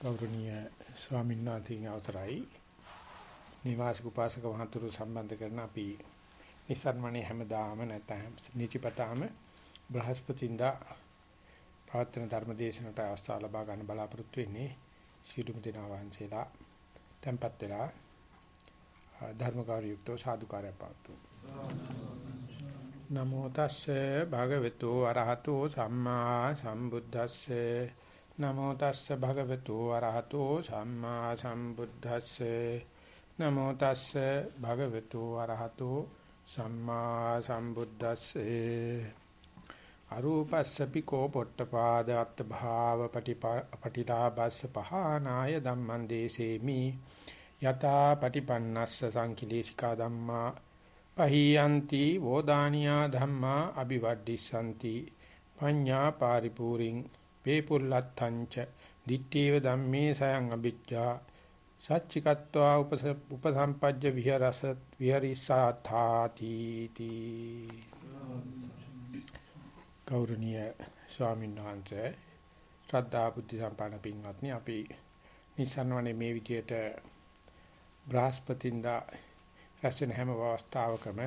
ගෞරවනීය ස්වාමීන් වහන්සේගේ අවසරයි. නිවාසික උපාසක වහන්තුරු සම්බන්ධ කරන අපි නිසන්මණේ හැමදාම නැත්නම් නිචිපතාම බ්‍රහස්පතින්දා පවත්වන ධර්ම දේශනට අවස්ථාව ලබා ගන්න බලාපොරොත්තු වෙන්නේ ශීලුම දිනා වහන්සේලා tempත් වෙලා ධර්මකාරයුක්තව සාදුකාරය පාතු නමෝ තස්සේ භගවතු අරහතෝ සම්මා සම්බුද්දස්සේ නමෝ තස්ස භගවතු අරහතෝ සම්මා සම්බුද්දස්සේ නමෝ තස්ස භගවතු අරහතෝ සම්මා සම්බුද්දස්සේ අරූපස්සපි කෝ පොට්ටපාද අත්ත භාව පටිලාභස්ස පහනාය ධම්මං දේසේමි යතා පටිපන්නස්ස සංකිලේශිකා ධම්මා පහියන්ති වෝදානියා ධම්මා අ비වඩ්ඩිසanti පඤ්ඤා පාරිපූරින් පේපුල්ලත්තංච දිත්තේව ධම්මේ සයං අ비ච්ඡා සච්චිකත්වා උපසම්පජ්ජ විහරස විහරිසාථාති තී ගෞරවනීය ස්වාමීන් වහන්සේ ශ්‍රද්ධා බුද්ධ සම්පන්න පින්වත්නි අපි නිසන්වනේ මේ විදියට බ්‍රහස්පතින්දා රැස්වෙන හැම අවස්ථාවකම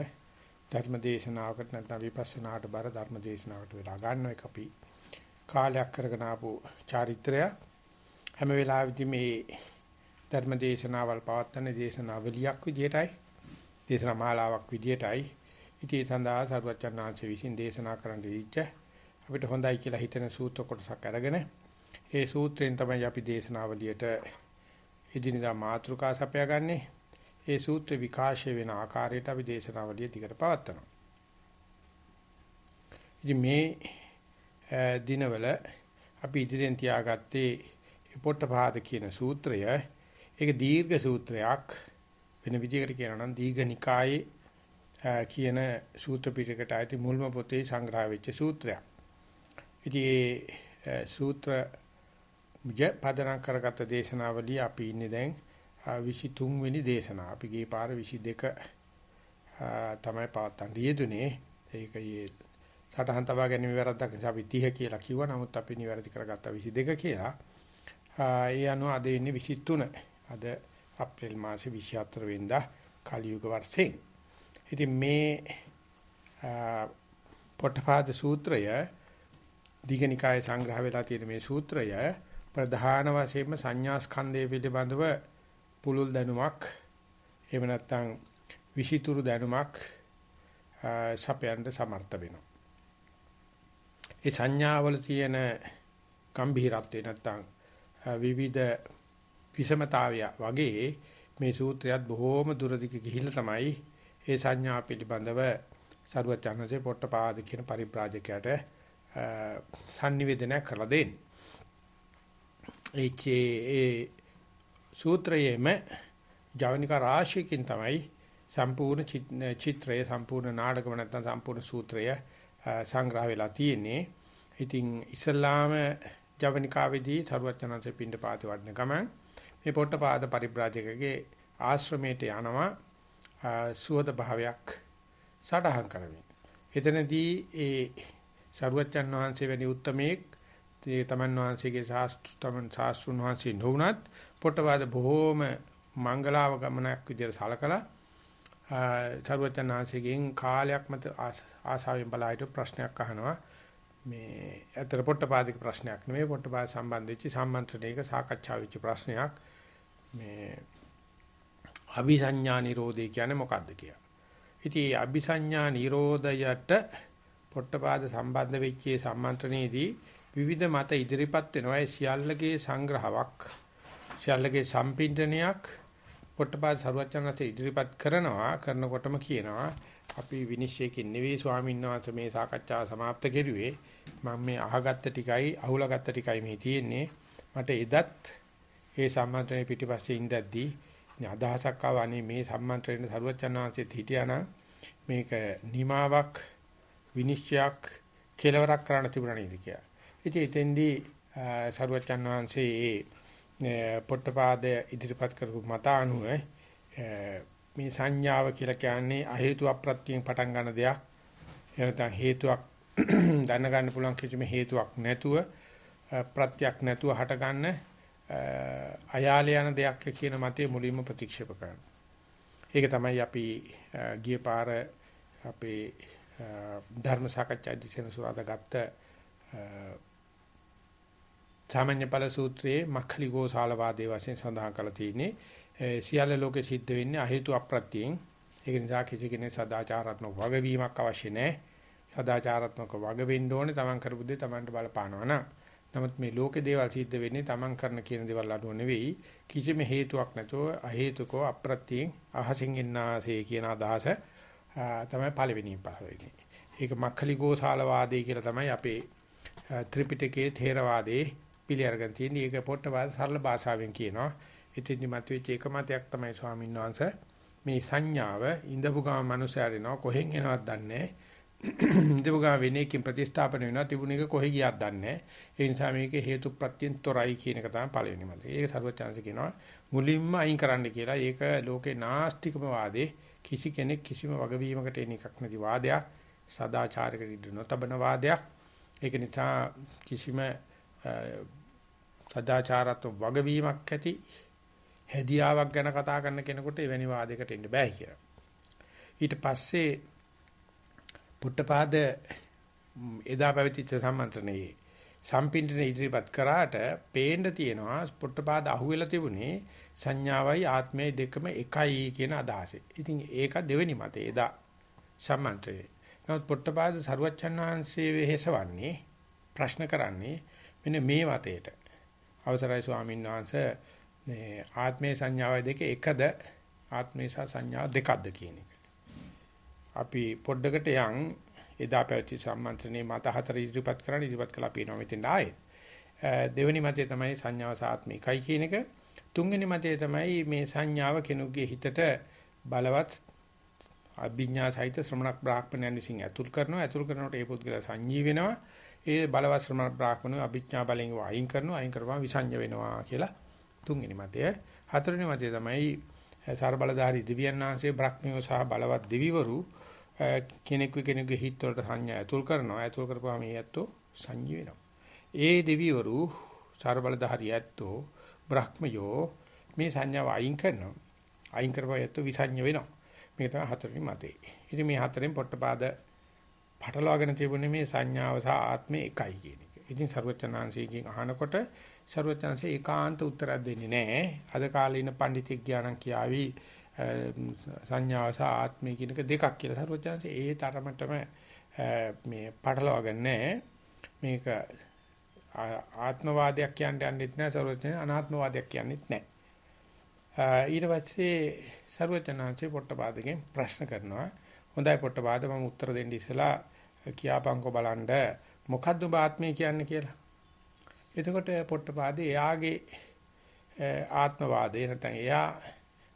ධර්ම දේශනාවකට නැත්නම් විපස්සනාට බර ධර්ම දේශනාවට වෙලා ගන්න එක අපි කාලයක් කරගෙන ආපු චාරිත්‍රය. හැම වෙලාවෙදි මේ ධර්ම දේශනාවල් පවත්වන දේශනාවලියක් විදියටයි දේශනා මාලාවක් විදියටයි. ඉතින් සඳහා සරුවචනාංශ විසින් දේශනා කරන්න දීච්ච අපිට හොඳයි කියලා හිතෙන සූත්‍ර කොටසක් අරගෙන ඒ සූත්‍රයෙන් තමයි අපි දේශනාවලියට එදිනදා මාතෘකා සපයාගන්නේ ඒ සූත්‍ර විකාශය වෙන ආකාරයට අපි දේශනාවලිය දිගට පවත්වනවා. ඉතින් මේ දිනවල අපි ඉදිරියෙන් තියාගත්තේ පොට්ටපාද කියන සූත්‍රය ඒක දීර්ඝ සූත්‍රයක් වෙන විදිහකට කියනවා නම් දීඝනිකායේ කියන සූත්‍ර පිටකට ඇති මුල්ම පොතේ සංග්‍රහ වෙච්ච සූත්‍රයක්. ඉතින් ඒ සූත්‍ර පදනම් කරගත් දේශනාවලිය අපි ඉන්නේ දැන් 23 වෙනි දේශනාව. අපි ගියේ පාර 22 තමයි පවත්තන් යෙදුනේ. ඒක සටහන් තබා ගැනීම වැරද්දක් නිසා අපි 30 කියලා කිව්වා. නමුත් අපි නිවැරදි කරගත්තා 22 කියලා. ඒ අනුව අද ඉන්නේ 23. අද අප්‍රේල් මාසේ 24 වෙනිදා කලියුග වර්ෂයෙන්. ඉතින් මේ පොට්ටපාද සූත්‍රය දීඝනිකායේ සංග්‍රහ වෙලා තියෙන මේ සූත්‍රය ප්‍රධාන වශයෙන්ම සංඥා ස්කන්ධය පිළිබඳව පුලුල් දැනුමක් එහෙම නැත්නම් විෂිතුරු දැනුමක් සපයන්න සමර්ථ වෙනවා. ඒ සංඥාවල තියෙන ගැඹිරත්වේ නැත්තම් විවිධ විෂමතාවය වගේ මේ සූත්‍රයත් බොහෝම දුරදිග ගිහිල්ලා තමයි ඒ සංඥා පිළිබඳව සරුවචනසේ පොට්ටපාද කියන පරිබ්‍රාජකයට sannivedana කරලා දෙන්නේ. ඒ සූත්‍රයේම ජවනික රාශියකින් තමයි සම්පූර්ණ චිත්‍රය සම්පූර්ණ නාටකම නැත්නම් සම්පූර්ණ සූත්‍රය සංග්‍රහ වෙලා තියෙන්නේ. ඉතින් ඉස්ලාම ජවනිකාවේදී සරුවචනanse පින්ඩ පාති වඩන ගමන් මේ පොට්ටපාද පරිබ්‍රාජකගේ ආශ්‍රමයට යනවා සුවද භාවයක් සටහන් කරමින්. එතනදී ඒ සරුවචන් වහන්සේ වැනි උත්තමයෙක් ඒ තමන් වහන්සේගේ ශාස්ත්‍ර තමන් ශාස්ත්‍රුන් වහන්සේ නොවුනත් පොට්ටපාද බොහෝම මංගලාව ගමනක් විදිහට සලකලා සර්වචනාංශයෙන් කාලයක් මත ආසාවෙන් බලාහිට ප්‍රශ්නයක් අහනවා. මේ අතර පොට්ටපාදික ප්‍රශ්නයක් නෙමෙයි පොට්ටපාද සම්බන්ධ වෙච්ච සම්මන්ත්‍රණයක සාකච්ඡා වෙච්ච ප්‍රශ්නයක්. මේ අபிසඤ්ඤා නිරෝධය කියන්නේ මොකක්ද කියලා. ඉතින් අபிසඤ්ඤා නිරෝධයට පොට්ටපාද සම්බන්ධ වෙච්ච සම්මන්ත්‍රණයේදී විවිධ මත ඉදිරිපත් වෙනවා. ඒ සියල්ලගේ සංග්‍රහයක් සියල්ලගේ සම්පින්ඩනයක් පොට්ටපාද සරුවචනන්සේ ඉදිරිපත් කරනවා කරනකොටම කියනවා අපි විනිශ්චයකින් නෙවෙයි ස්වාමීන් වහන්සේ මේ සාකච්ඡාව સમાપ્ત කෙරුවේ මම මේ අහගත්ත ටිකයි අහුලාගත්ත ටිකයි මේ තියෙන්නේ මට එදත් ඒ සම්මන්ත්‍රණය පිටිපස්සේ ඉඳද්දී අදහසක් ආවනේ මේ සම්මන්ත්‍රණය සරුවචනන්සේත් හිටියානම් මේක නිමාවක් විනිශ්චයක් කෙලවරක් කරන්න තිබුණා නේද කියලා. ඉතින් එතෙන්දී සරුවචන් වහන්සේ පොට්ටපාද ඉදිරිපත් කරපු මත අනුව මේ සංඥාව කියලා කියන්නේ අ හේතු අප්‍රත්‍යයෙන් පටන් ගන්න දෙයක්. එනතන් හේතුවක් දැන ගන්න පුළුවන් කිසිම හේතුවක් නැතුව ප්‍රත්‍යක් නැතුව හට ගන්න අයාලේ යන දෙයක් කියන මතය මුලින්ම ප්‍රතික්ෂේප කරනවා. ඒක තමයි අපි ගිය පාර අපේ ධර්ම සාකච්ඡා දිසෙන සුරාදා ගත්ත සාමාන්‍ය ඵල සූත්‍රයේ මක්ඛලි ගෝසාලවාදී වශයෙන් සඳහන් කරලා තියෙන්නේ සියල්ල ලෝකෙ සිද්ධ වෙන්නේ අහේතු අප්‍රත්‍යයෙන්. ඒක නිසා කිසි කෙනෙක් සදාචාරාත්මක වගවීමක් අවශ්‍ය නැහැ. සදාචාරාත්මක වග වෙන්න ඕනේ Taman කරපු දේ Tamanට බලපානවා නම්. නමුත් මේ ලෝකේ දේවල් සිද්ධ වෙන්නේ Taman කරන කියන දේවල් අඩුව නෙවෙයි. කිසිම හේතුවක් නැතුව අහේතුකව අප්‍රත්‍යයෙන් අහසින් එන්නාසේ කියන අදහස තමයි පළවෙනියෙන් පහළ වෙන්නේ. ඒක මක්ඛලි ගෝසාලවාදී කියලා තමයි අපේ ත්‍රිපිටකයේ ථේරවාදයේ පිළි අරගෙන තියෙන්නේ. ඒක පොට්ටපාද සරල භාෂාවෙන් කියනවා. ඉතින් මතුවෙච්ච එක මතයක් තමයි ස්වාමීන් වහන්සේ මේ සංඥාව ඉඳපු ගම මනුස්සයරිනවා කොහෙන් එනවද දන්නේ ඉඳපු වෙන එකකින් ප්‍රතිස්ථාපන වෙනවා තිබුණ එක කොහෙ ගියක්ද දන්නේ ඒ නිසා මේක හේතු ප්‍රත්‍යයෙන් තොරයි කියන එක තමයි පළවෙනි මත. ඒක සර්වචාන්ස කියනවා මුලින්ම අයින් කරන්න කියලා. ඒක ලෝකේ නාස්තිකම වාදේ කිසි කෙනෙක් කිසිම වගවීමකට එන එකක් නැති වාදයක්. සදාචාරයකට ඉඳ නොතබන වාදයක්. ඒක නිසා කිසිම සදාචාරත්ව වගවීමක් ඇති හැදියාවක් ගැන කතා කරන කෙනෙකුට එවැනි වාදයකට එන්න බෑ කියලා. ඊට පස්සේ පුට්ටපාද එදා පැවතිච්ච සම්මන්ත්‍රණයේ සම්පින්ඩන ඉදිරිපත් කරාට පේන්න තියෙනවා පුට්ටපාද අහුවෙලා තිබුණේ සංඥාවයි ආත්මයයි දෙකම එකයි කියන අදහස. ඉතින් ඒක දෙවෙනි මතේ එදා සම්මන්ත්‍රණයේ. නමුත් පුට්ටපාද සරුවච්චන් වහන්සේ වෙහෙසවන්නේ ප්‍රශ්න කරන්නේ මෙන්න මේ මතේට. අවසරයි ස්වාමීන් වහන්සේ. මේ ආත්මේ සංඥාවයි දෙක එකද? ආත්මේ සහ සංඥා දෙකක්ද කියන එක. අපි පොඩ්ඩකට යන් එදා පැවති සම්මන්ත්‍රණයේ මත හතර ඉදිරිපත් කරන්න ඉදිරිපත් කළා පේනවා මෙතෙන් ආයේ දෙවෙනි මතය තමයි සංඥාව සාත්මිකයි කියන එක. තුන්වෙනි මතය තමයි මේ සංඥාව කෙනෙකුගේ හිතට බලවත් අභිඥා සහිත ශ්‍රමණක් බ්‍රාහ්මණයන් විසින් ඇතුල් කරනවා. ඇතුල් කරනකොට ඒ පුද්ගලයා සංජී වෙනවා. ඒ බලවත් ශ්‍රමණ බ්‍රාහ්මණය අභිඥා බලෙන් වයින් කරනවා අයින් කරපුවම විසංජ වෙනවා කියලා තුන්වෙනි මතය හතරවෙනි මතය තමයි සර්බලධාරී දිව්‍යන් වහන්සේ බ්‍රහ්මියෝ සහ බලවත් දිවිවරු කෙනෙකු කෙනෙකුගේ හිත වලට සංඥා ඇතුල් කරනවා. ඇතුල් කරපුවාම මේ ඇත්තෝ සංජී වෙනවා. ඒ දෙවිවරු සර්බලධාරී ඇත්තෝ බ්‍රහ්මයෝ මේ සංඥාව අයින් කරනවා. අයින් කරපුවා ඇත්තෝ විසංඥ වෙනවා. මේක තමයි හතරවෙනි මතේ. ඉතින් මේ හතරෙන් පොට්ටපාද පටලවාගෙන තිබුණේ මේ සංඥාව සහ ආත්මය එකයි කියන එක. ඉතින් ਸਰවචනාංශයෙන් අහනකොට ਸਰවචනාංශේ ඒකාන්ත උත්තරයක් දෙන්නේ නැහැ. අද කාලේ ඉන්න පඬිතික් ඥානන් කියාවි සංඥාව සහ ආත්මය කියන එක දෙකක් කියලා. ਸਰවචනාංශේ ඒ තරමටම මේ පටලවාගන්නේ මේක ආත්මවාදයක් කියන්න යන්නෙත් නැහැ. ਸਰවචන අනාත්මවාදයක් කියන්නෙත් නැහැ. ඊට පස්සේ ਸਰවචනාංශේ පොට්ටපාදගෙන් ප්‍රශ්න කරනවා. හොඳයි පොට්ටපාද මම උත්තර දෙන්න ඉස්සලා කියාපංකෝ බලන්න. මොකද්ද ඔබ ආත්මය කියන්නේ කියලා? එතකොට පොට්ටපාදේ එයාගේ ආත්මවාදේ නැත්නම් එයා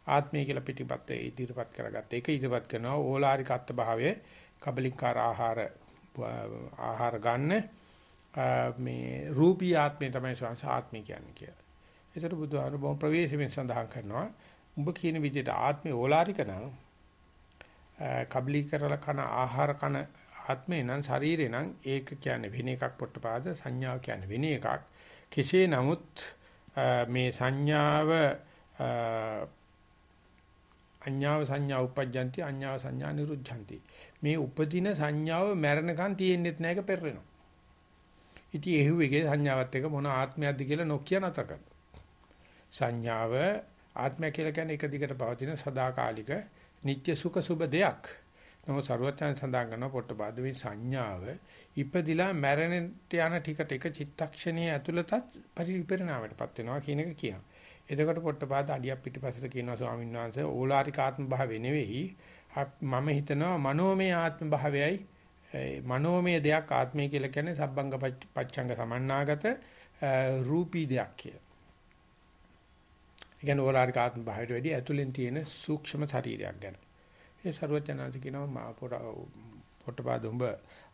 ආත්මය කියලා පිටිපත් ඉදිරිපත් කරගත්ත එක ඉදිරිපත් කරනවා. ඕලාරික අත්ත භාවයේ කබලින්කාර ආහාර ආහාර ගන්න මේ රූපී ආත්මය තමයි සංස ආත්මය කියන්නේ කියලා. ඒතර බුදුහාර බොහොම ප්‍රවේශයෙන් සඳහන් කරනවා උඹ කියන විදිහට ආත්මය ඕලාරික නම් කබලිකරල කන ආහාර කන ආත්මේ නම් ශරීරේ නම් ඒක කියන්නේ වෙන එකක් පොට්ටපාද සංඥාව කියන්නේ වෙන එකක්. කෙසේ නමුත් මේ සංඥාව අඤ්ඤාව සංඥා උපජ්ජಂತಿ අඤ්ඤාව සංඥා නිරුද්ධಂತಿ. මේ උපදින සංඥාව මැරෙනකන් තියෙන්නෙත් නෑ ඒක පෙරෙනවා ඉතින් එහුවේගේ සංඥාවත් එක මොන ආත්මයක්ද කියලා නොකිය නැතක සංඥාව ආත්මය කියලා කියන්නේ එක දිගට පවතින සදාකාලික නিত্য සුඛ සුබ දෙයක්. නමුත් ਸਰවඥයන් සඳහන් කරන පොට්ටපාද මේ සංඥාව ඉපදිලා මැරෙන්නට යන ටික ටික චිත්තක්ෂණයේ ඇතුළතත් පරිවිපරණාවටපත් වෙනවා කියන එක කියනවා එතකොට පොට්ටපාද අඩියක් පිටිපස්සට කියනවා ස්වාමීන් වහන්සේ ඕලාරික ආත්ම භාවය නෙවෙයි මම හිතනවා මනෝමය ආත්ම භාවයයි මනෝමය දෙයක් ආත්මය කියලා කියන්නේ සබ්බංග පච්ඡංග සමන්නාගත රූපී දෙයක් කියලා. ඒ කියන්නේ ඕලාරික ආත්ම භාවයට වැඩි ඇතුලෙන් තියෙන සූක්ෂම ශරීරයක් ගැන. ඒ ਸਰවඥාන්ති කියනවා මා පොට්ටපාද උඹ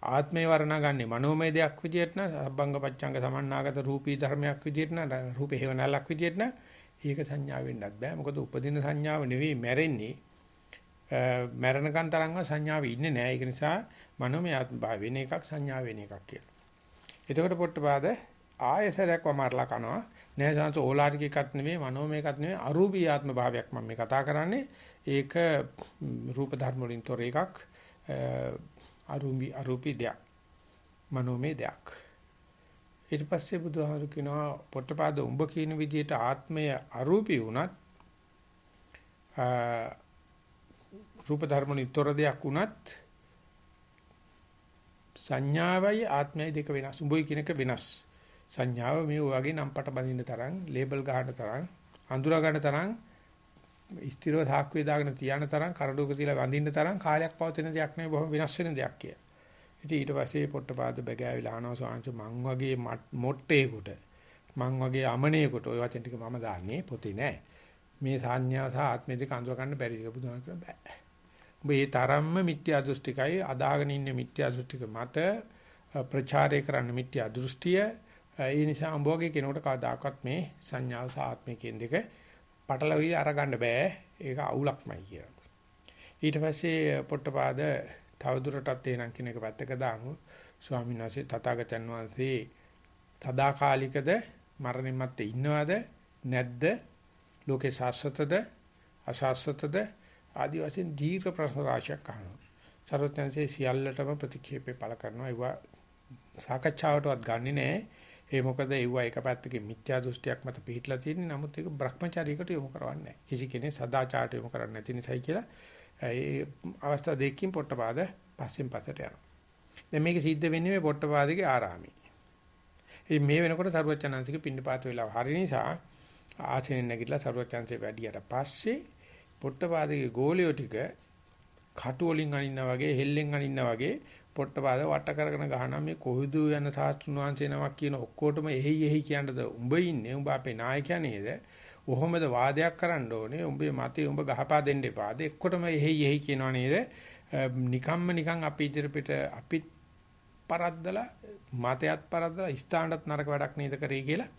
ආත්මේ වර්ණා ගන්නේ මනෝමය දෙයක් විදියට න සබ්බංග පච්ඡංග සමන්නාගත රූපී ධර්මයක් විදියට න රූපේ හේවණලක් විදියට න ඒක සංඥා වෙන්නත් බෑ. මොකද උපදින සංඥාව නෙවෙයි මැරෙන්නේ. මැරෙනකන් තරම්ව සංඥාව ඉන්නේ නෑ. ඒක නිසා මනෝමය ආත්ම භාව වෙන එකක් සංඥා වෙන එකක් කියලා. එතකොට පොට්ටපාද ආයසරයක් වමාරලා කනවා. නෑ සංස ඕලාරික එකක් නෙමෙයි මනෝමය එකක් නෙමෙයි අරූපී ආත්ම භාවයක් මම මේ කතා කරන්නේ. ඒක රූප ධර්ම වලින් තොර එකක්. අරූපී අරූපී දෙයක්. මනෝමය දෙයක්. ඊට පස්සේ බුදුහාරු කියනවා පොට්ටපාද උඹ කියන විදිහට ආත්මය අරූපී වුණත් රූප ධර්ම නිතර දෙයක් වුණත් සංඥාවයි ආත්මයයි දෙක වෙනස්. උඹයි කියනක වෙනස්. සංඥාව මේ වගේ නම්පට බඳින්න තරම්, ලේබල් ගන්න තරම්, අඳුරා ගන්න තරම්, ස්ථිරව සාක්කුවේ දාගෙන තියන තරම්, කරඩුවක තියලා වඳින්න තරම් කාලයක් පවතින දෙයක් නෙවෙයි බොහොම වෙනස් වෙන දෙයක් කිය. ඉතින් ඊට පස්සේ පොට්ටපාද බගෑවිලා අහනවා සාංශ මං වගේ මොට්ටේකට මං වගේ අමනේකට ওই වචන ටික මම දාන්නේ පොතේ නෑ. මේ සංඥාව සහ ආත්මය දෙක අඳුර ගන්න බැරි එක බුදුහාම කියන බෑ. ඔබ ඒ තරම්ම මිත්‍යා දෘෂ්ටිකයි අදාගෙන ඉන්න මිත්‍යා දෘෂ්ටික මත ප්‍රචාරය කරන්න මිත්‍යා දෘෂ්ටිය ඒ නිසා උඹ වගේ කෙනෙකුට කවදාකවත් මේ සංඥාව සහ ආත්මය කියන දෙක පටලවි අරගන්න බෑ. ඒක අවුලක්මයි කියලා. ඊට පස්සේ පොට්ටපාද තවදුරටත් එනං කියන එක පැත්තක දාමු. ස්වාමීන් වහන්සේ තථාගතයන් වහන්සේ සදාකාලිකද මරණින් මත්තේ ඉන්නවද නැද්ද ලෝකේ ශාස්ත්‍රතද අශාස්ත්‍රතද ආදි වශයෙන් දීර්ඝ ප්‍රශ්න රාශියක් අහනවා. සර්වඥාන්සේ සියල්ලටම ප්‍රතික්ෂේපේ පළ කරනවා. ඒවා සාකච්ඡාවටවත් ගන්නෙ නෑ. ඒ මොකද ඒවා එක පැත්තකින් මිත්‍යා දෘෂ්ටියක් මත පිහිටලා තියෙන නමුත් ඒක භ්‍රමචාරීකට යොමු කරවන්නේ නැහැ. කිසි කෙනෙක් සදාචාරයට යොමු කරන්නේ නැති නිසායි කියලා ඒ අවස්ථා දෙකකින් පොට්ටපාද පස්සෙන් පස්සට යනවා. දැන් මේක සිද්ධ වෙන්නේ මේ පොට්ටපාදගේ ආරාමයේ. ඉතින් මේ වෙනකොට සරුවචනංශික පින්නපාත වෙලාව හරි නිසා ආසනෙන් නැගිටලා සරුවචනංශේ වැඩියට පස්සේ පොට්ටපාදගේ ගෝලියෝ ටික කටු වලින් අනින්නා වගේ හෙල්ලෙන් අනින්නා වගේ පොට්ටපාද වට කරගෙන ගහනවා මේ කොහොද යන සාස්ත්‍රුණ වංශේ නමක් කියන ඔක්කොටම එහි එහි කියනද උඹ ඉන්නේ උඹ අපේ නායකයා නේද? ඔහොමද වාදයක් කරන්න ඕනේ. උඹේ මතේ උඹ ගහපා දෙන්න එපා. දෙක්කොටම එහි එහි කියනවා නේද? නිකම්ම නිකන් අපි ඉදිරියට අපිත් පරද්දලා මතයත් පරද්දලා ස්ථානටත් නරක වැඩක් නේද කරේ කියලා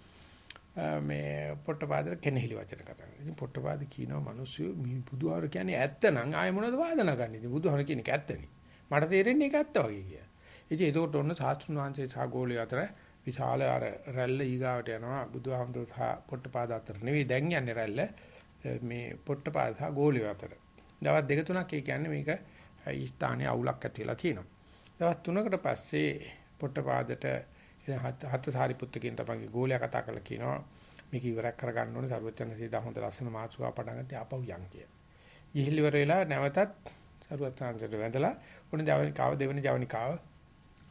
මේ පොට්ටපාදට කෙනෙහිලි වචන කතා කරනවා. ඉතින් පොට්ටපාද කියනවා මිනිස්සු මේ බුදුහාර කියන්නේ ඇත්ත නම් ආයෙ මොනවද වාදනා ගන්න. ඉතින් බුදුහාර කියන එක ඇත්තනේ. මට තේරෙන්නේ ඒක ඇත්ත වගේ කියලා. ඉතින් ඒකට ඔන්න සාස්ත්‍රුණ වංශයේ සහ ගෝලිය අතර විශාල අර රැල්ල ඊගාවට යනවා බුදුහාමුදුර සහ පොට්ටපාද අතර නෙවෙයි දැන් යන්නේ රැල්ල මේ පොට්ටපාද සහ ගෝලිය අතර. දවස් දෙක තුනක් ඒ කියන්නේ මේක ස්ථානයේ අවුලක් ඇති වෙලා තියෙනවා. දවස් තුනකට පස්සේ පොට්ටපාදට හත සාරිපුත්ත කියන තමන්ගේ ගෝලයා කතා කරලා කියනවා මේක ඉවරක් කරගන්න ඕනේ සරුවචනසේ දා හොඳ ලස්සන මාසුකා පටන් ගත්තේ ආපහු යන් කිය. ගිහිල්ලිවර වෙලා නැවතත් සරුවචනසට වැඳලා උන ජවනිකාව දෙවෙනි ජවනිකාව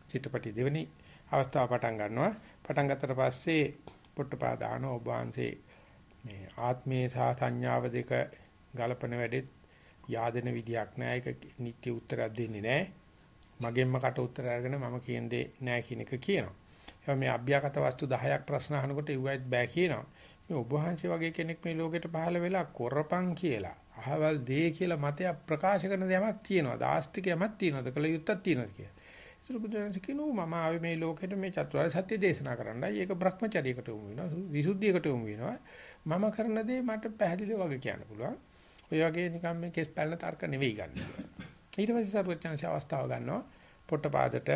චිත්‍රපටි දෙවෙනි අවස්ථාව පටන් ගන්නවා. පටන් ගත්තට පස්සේ පොට්ටපාදාන ඔබ වහන්සේ මේ ආත්මේ සහ සංඥාව දෙක ගලපන වැඩෙත් yaadena විදියක් නෑ. ඒක නිත්‍ය උත්තරයක් දෙන්නේ නෑ. මගෙන්ම කට උත්තර අරගෙන මම කියන දේ නෑ කියන එක කියනවා. ඒ මේ අභ්‍යාගත වස්තු 10ක් ප්‍රශ්න අහනකොට ඉුවයිත් බෑ කියනවා. මේ ඔබ වහන්සේ වගේ කෙනෙක් මේ ලෝකෙට පහළ වෙලා කොරපන් කියලා අහවල් දේ කියලා මතයක් ප්‍රකාශ කරන දෙයක් තියෙනවා. දාස්තිකයක්මත් තියෙනවද? කළ යුත්තක් තියෙනවද කියලා. ඒක බුදුරජාණන් කියනවා මම ආවේ මේ ලෝකෙට මේ චතුරාර්ය සත්‍ය දේශනා කරන්නයි. ඒක භ්‍රමචර්යයකට උමු වෙනවා. විසුද්ධියකට උමු වෙනවා. මම කරන දේ මට පැහැදිලිව වගේ කියන්න පුළුවන්. ඔය වගේ නිකන් මේ කෙස් පැලන තර්ක නෙවෙයි ගන්න. ඊට පස්සේ සර්වඥාන්සේ අවස්ථාව ගන්නවා. පොට්ටපාදට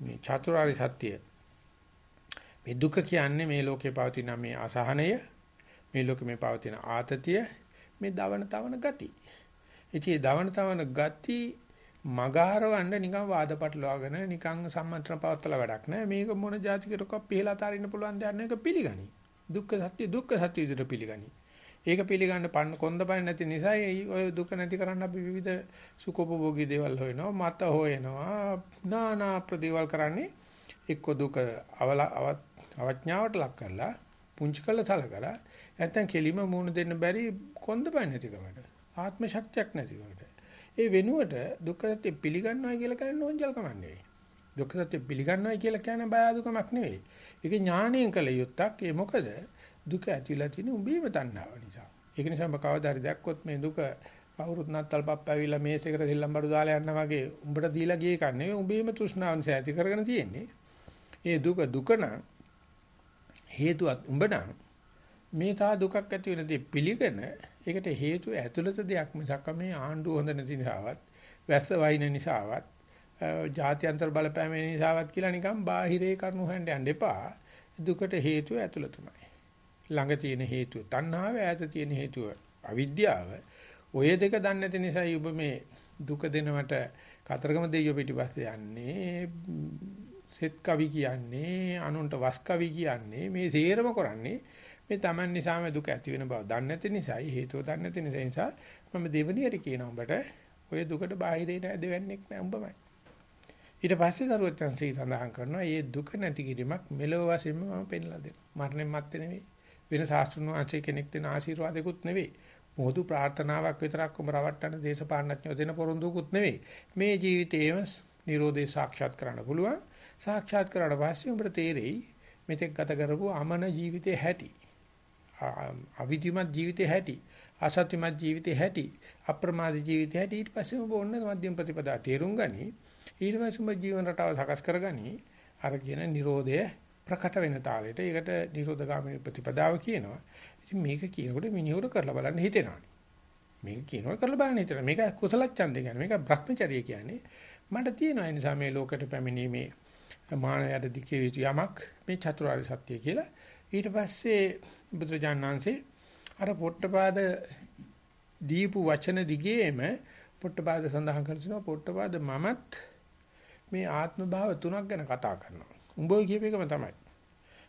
මේ චතුරාර්ය සත්‍ය මේ දුක කියන්නේ මේ ලෝකේ පවතින මේ අසහනය මේ ලෝකේ මේ පවතින ආතතිය මේ දවන තවන ගති. ඉතින් දවන තවන ගති මගහරවන්න නිකන් වාදපටලවාගෙන නිකන් සම්මන්ත්‍රණ පවත්තලා වැඩක් නෑ. මේක මොන જાතිකටක පිළලා තරින්න පුළුවන් දෙයක් නේක පිළිගනි. දුක්ඛ සත්‍ය දුක්ඛ සත්‍ය විදිහට පිළිගනි. ඒක පිළිගන්න පන්න කොන්දපණ නැති නිසා ඔය දුක නැති කරන්න අපි විවිධ සුඛෝපභෝගී දේවල් හොයනවා, මත හොයනවා, නානා ප්‍රදේවල් කරන්නේ එක්ක දුක අවල අවඥාවට ලක් කරලා පුංචි කළ සලකලා නැත්නම් කෙලිම මූණ දෙන්න බැරි කොන්දපණ නැතිකමට ආත්ම ශක්තියක් නැතිකමට ඒ වෙනුවට දුක්ඛ සත්‍ය පිළිගන්නවා කියලා කියන්නේ නෝන්ජල්කමක් නෙවෙයි. දුක්ඛ සත්‍ය පිළිගන්නවා කියලා කියන්නේ බය අදුකමක් නෙවෙයි. ඒක ඥාණයෙන් කළ යුත්තක් ඒ මොකද? දුක ඇතිලා තියෙන උඹේම තණ්හාව නිසා. ඒක නිසා ඔබ කවදා හරි දැක්කොත් මේ දුක කවුරුත් නැත්තල් පප්පැවිලා මේසෙකට සිල්ලම් බඩු දාලා යනවා වගේ උඹට දීලා ගියේ කන්නේ උඹේම තෘෂ්ණාව නිසා ඇති කරගෙන තියෙන්නේ. ඒ දුක දුක නම් හේතුවත් උඹ නම් මේ තා දුකක් ඇති වෙන දේ පිළිගෙන ඒකට හේතුව ඇතුළත දෙයක් මිසක් මේ ආණ්ඩුව හොඳ නැති නිසාවත් වැස්ස වයින් නිසාවත් ජාත්‍යන්තර බලපෑම නිසාවත් කියලා නිකන් බාහිරේ කරුණු හොයන්න යන්න එපා. දුකට හේතුව ඇතුළතමයි. ළඟ තියෙන හේතුව තණ්හාව ඈත තියෙන හේතුව අවිද්‍යාව ඔය දෙක දන්නේ නැති නිසායි ඔබ මේ දුක දෙනවට කතරගම දෙයියෝ පිටිපස්සේ යන්නේ සෙත් කවි කියන්නේ අනුන්ට වස් කවි කියන්නේ මේ සේරම කරන්නේ මේ Taman නිසාම දුක ඇති වෙන බව දන්නේ නැති නිසායි හේතුව දන්නේ නැති නිසා. මම දෙවණියට කියනවා උඹට ඔය දුකට බාහිරේ නෑ දෙවන්නේක් නෑ උඹමයි. ඊට පස්සේ සරුවචන්සේ සඳහන් කරනවා මේ දුක නැති කිරීමක් මෙලොව වශයෙන්ම මම පෙන්ලා දෙනවා. මරණයන් මත්තේ නෙවෙයි. වෙන සාස්ත්‍රුණ වාචේ කෙනෙක් දෙන ආශිර්වාදයක්ුත් නෙවෙයි. මොහොතු ප්‍රාර්ථනාවක් විතරක් උඹ රවට්ටන දේශපාලනඥයෝ දෙන පොරොන්දුකුත් නෙවෙයි. මේ ජීවිතේම Nirodhe සාක්ෂාත් කරන්න පුළුවන්. සාක්ෂාත් කරලා පස්සේ උඹට තේරෙයි මෙතෙක් ගත කරපු අමන ජීවිතේ හැටි. අවිධිමත් ජීවිතේ හැටි අසත්‍යමත් ජීවිතේ හැටි අප්‍රමාද ජීවිතේ හැටි ඊට පස්සේ ඔබ ඔන්න මධ්‍යම ප්‍රතිපදා තේරුම් ගනි ඊට පස්සේ ඔබ ජීවන රටාව සකස් කරගනි අර කියන Nirodhe ප්‍රකට වෙන තාලෙට ඒකට නිරෝධගාමිනී ප්‍රතිපදාව කියනවා. ඉතින් මේක කියනකොට මිනිහුර කරලා බලන්න හිතෙනවානේ. මේක කියනකොට කරලා බලන්න හිතෙනවා. මේක කුසල ඡන්දය කියන්නේ මේක Brahmacharya කියන්නේ. මට තියෙනවා ඒ නිසා මේ ලෝකෙට පැමිණීමේ මානවයට දිකේ යුතු යමක් මේ චතුරාර්ය සත්‍ය කියලා. ඊට පස්සේ බුදුරජාණන්සේ අර පොට්ටපාද දීපු වචන දිගේම පොට්ටපාද සඳහන් කරනවා පොට්ටපාද මමත් මේ ආත්ම භාව තුනක් ගැන කතා කරනවා. උඹ ඔය කියප එකම තමයි.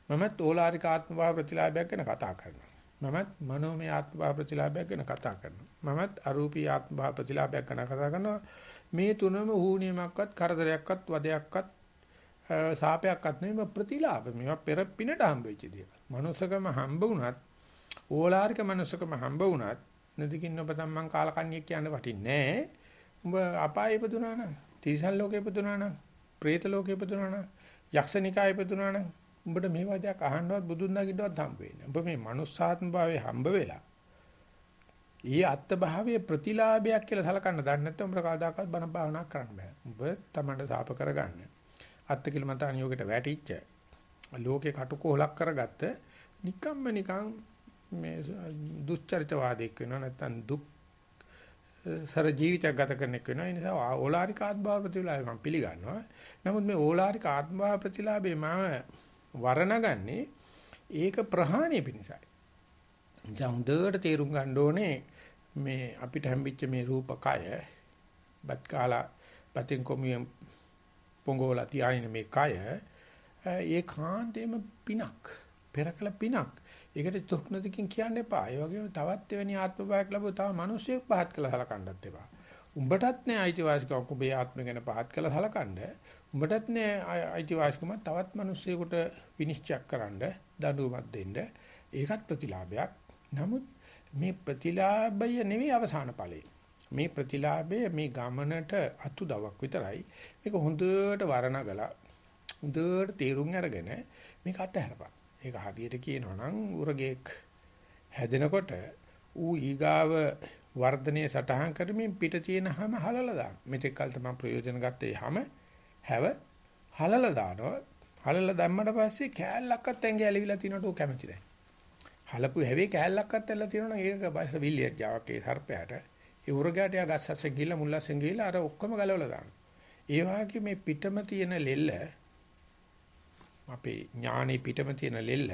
මමත් ඕලාරික ආත්ම භාව ප්‍රතිලාභයක් ගැන කතා කරනවා. මමත් මනෝමය ආත්ම භාව ප්‍රතිලාභයක් ගැන කතා කරනවා. මමත් අරූපී ආත්ම භාව ප්‍රතිලාභයක් ගැන කතා කරනවා. මේ තුනම ඌණියමක්වත් කරදරයක්වත් වදයක්වත් සාපයක්වත් නෙමෙයි ප්‍රතිලාභ. මේවා පෙර පිනට හම්බ වෙච්ච දේවල්. මනුස්සකම හම්බ වුණත් ඕලාරික මනුස්සකම හම්බ වුණත් නදිකින් ඔබ තමන් කාලකන්ණියක් කියන්න වටින්නේ නැහැ. උඹ අපායෙ ඉපදුනා නම්, තිරිසන් ලෝකෙ ඉපදුනා නම්, പ്രേත ලෝකෙ ඉපදුනා නම් යක්ෂනිකාය ඉපදුනා නම් උඹට මේ වදයක් අහන්නවත් බුදුන් දකින්නවත් හම්බ වෙන්නේ. උඹ මේ manussාත්ම භාවයේ හම්බ වෙලා. ඊ අත්ත් භාවයේ ප්‍රතිලාභයක් කියලා සලකන්න දන්නේ නැත්නම් උඹට කවදාකවත් බණ භාවනා කරන්න බෑ. උඹ තමන්ට සාප කරගන්න. අත්ත් කිලමත අනියෝගයට වැටිච්ච ලෝකේ කටුකොලක් කරගත්ත නිකම්ම නිකං මේ දුස්චරිත වාදයක් වෙනවා නැත්නම් දුක් සර ජීවිතයක් ගත කරන එක වෙනවා. ඒ නිසා ඕලාරික ආත්මභාව ප්‍රතිලාභය මම පිළිගන්නවා. නමුත් මේ ඕලාරික ආත්මභාව ප්‍රතිලාභේ මම වර්ණගන්නේ ඒක ප්‍රහාණය පිණිසයි. දැන් හොඳට තේරුම් ගන්න ඕනේ මේ අපිට හම්බෙච්ච මේ රූපකය බත් කාලා බතින් කොමියම් පොංගෝලා තියාගෙන මේ කය ඒ කාන්තේම පිනක් පෙරකල පිනක් ඒකට තුක්නදකින් කියන්න එපා. ඒ වගේම තවත් එවැනි ආත්ම භාවයක් ලැබුව තව මිනිස්සෙක් පහත් කළා සලකන්නත් එපා. උඹටත් නෑ අයිතිවාසිකමක් ඔබේ ආත්ම ගැන පහත් කළා සලකන්න. උඹටත් නෑ අයිතිවාසිකම තවත් මිනිස්සෙකුට විනිශ්චය කරන්න දඬුවමක් දෙන්න. ඒකත් ප්‍රතිලාභයක්. නමුත් මේ ප්‍රතිලාභය නෙවෙයි අවසාන ඵලය. මේ ප්‍රතිලාභය මේ ගමනට අතුදවක් විතරයි. මේක හොඳට වර්ණගලා හොඳට තේරුම් අරගෙන මේක අතහැරපන්. ඒක හරියට කියනවා නම් උරගේක් හැදෙනකොට ඌ ඊගාව වර්ධනයේ සටහන් කරමින් පිට තියෙන හැම හලලා දාන. මෙතෙක් කල තමයි ප්‍රයෝජන ගත්තේ හැම හැව හලලා දානවා. හලලා දැම්මට පස්සේ කෑල්ලක්වත් ඇඟේ ඇලිවිලා තිනට ඌ කැමති නැහැ. හලපු හැවේ කෑල්ලක්වත් ඇල්ලලා තියෙනවා නම් ඒක බස් විල්ලියක් ජාවක් ඒ සර්පයාට. ඒ උරගයට යා ගස්සස්සේ ගිහිල්ලා මුල්ලස්සේ ගිහිල්ලා අර ඔක්කොම ගලවලා දානවා. ඒ වගේ මේ පිටම තියෙන ලෙල්ල අපේ ඥානෙ පිටම තියෙන ලෙල්ල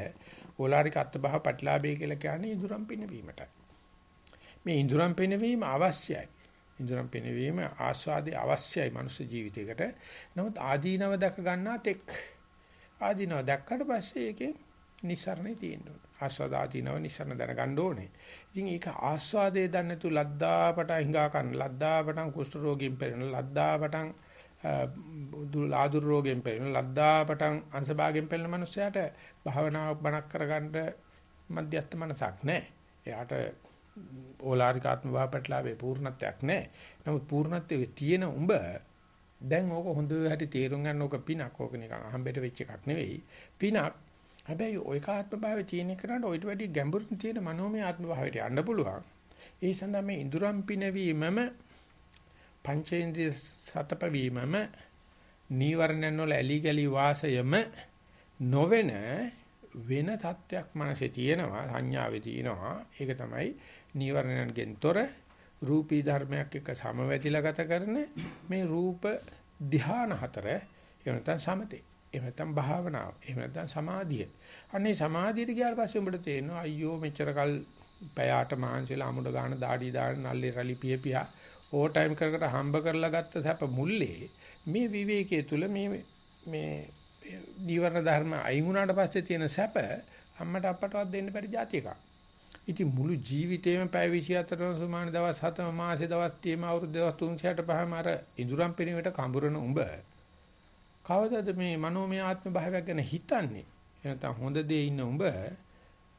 ඕලාරික අත්බහ පටලාභය කියලා කියන්නේ ඉඳුරම් පිනවීමටයි. මේ ඉඳුරම් පිනවීම අවශ්‍යයි. ඉඳුරම් පිනවීම ආස්වාදේ අවශ්‍යයි මනුස්ස ජීවිතයකට. නමුත් ආදීනව දැක ගන්නා තෙක් ආදීනව දැක්කට පස්සේ ඒකේ නිසරණේ තියෙනවා. ආස්වාද ආදීනව නිසරණ දැනගන්න ඕනේ. ඉතින් ඒක ආස්වාදයේ දන්නේ නැතු ලද්දාපට හිඟා කන්න ලද්දාපටන් කුෂ්ඨ රෝගීන් පෙරෙන ලද්දාපටන් ආදුර රෝගයෙන් පෙළෙන ලද්දාපටන් අංශභාගයෙන් පෙළෙන මනුස්සයාට භාවනාවක් බණක් කරගන්න මධ්‍යස්ථ මනසක් නැහැ. එයාට ඕලාරිකාත්ම වාපටලාවේ පූර්ණත්වයක් නැහැ. නමුත් පූර්ණත්වයේ තියෙන උඹ දැන් ඕක හොඳ හැටි තේරුම් ගන්න ඕක පිනක් ඕක නිකන් අහම්බෙට වෙච්ච එකක් නෙවෙයි. පිනක්. හැබැයි ඔයක ආත්ම භාවයේ තියෙන කෙනාට ඔයිට වැඩිය ගැඹුරින් තියෙන මනෝමය ආත්ම භාවයට යන්න පුළුවන්. ඒ සඳහා මේ ඉඳුරම් පිනවීමම පංචේන්ද්‍රිය සතපවීමම නීවරණයන් වල ඇලි ගලි වාසයම නොවන වෙන தත්වයක් මනසේ තියෙනවා සංඥාවේ තියෙනවා. ඒක තමයි නීවරණයන්ගෙන් තොර රූපී ධර්මයක් එක්ක සමවැදිලා ගත කරන මේ රූප ධානා හතර එහෙම නැත්නම් සමතේ එහෙම නැත්නම් භාවනාව. එහෙම නැත්නම් සමාධිය. අන්නේ සමාධියට ගියාට පස්සේ උඹට තේරෙනවා අයියෝ මෙච්චර කල් පැයට මහන්සිලා අමුඩ ගන්න දාඩි දාන නල්ලේ රලි පිය පියා ඕවර් ටයිම් කර කර හම්බ කරලා ගත්ත සැප මුල්ලේ මේ විවේකයේ තුල මේ මේ නීවරණ ධර්ම අයින් වුණාට පස්සේ තියෙන සැප අම්මට අප්පටවත් දෙන්න බැරි જાති එකක්. ඉතින් මුළු ජීවිතේම පැය 24 සුමාන දවස් 7 මාසේ දවස් 30 අවුරුදු දවස් 365ම අර ඉඳුරම් පිරිමිට කඹරන උඹ කවදද මේ මනෝමය ආත්ම භාවයක් ගැන හිතන්නේ එනතම් හොඳ දේ ඉන්න උඹ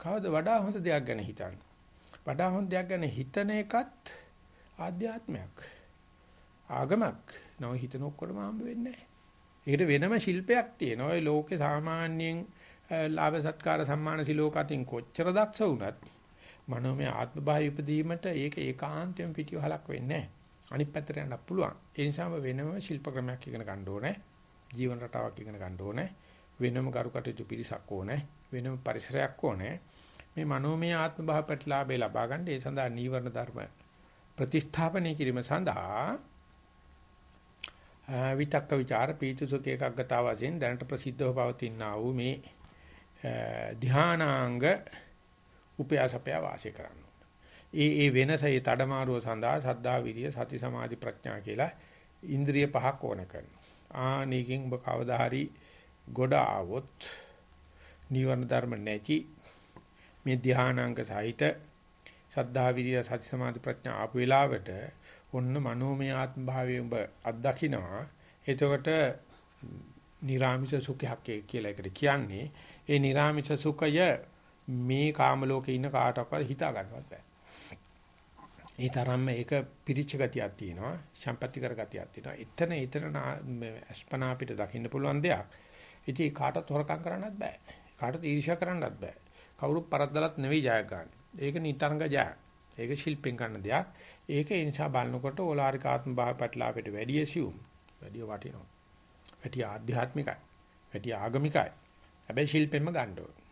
කවද වඩා හොඳ දෙයක් ගැන හිතන්නේ වඩා හොඳ දෙයක් ගැන හිතන එකත් ආධ්‍යාත්මයක් ආගමක් නෝ හිතන ඔක්කොම හම්බ වෙන්නේ නැහැ ඒකට වෙනම ශිල්පයක් තියෙනවා ඒ ලෝකේ සාමාන්‍යයෙන් ලාභ සත්කාර සම්මාන සිලෝක අතින් කොච්චර දක්ෂ වුණත් මනෝමය ආත්ම භාවය ඉදීමට ඒක ඒකාන්තයෙන් පිටිවහලක් වෙන්නේ නැහැ. අනිත් පැත්තට යන්න පුළුවන්. ඒ නිසාම වෙනම ශිල්ප ක්‍රමයක් ඉගෙන ගන්න ඕනේ. ජීවන රටාවක් ඉගෙන ගන්න ඕනේ. වෙනම කරුකටයුතු පිරිසක් ඕනේ. වෙනම පරිසරයක් ඕනේ. මේ මනෝමය ආත්ම භාව ප්‍රතිලාභය ලබා ගන්න ඒ සඳහා නීවරණ ධර්ම ප්‍රතිස්ථාපනය කිරීම සඳහා විතක්ක ਵਿਚාර පීතිසුඛ එකග්ගතාව වශයෙන් දැනට ප්‍රසිද්ධව පවතිනා වූ මේ ධානාංග උපයාසපයා වාසය කරන්න ඒ ඒ වෙනසයි තඩමාරුව සඳහා සද්ධා විරිය සති සමාධි ප්‍රඥා කියලා ඉන්ද්‍රිය පහක් ඕන කරනවා. ආනේකින් ඔබ කවදා හරි ගොඩ ආවොත් නිවර්ණ ධර්ම නැති මේ ධානාංග සහිත සද්ධා විරිය සති සමාධි ප්‍රඥා ආපු වෙලාවට ඔන්න මනෝමය ආත්ම භාවයේ ඔබ අත්දකින්නවා. එතකොට නිරාමිෂ සුඛයක් කියලා එකට කියන්නේ. ඒ නිරාමිෂ සුඛය මේ කාම ලෝකේ ඉන්න කාටවත් හිතා ගන්නවත් බෑ. ඒ තරම්ම ඒක පිරිච්ච ගතියක් තියෙනවා, සම්පත්‍ති කර ගතියක් තියෙනවා. එතන එතන අස්පනා අපිට දකින්න පුළුවන් දෙයක්. ඉතින් කාටවත් හොරකම් කරන්නත් බෑ. කාටවත් ඊර්ෂ්‍යා කරන්නත් බෑ. කවුරුත් පරද්දලත් නෙවෙයි ජය ගන්න. ඒක නිතරංග ජය. ඒක ශිල්පෙන් ගන්න දෙයක්. ඒක ඒ නිසා බලනකොට ඕලාරික ආත්ම භාව පැටලාවට වැඩි ඇසියුම් වැඩි වටිනවා. වැඩි ආධ්‍යාත්මිකයි. වැඩි ආගමිකයි. හැබැයි ශිල්පෙන්ම ගන්න ඕනේ.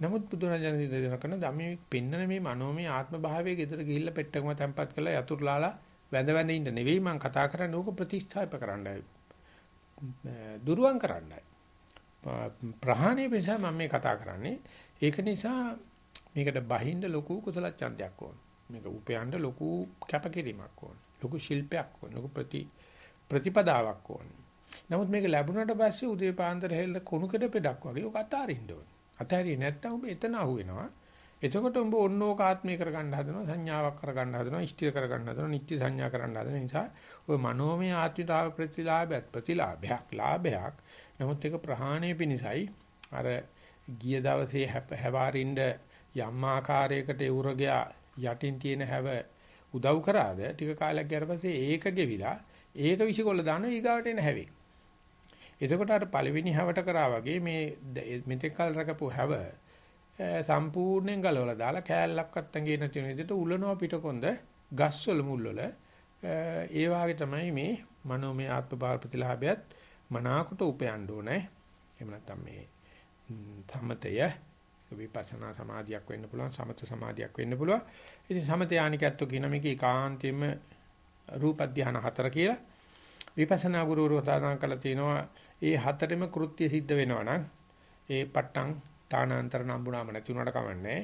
නමුත් බුදුරජාණන් දේශනා කරන ධම්මයේ පෙන්නන මේ මනෝමය ආත්ම භාවයේ ගෙදර ගිහිල්ලා පෙට්ටකම තැම්පත් කරලා යතුරුලාලා වැඳ වැඳ ඉන්න නෙවෙයි මම කතා කරන්නේ ඕක ප්‍රතිස්ථාප කරන්නයි. දුරුවන් කරන්නයි. ප්‍රහාණය නිසා මම මේ කතා කරන්නේ. ඒක නිසා මේකට බහින්න ලොකු කුසල ඡන්දයක් ඕන. මේක උපයන්න ලොකු කැපකිරීමක් ඕන. ලොකු ශිල්පයක් ඕන. ලොකු ප්‍රති ප්‍රතිපදාවක් ඕන. නමුත් මේක ලැබුණාට පස්සේ උදේ පාන්දර හෙල්ල කුණුකඩ පෙඩක් වගේ ඔක අතාරින්න ඕන. අතහැරියේ නැත්තම් ඔබ එතන අහු වෙනවා. එතකොට උඹ ඕනෝක ආත්මය කරගන්න හදනවා සංඥාවක් කරගන්න හදනවා ඉෂ්ටිය කරගන්න හදනවා නිත්‍ය සංඥා කරන්න හදන නිසා ඔය මනෝමය ආත්මිතාව ප්‍රතිලාභයක් ප්‍රතිලාභයක් ලාභයක්. නමුත් ඒක ප්‍රහාණය පිණිසයි. අර ගිය දවසේ හැවාරින්න යම් ආකාරයකට උරගයා යටින් තියෙන හැව උදව් කරාද ටික කාලයක් ගියාට පස්සේ ඒක ගෙවිලා ඒක විසිකොල්ල දානවා ඊගාවට එන හැවේ එතකොට අර පළවෙනි හැවට කරා වගේ මේ මෙතෙක් කල් රකපු හැව සම්පූර්ණයෙන් ගලවලා දාලා කෑල්ලක්වත් ඇඟේ නැති වෙන විදිහට උලනවා පිටකොන්ද ගස්වල මුල්වල ඒ වාගේ තමයි මේ මනෝමය ආත්මභාව ප්‍රතිලාභයත් මනාකොට උපයන්න ඕනේ. එහෙම නැත්නම් මේ සමතය විපස්සනා සමාධියක් වෙන්න පුළුවන් සමත සමාධියක් වෙන්න පුළුවන්. ඉතින් සමත යානිකත්ව කියන මේක ඒකාන්තයෙන්ම රූප ධානය හතර කියලා විපස්සනා ගුරුවරු සාධන කළා තියෙනවා ඒ හතරෙම කෘත්‍ය සිද්ධ වෙනවා නම් ඒ පට්ටම් තානාන්තර නම්බුනාම නැති උනට කමන්නේ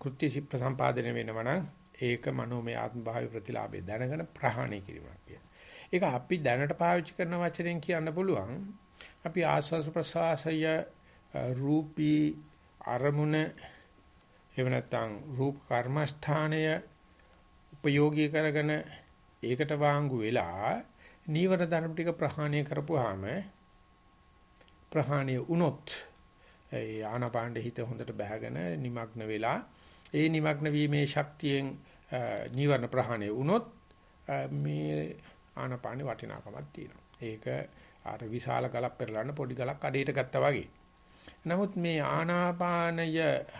කෘත්‍ය ප්‍රසම්පාදනය වෙනවා නම් ඒක මනෝමය ආත්ම භාවය ප්‍රතිලාභය දැනගෙන ප්‍රහාණය කිරීමක් කියන. ඒක අපි දැනට පාවිච්චි කරන වචනෙන් කියන්න පුළුවන්. අපි ආස්වාද ප්‍රසආසය රූපී අරමුණ එහෙම නැත්නම් රූප කර්මස්ථානය උපයෝගී කරගෙන ඒකට වාංගු වෙලා නීවර ධර්ම ටික ප්‍රහාණය කරපුවාම ප්‍රහාණය වුණොත් ඒ ආනාපානෙ හිත හොඳට බහගෙන নিমগ্ন වෙලා ඒ নিমগ্ন වීමේ ශක්තියෙන් නීවරණ ප්‍රහාණය වුණොත් මේ ආනාපානෙ වටිනාකමක් තියෙනවා. ඒක අර විශාල ගලක් පෙරලන්න පොඩි ගලක් අඩේට ගත්තා වගේ. නමුත් මේ ආනාපානය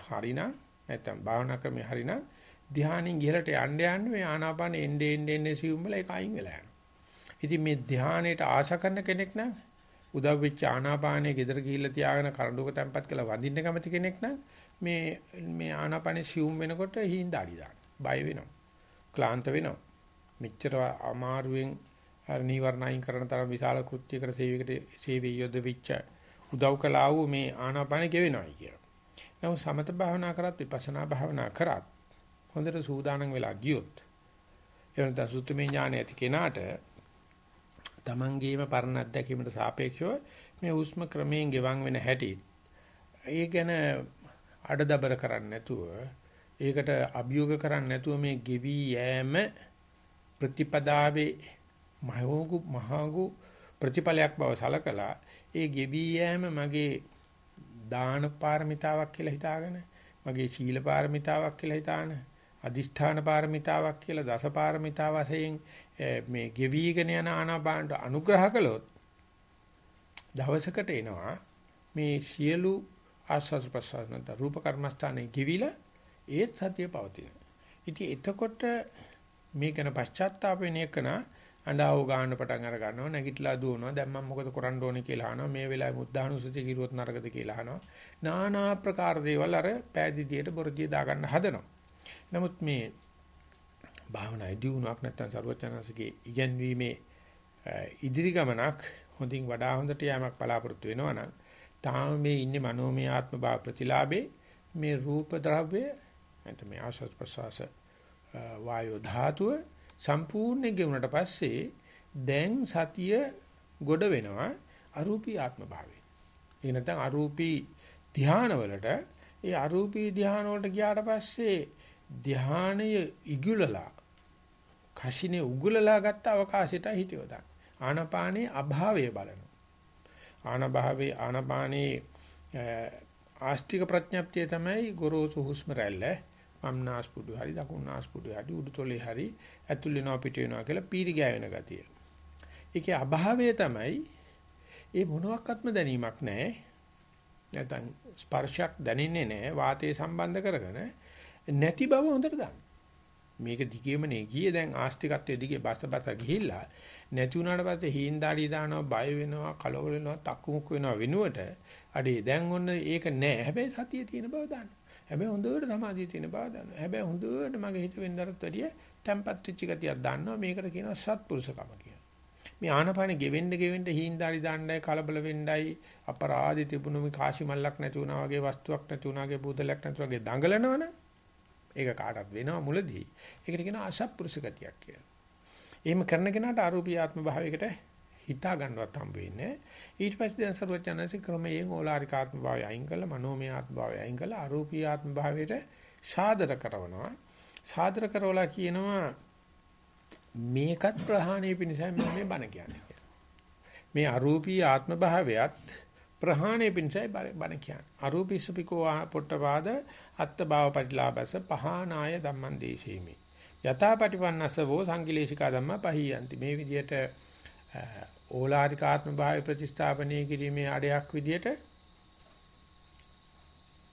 හරිනම් නැත්නම් භාවනා ක්‍රමය හරිනම් ධානයෙන් ඉහළට යන්න යන්න මේ ආනාපානෙ එන්නේ එන්නේ සිවුම් වල ඒක අයින් වෙලා යනවා. ඉතින් මේ ධානයට ආශා කරන කෙනෙක් නම් උදව් වෙච්ච ආනාපානයේ gedara ගිහිල්ලා තියාගෙන කරඬුක තැම්පත් කරලා වඳින්න කැමති කෙනෙක් නම් මේ මේ ආනාපානේ සිවුම් වෙනකොට හිඳාඩි දාන. බය වෙනවා. ක්ලාන්ත වෙනවා. මෙච්චර අමාරුවෙන් අර නීවරණයින් කරන තරම් විශාල කෘත්‍යයකට සේවයකට සේවී යොද වෙච්ච උදව් කළා වූ මේ ආනාපාන ගෙවෙනවායි කියලා. නමුත් සමත භාවනා කරත් විපස්සනා භාවනා කරත් හොඳට සූදානම් වෙලා ගියොත් එවනත සුත්තමේ ඥානය ඇති කෙනාට තමන්ගේම පරණ අත්දැකීමට සාපේක්ෂව මේ උස්ම ක්‍රමයෙන් ගෙවන් වෙන හැටි. ඒ ගැන අඩදබර කරන්නේ නැතුව ඒකට අභියෝග කරන්නේ නැතුව මේ ගෙවි යෑම ප්‍රතිපදාවේ මහෝගු මහාගු ප්‍රතිඵලයක් බව සලකලා ඒ ගෙවි යෑම මගේ දාන පාරමිතාවක් කියලා හිතාගෙන මගේ සීල පාරමිතාවක් කියලා හිතාන අදිෂ්ඨාන පාරමිතාවක් කියලා දස පාරමිතා වශයෙන් මේ ගෙවිගෙන යන ආනාපානට අනුග්‍රහ කළොත් දවසකට එනවා මේ සියලු ආස්වාද ප්‍රසන්න රූප කර්මස්ථානයේ ගෙවිලා ඒත් සතිය පවතින. ඉතින් එතකොට මේ ගැන පශ්චාත්තාප වෙන එකන අඬාව ගන්න පටන් අර ගන්නවා නැගිටලා දුවනවා. දැන් මම මොකද කරන්න ඕනේ කියලා අහනවා. මේ වෙලාවේ මුද්දානුසතිය කිරුවොත් නරකද කියලා අහනවා. নানা ආකාර දේවල් අර පෑදීදියට බොරදිය දාගන්න හදනවා. නමුත් මේ භාවනා ඉදිවුණක් නැත්නම් සරුවචනසගේ ඉගැන්වීමේ ඉදිරි ගමනක් හොඳින් වඩා හොඳට යamak බලාපොරොත්තු වෙනවා නම් තාම මේ ඉන්නේ මනෝමය ආත්ම භාව ප්‍රතිලාභේ මේ රූප ද්‍රව්‍ය නැත්නම් මේ ආශස් ප්‍රසවාස වායෝ ධාතුව සම්පූර්ණයෙන් ගෙවුනට පස්සේ දැන් සතිය ගොඩ වෙනවා අරූපී ආත්ම භාවයෙන්. ඒ නැත්නම් අරූපී ධානවලට ඒ අරූපී ධාන වලට ගියාට පස්සේ ධානය ඉගුලලා කෂිනේ උගුලලා ගත්ත අවකාශයට හිතියොදා. ආනපානේ අභාවය බලනවා. ආනභාවේ ආනපානේ ආස්තික ප්‍රඥප්තිය තමයි ගොරෝසු හුස්ම රැල්ල වම් නාස්පුඩු හරි දකුණු නාස්පුඩු හරි උඩුතොලේ හරි ඇතුල් වෙනවා පිට වෙනවා කියලා පීරි ගෑවෙන ගතිය. ඒකේ අභාවය තමයි ඒ මොනවාක්වත්ම දැනීමක් නැහැ. නැත්නම් ස්පර්ශයක් දැනෙන්නේ නැහැ වාතයේ සම්බන්ධ කරගෙන නැති බව හොඳට දන්න. මේක දිගේම නේ ගියේ දැන් ආස්තිකත්වයේ දිගේ බස්සබත ගිහිල්ලා නැති වුණාට පස්සේ හීන් දාඩි දානවා බය වෙනවා කලවල වෙනවා තක්කුමුක් වෙනවා වෙනුවට අඩේ දැන් ඔන්න ඒක නෑ හැබැයි සතිය තියෙන බව දන්න. හැබැයි හොඳට සමාධිය තියෙන බව දන්නවා. හැබැයි හොඳට මගේ හිත වෙනදටත් වැඩිය තැම්පත් වෙච්ච ගතියක් දන්නවා. මේකට කියනවා සත්පුරුෂකම කියලා. මේ ආනපාන ගෙවෙන්න ගෙවෙන්න හීන්දාරි දාන්නයි කලබල වෙන්නයි අපරාධි තිබුණු මේ කාශි මල්ලක් නැති වුණා වගේ වස්තුවක් නැති වුණා වගේ බුදලක් නැති වගේ දඟලනවනේ. ඒක කාටවත් වෙනවා මුලදී. ඒකට කියනවා අසත්පුරුෂ ගතියක් කියලා. එහෙම කරන කෙනාට ආරූපී ආත්ම භාවයකට හිතා ගන්නවත් හම්බ වෙන්නේ ඊට පස්සේ දැන් සරුවචනන්සේ ක්‍රමයෙන් ඕලාරික ආත්ම භාවය අයින් කළා මනෝමය ආත්ම භාවය අයින් කළා අරූපී ආත්ම භාවයට සාදර කරනවා සාදර කරවලා කියනවා මේකත් ප්‍රහාණය පිණිසයි මම මේ බණ කියන්නේ මේ අරූපී ආත්ම භාවයත් ප්‍රහාණය පිණිසයි බණ කියන්නේ අරූපී සුපිකෝ පොට්ටපාද අත්ත භාව පරිලාභස පහානාය ධම්මං දේශේමි යථාපටිපන්නස වූ සංකිලේශිකා ධම්ම පහියන්ති මේ විදිහට ඕලාරික ආත්ම භාවය ප්‍රතිස්ථාපනය කිරීමේ අඩයක් විදියට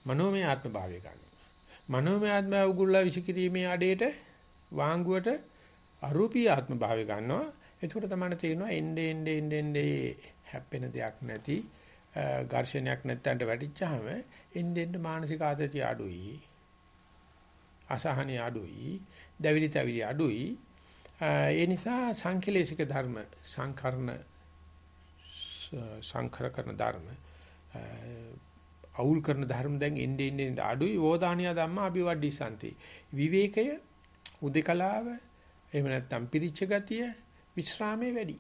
මනෝමය ආත්ම භාවය ගන්නවා. මනෝමය ආත්ම භාවය උගුල්ලා විසිකිරීමේ අඩේට වාංගුවට අරූපී ආත්ම භාවය ගන්නවා. එතකොට තමයි තේරෙනවා එnde ende ende ende හැප්පෙන දෙයක් නැති ඝර්ෂණයක් නැත්තන්ට වැටිච්චාම එnde ende මානසික ආතතිය අඩුයි. අසහනිය අඩුයි. දැවිලි තැවිලි අඩුයි. ඒ නිසා සංකලේශික ධර්ම සංකරණ සංකර කරන ධර්ම අවුල් කරන ධර්ම දැන් එන්නේ එන්නේ අඩුයි ඕදානිය ධම්ම අභිවඩ්ඩිසanti විවේකය උදේකලාව එහෙම නැත්නම් පිරිච්ච ගතිය විශ්‍රාමයේ වැඩි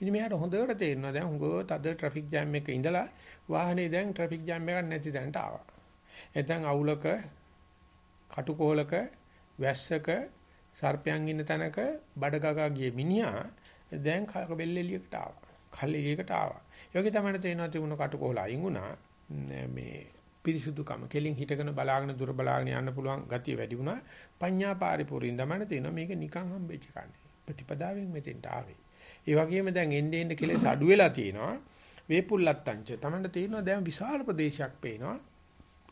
ඉතින් මෙයාට හොඳට තේරෙනවා දැන් හුඟ තද ට්‍රැෆික් ජෑම් එකක ඉඳලා වාහනේ දැන් ට්‍රැෆික් ජෑම් එකක් නැති තැනට ආවා එතෙන් අවුලක කටුකොහලක වැස්සක සර්පයන් ඉන්න තැනක බඩ ගගා ගිය මිනිහා දැන් බෙල්ල එළියකට ආවා. කල් එළියකට ආවා. ඒ වගේ තමයි තේනවා තිබුණ කටුකොහල අයින් වුණා. මේ පිරිසුදුකම කෙලින් හිටගෙන බලාගෙන දුර බලාගෙන යන්න පුළුවන් ගතිය වැඩි වුණා. පඤ්ඤා පාරිපූර්ණින් තමයි තේනවා මේක නිකන් හම්බෙච්ච කන්නේ. ප්‍රතිපදාවෙන් මෙතෙන්ට ආවේ. ඒ වගේම දැන් එන්නේ එන්නේ කෙලෙස් අඩු වෙලා තියෙනවා. වේපුල්ලත්තංච තමයි තේරෙනවා දැන් විශාල ප්‍රදේශයක් පේනවා.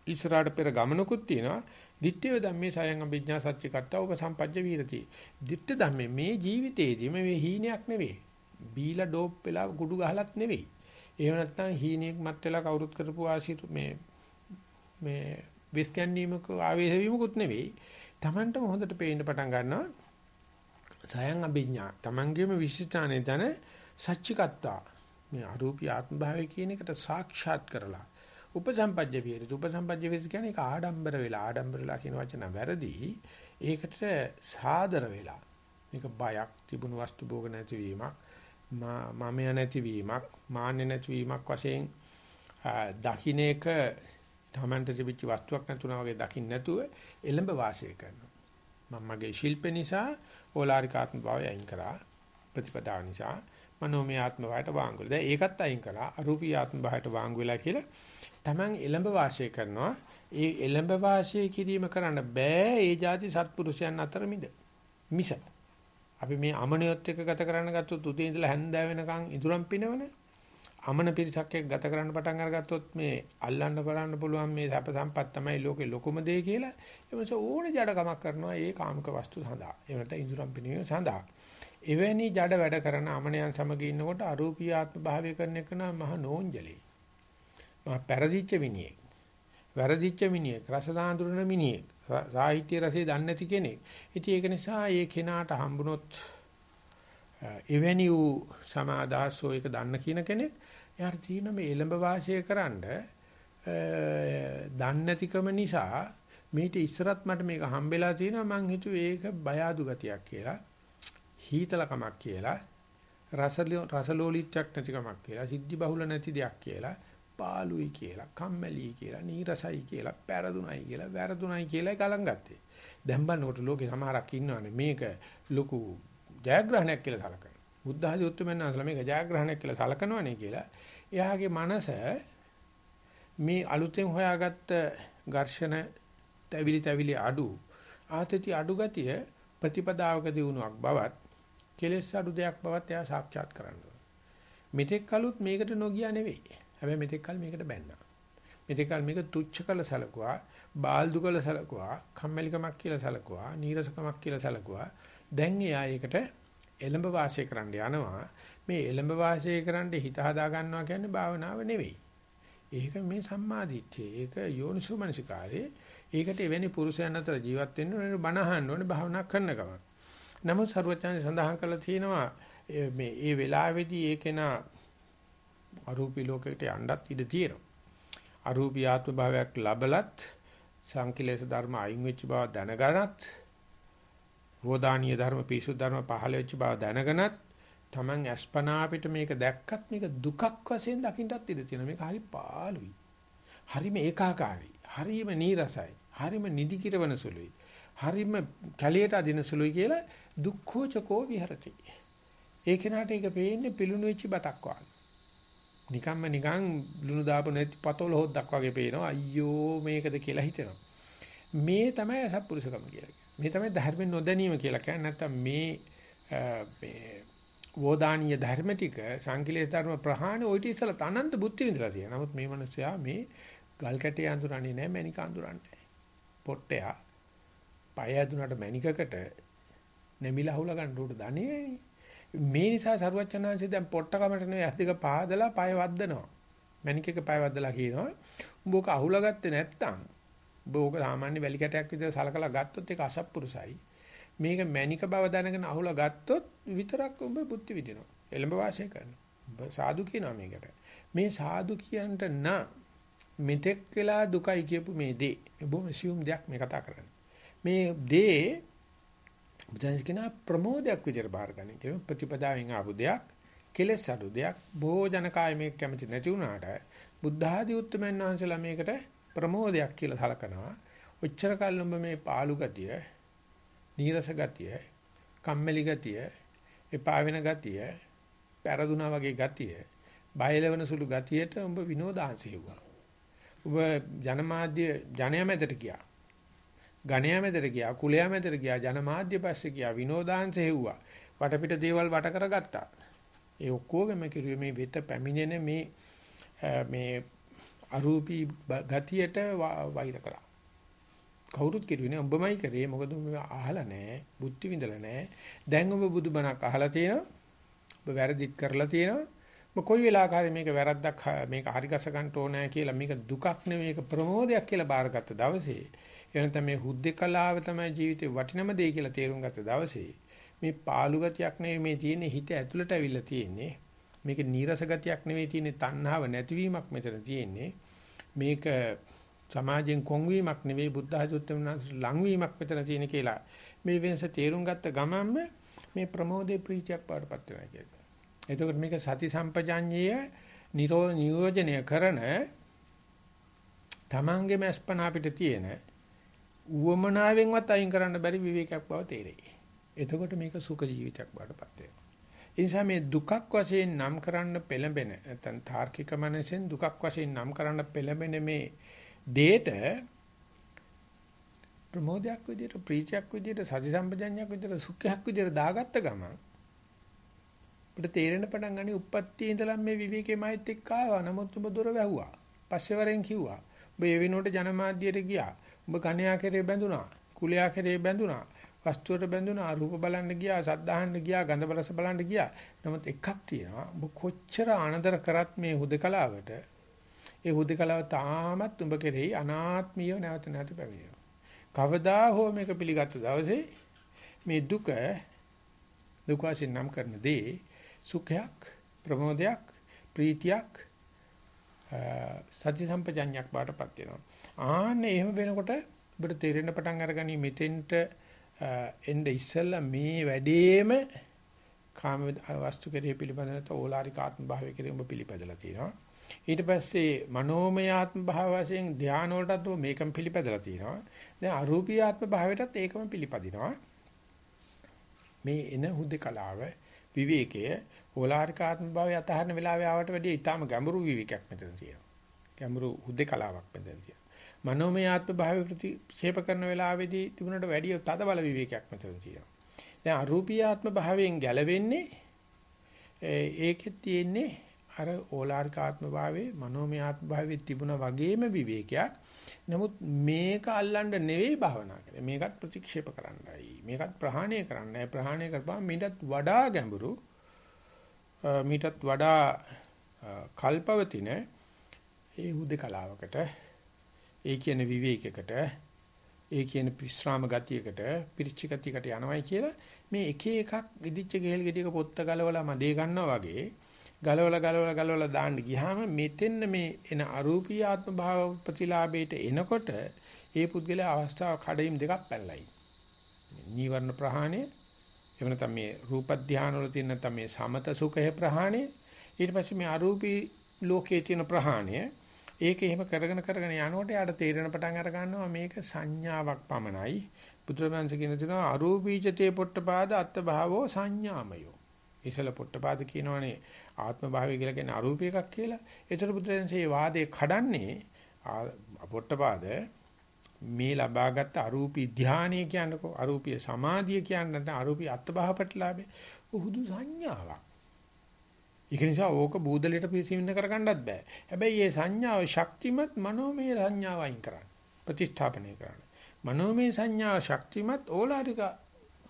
ඉස්සරහට පෙර ගමනකුත් තියෙනවා. දිත්තේ ධම්මේ සයන් අභිඥා සත්‍ය කත්තා ඔබ සම්පජ්ජ වීරති. දිත්ත ධම්මේ මේ ජීවිතේදී මේ හීනයක් නෙවෙයි. බීලා ඩෝප් වෙලා කුඩු ගහලත් නෙවෙයි. එහෙම නැත්නම් හීනියෙක් මත් වෙලා කවුරුත් කරපු ආශිර්ව මේ මේ විස්කැන්නීමක ආවේශ වීමකුත් නෙවෙයි. Tamanටම හොඳට පේන්න පටන් ගන්නවා. සයන් අභිඥා. තමන්ගේම විශිෂ්ටානේ තන සච්චිකත්තා. මේ අරූපී ආත්ම භාවය කියන එකට සාක්ෂාත් කරලා. උපසම්පජ්ජ විහෙරති. උපසම්පජ්ජ විහෙරති කියන්නේ ඒක ආඩම්බර වෙලා ආඩම්බර වෙලා කියන වචන වැරදි. ඒකට සාදර වෙලා. මේක බයක් තිබුණු වස්තු භෝග නැතිවීමක් මමය නැතිවීමක් මාන්නේ නැතිවීමක් වශයෙන් දකින්න එක තමන්ට තිබිච්ච වස්තුවක් නැතුණා වගේ දකින්න නැතුව එළඹ වාසය කරනවා. මම මගේ ශිල්ප නිසා ඕලාරිකාත්ම භාවය අයින් කරා ප්‍රතිපදාව නිසා මනෝමය ආත්ම භාවයට වාංගු වෙලා. දැන් ඒකත් අයින් කළා අරූපී ආත්ම භාවයට වාංගු වෙලා කියලා Taman එළඹ වාසය කරනවා. ඒ එළඹ වාසය කිරීම කරන්න බෑ ඒ જાති සත්පුරුෂයන් අතර මිද. මිස. අපි මේ අමනියොත් එක්ක ගත කරන්න ගත්තොත් උදේ ඉඳලා හැන්දෑ වෙනකන් ඉදුරම් පිනවනේ. අමන පිරිසක් එක්ක ගත කරන්න පටන් අරගත්තොත් මේ අල්ලන්න බලන්න පුළුවන් මේ සැප සම්පත් තමයි ලෝකේ ලොකුම දේ කියලා. එමස ඕනේ ජඩකමක් කරනවා ඒ කාමක වස්තු සඳහා. එහෙම නැත්නම් ඉඳුරම් පිනවීම සඳහා. එවැනි ජඩ වැඩ කරන අමනයන් සමග ඉන්නකොට අරූපී ආත්ම භාවය කරන එක නම් මහ නෝන්ජලේ. මහ පෙරදිච්ච මිනිහෙක්. වැරදිච්ච මිනිහෙක් රසදාඳුරන මිනිහෙක් සාහිත්‍ය රසය දන්නේ නැති කෙනෙක්. ඉතින් ඒක නිසා ඒ කෙනාට හම්බුනොත් එවැනි වූ සමාදාසෝ එක දන්න කියන කෙනෙක්. එයාට තියෙන මේ එළඹ වාසය කරන්න දන්නේ නැතිකම නිසා මේට ඉස්සරත් මට මේක හම්බෙලා තියෙනවා. මං හිතුවේ ඒක බය අඩු ගතියක් කියලා හීතලකමක් කියලා රස රසලෝලීත්‍යක් නැතිකමක් කියලා සිද්ධි බහුල නැති දෙයක් කියලා පාළුයි කියලා කම්මැලි කියලා නීරසයි කියලා පෙරදුනයි කියලා වැරදුනයි කියලා ගලන් ගත්තේ. දැන් බලනකොට ලෝකේ සමහරක් ඉන්නවනේ මේක ලොකු ජයග්‍රහණයක් කියලා සලකනවා බුද්ධ ආදී උත්තරමයන් අසල මේක ජයග්‍රහණයක් කියලා සලකනවනේ කියලා එයාගේ මනස මේ අලුතෙන් හොයාගත්ත ඝර්ෂණ තැවිලි තැවිලි අඩු ආතති අඩු ගතිය ප්‍රතිපදාවක දිනුවක් බවත් කෙලෙස් අඩු දෙයක් බවත් එයා සාක්ෂාත් කරගන්නවා. මෙතෙක් කලුත් මේකට නොගියා නෙවෙයි. හැබැයි මෙතෙක් කල මේකට බැන්නා. මෙතෙක් කල මේක තුච්ච කළ සලකුවා, බාල්දු කළ සලකුවා, කම්මැලිකමක් කියලා සලකුවා, නීරසකමක් කියලා සලකුවා. දැන් එයා ඒකට එළඹ වාසය කරන්න යනවා. මේ එළඹ වාසය කරන්න හිත හදා ගන්නවා කියන්නේ භාවනාව නෙවෙයි. ඒක මේ සම්මාදිට්ඨිය. ඒක යෝනිසෝමනසිකාරේ. ඒකට එවැනි පුරුෂයන් අතර ජීවත් වෙන්න ඕනේ බණ අහන්න ඕනේ භාවනා කරන ගමන්. නමුත් සරුවචාන්සේ සඳහන් කළා තියෙනවා මේ ඒ වෙලාවේදී ඒකේන අරූපී ලෝකයකට යන්නත් ඉඩ තියෙනවා. අරූපී ආත්ම භාවයක් ලැබලත් සංකිලේශ ධර්ම අයින් වෙච්ච බව දැනගනත් වෝදානීය ධර්ම පිසු ධර්ම පහළ වෙච්ච බව දැනගනත් Taman අස්පනා අපිට මේක දැක්කත් මේක දුකක් වශයෙන් දකින්නත් ඉඩ තියෙනවා. මේක හරි පාළුයි. හරිම ඒකාකාරයි. හරිම නීරසයි. හරිම නිදි කිරවන සුළුයි. හරිම කැලියට අදින සුළුයි කියලා දුක්ඛෝචකෝ විහෙරති. ඒ කෙනාට ඒක පේන්නේ පිලුණු වෙච්ච බතක් වගේ. නිකම්ම නිකන් ලුණු දාපු නැති පතොල හොද්දක් වගේ පේනවා. අයියෝ මේකද කියලා හිතෙනවා. මේ තමයි අසත්පුරුෂකම කියලා. මේ තමයි ධර්ම නොදැනීම කියලා කියන්නේ. නැත්තම් මේ මේ වෝදානීය ධර්ම ටික සංකලේශ ධර්ම ප්‍රහාණය ඔය ටි ඉස්සලා තනන්ත බුද්ධි විඳලා තියෙනවා. නමුත් මේ මිනිස්සයා මේ ගල් කැටේ අඳුරන්නේ නැහැ මැනික අඳුරන්නේ නැහැ. පොට්ටයා පය ඇදුනට මැනිකකට නැමිලා හුල ගන්න උඩ දන්නේ මේ නිසා සරුවචනාංශය දැන් පොට්ට කමට නෙවෙයි ඇස් දෙක පාදලා පය වද්දනවා. මැනිකක පය වද්දලා කියනවා. උඹ ඔක අහුලා ගත්තේ නැත්තම් උඹ ඔක සාමාන්‍ය වැලි කැටයක් විතර සලකලා ගත්තොත් ඒක අසත්පුරුසයි. මේක මැනික බව දැනගෙන අහුලා ගත්තොත් විතරක් ඔබ බුද්ධි විදිනවා. එළඹ වාසය කරනවා. ඔබ සාදු කියනවා මේකට. මේ සාදු කියන්ට න මෙතෙක් වෙලා දුකයි කියපු මේ දේ. බොහොම සියුම් දෙයක් මේ කතා කරන්නේ. මේ දේ බුදුන් කියන ප්‍රමෝදයක් විදිහට බාර ගන්න. කියන ප්‍රතිපදාවෙන් ආපු දෙයක්, කෙලෙස් අඩු දෙයක්, භෝජනකාය මේක කැමති නැති වුණාට බුද්ධ ආදී උත්තරමයන් වහන්සේලා මේකට ප්‍රමෝදයක් කියලා සලකනවා. ඔච්චර කල් ඔබ මේ පාළු ගතිය නීරස ගතිය, කම්මැලි ගතිය, එපා වෙන ගතිය, පෙරදුනා වගේ ගතිය, බයලවන සුළු ගතියට උඹ විනෝදාංශ හෙව්වා. ඔබ ජනමාධ්‍ය ජනයා මැදට ගියා. ගණයා මැදට ගියා, කුලයා මැදට ගියා, ජනමාධ්‍ය පස්සේ ගියා, විනෝදාංශ හෙව්වා. වටපිට දේවල් වට කරගත්තා. ඒ ඔක්කොගෙම කිරුවේ මේ වෙත පැමිණෙන මේ මේ අරූපී ගතියට වෛර කරා. කවුරුත් කිරුවේ නෑ උඹමයි කරේ මොකද උඹ අහලා නෑ බුද්ධි විඳලා නෑ දැන් උඹ බුදුබණක් අහලා තියෙනවා උඹ වැරදිත් කරලා තියෙනවා උඹ කොයි වෙලාවකරි මේක වැරද්දක් මේක හරි ගස ගන්න ඕනෑ කියලා මේක දුකක් නෙවෙයි මේක ප්‍රමෝදයක් කියලා බාරගත්ත දවසේ එනතම මේ හුද්දේ කලාව තමයි ජීවිතේ වටිනම දේ කියලා තේරුම් ගත්ත දවසේ මේ පාළු ගතියක් නෙවෙයි මේ තියෙන්නේ හිත ඇතුළට ඇවිල්ලා තියෙන්නේ. මේක නීරස ගතියක් නෙවෙයි තියෙන්නේ තණ්හාව නැතිවීමක් මෙතන තියෙන්නේ. මේක සමාජයෙන් කොන්වීමක් නෙවෙයි බුද්ධ ආධුත්වයෙන් ලංවීමක් මෙතන තියෙන කියලා. මේ වෙනස තේරුම් ගත්ත ගමන්ම මේ ප්‍රමෝදේ ප්‍රීතියක් පාඩපත් වෙනවා කියන්නේ. එතකොට මේක සති සම්පජාඤ්ඤය නියෝජනය කරන තමන්ගේම අස්පන අපිට තියෙන උවමනාවෙන්වත් අයින් කරන්න බැරි විවේකයක් බව තේරෙයි. එතකොට මේක සුඛ ජීවිතයක් බවටපත් වෙනවා. ඒ නිසා මේ දුකක් වශයෙන් නම් කරන්න පෙළඹෙන නැත්නම් තාර්කික මනසෙන් දුකක් වශයෙන් නම් කරන්න පෙළඹෙන මේ දේට ප්‍රමෝදයක් විදියට ප්‍රීතියක් විදියට සති සම්පජඤ්ඤයක් විදියට සුඛයක් විදියට දාගත්ත ගමන් අපිට තේරෙන පටන් ගනි උප්පත්තියේ ඉඳලා මේ විවේකයේ මයිත් එක්ක ආවා. නමුත් ඔබ දොර වැහුවා. පස්සේ වරෙන් කිව්වා. ඔබ ඒ වෙනුවට ජනමාධ්‍යයට ගියා. ඔබ කණ්‍යා කෙරේ බැඳුනා කුලයා කෙරේ බැඳුනා වස්තුවට බැඳුනා රූප බලන්න ගියා සද්ධාහන්න ගියා ගන්ධ බලස බලන්න ගියා. නමුත් එකක් තියෙනවා ඔබ කොච්චර ආනන්දර කරත් මේ හුදකලාවට ඒ හුදකලාව තාමත් උඹ කෙරෙහි අනාත්මීය නැවත නැවත පැමිණෙනවා. කවදා හෝ මේක පිළිගත් දවසේ මේ දුක දුක වශයෙන් නම් කරන දේ සුඛයක් ප්‍රමෝදයක් ප්‍රීතියක් සති සම්පජඤ්ඤයක් බාටපත් වෙනවා. ආන්නේ එහෙම වෙනකොට ඔබට තේරෙන්න පටන් අරගනි මෙතෙන්ට එnde ඉස්සෙල්ලා මේ වැඩේම කාම වස්තු කෙරෙහි පිළිබඳව ඕලාරික ආත්ම භාවය කෙරෙහි ඔබ පිළිපදලා තියෙනවා. ඊට පස්සේ මනෝමය ආත්ම භාව වශයෙන් ධානය වලටත් මේකම පිළිපදලා තියෙනවා. දැන් අරූපී ආත්ම භාවයටත් ඒකම පිළිපදිනවා. මේ එන හුදකලාව විවේකය ඕලාරික ආත්ම භාවය අතහරින වෙලාවේ ආවට වැඩිය ඊටාම ගැඹුරු විවේකයක් මෙතන තියෙනවා. ගැඹුරු හුදකලාවක් මෙතන තියෙනවා. මනෝමය ආත්ම භාවය ප්‍රතික්ෂේප කරන වෙලාවේදී තිබුණට වැඩිය තද බල විවේකයක් මෙතන තියෙනවා. දැන් අරූපී ආත්ම භාවයෙන් ගැලවෙන්නේ ඒකෙත් තියෙන්නේ අර ඕලාරික ආත්ම භාවයේ මනෝමය ආත්ම භාවයේ තිබුණා වගේම විවේකයක්. නමුත් මේක අල්ලන්න නෙවෙයි භාවනා කරන්නේ. මේකත් ප්‍රතික්ෂේප කරන්නයි. මේකත් ප්‍රහාණය කරන්නයි. ප්‍රහාණය කරපුවාම මීටත් වඩා ගැඹුරු මීටත් වඩා කල්පවතින ඒ හුදකලාවකට ඒ කියන විවේකයකට ඒ කියන විස්්‍රාම ගතියකට පිරිච්ච ගතියකට යනවයි කියලා මේ එක එකක් ඉදිච්ච ගෙහෙල් ගෙඩියක පොත්ත ගලවලා මදේ ගන්නවා වගේ ගලවලා ගලවලා ගලවලා දාන්න ගියාම මෙතෙන්න මේ එන අරූපී ආත්ම භාව ප්‍රතිලාභයට එනකොට ඒ පුද්ගලයා අවස්ථාව කඩයිම් දෙකක් පැනලයි. නීවරණ ප්‍රහාණය එහෙම නැත්නම් මේ රූප ධානය වල තියෙන නැත්නම් මේ සමත සුඛය ප්‍රහාණය ඊට පස්සේ මේ අරූපී ලෝකයේ තියෙන ප්‍රහාණය ඒක එහෙම කරගෙන කරගෙන යනකොට යාට තේරෙන පටන් අර ගන්නවා මේක සංඥාවක් පමණයි. බුදුරජාණන් කියන තුනවා අරූපීචතේ පොට්ටපාද අත්ත භාවෝ සංඥාමයෝ. ඉසල පොට්ටපාද කියනවනේ ආත්ම භාවය කියලා කියන්නේ අරූපී එකක් කියලා. ඒතර බුදුරජාණන්සේ වාදේ කඩන්නේ පොට්ටපාද මේ ලබාගත් අරූපී ධානය කියන්නකෝ අරූපී සමාධිය කියන්න නැත්නම් අරූපී අත්භාව ප්‍රතිලාභේ උහුදු සංඥාවක්. ඒක නිසා ඕක බූදලයට පිසින්න කරගන්නත් බෑ. හැබැයි මේ සංඥාව ශක්තිමත් මනෝමය සංඥාව අයින් කරන්න. ප්‍රතිස්ථාපනය කරන්න. මනෝමය සංඥාව ශක්තිමත් ඕලාරික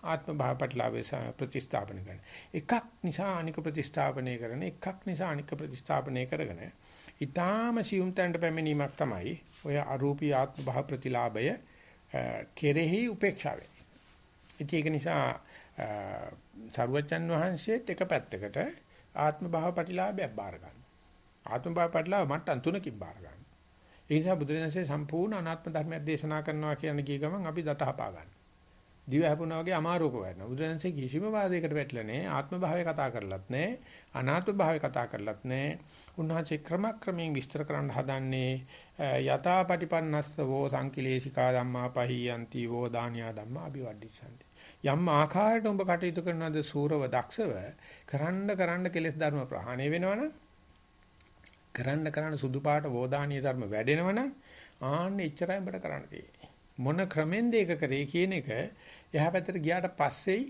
ආත්ම භාවපටලාවේ ප්‍රතිස්ථාපනය කරන. එකක් නිසා අනික ප්‍රතිස්ථාපනය කරන එකක් නිසා අනික ප්‍රතිස්ථාපනය කරගෙන ඊටාම සියුම් තැනට පැමිණීමක් තමයි ඔය අරූපී ආත්ම භාව ප්‍රතිලාභය කෙරෙහි උපේක්ෂාව වෙන්නේ. ඒක නිසා සරුවචන් වහන්සේත් එක පැත්තකට ආත්ම භාව ප්‍රතිලාභයක් බාර ගන්න. ආත්ම භාව ප්‍රතිලාභ මට්ටම් තුනකින් බාර ගන්න. ඒ නිසා බුදුරජාණන්සේ සම්පූර්ණ අනාත්ම ධර්මයක් දේශනා කරනවා කියන කී ගමන් අපි දත හපා ගන්න. දිව හැපුණා වගේ අමාරුක වෙනවා. බුදුරජාණන්සේ කිසිම වාදයකට වැටලා නැහැ. ආත්ම භාවය කතා කරලත් නැහැ. අනාත්ම භාවය කතා කරලත් නැහැ. උන්වහන්සේ ක්‍රමක්‍රමයෙන් විස්තර කරන්න හදන්නේ යථාපටිපන්නස්ස වෝ සංකිලේශිකා ධම්මා පහියන්ති වෝ දානියා ධම්මා අභිවද්දිසanti. යම් ආකාරයට උඹ කටයුතු කරනවද සූරව දක්ෂව කරන්න කරන්න කෙලෙස් ධර්ම ප්‍රහාණය වෙනවනම් කරන්න කරන්න සුදු පාට වෝදානීය ධර්ම වැඩෙනවනම් ආන්න එච්චරයි උඹට කරන්න තියෙන්නේ. මොන ක්‍රමෙන්ද ඒක කරේ කියන එක එහා පැත්තට ගියාට පස්සෙයි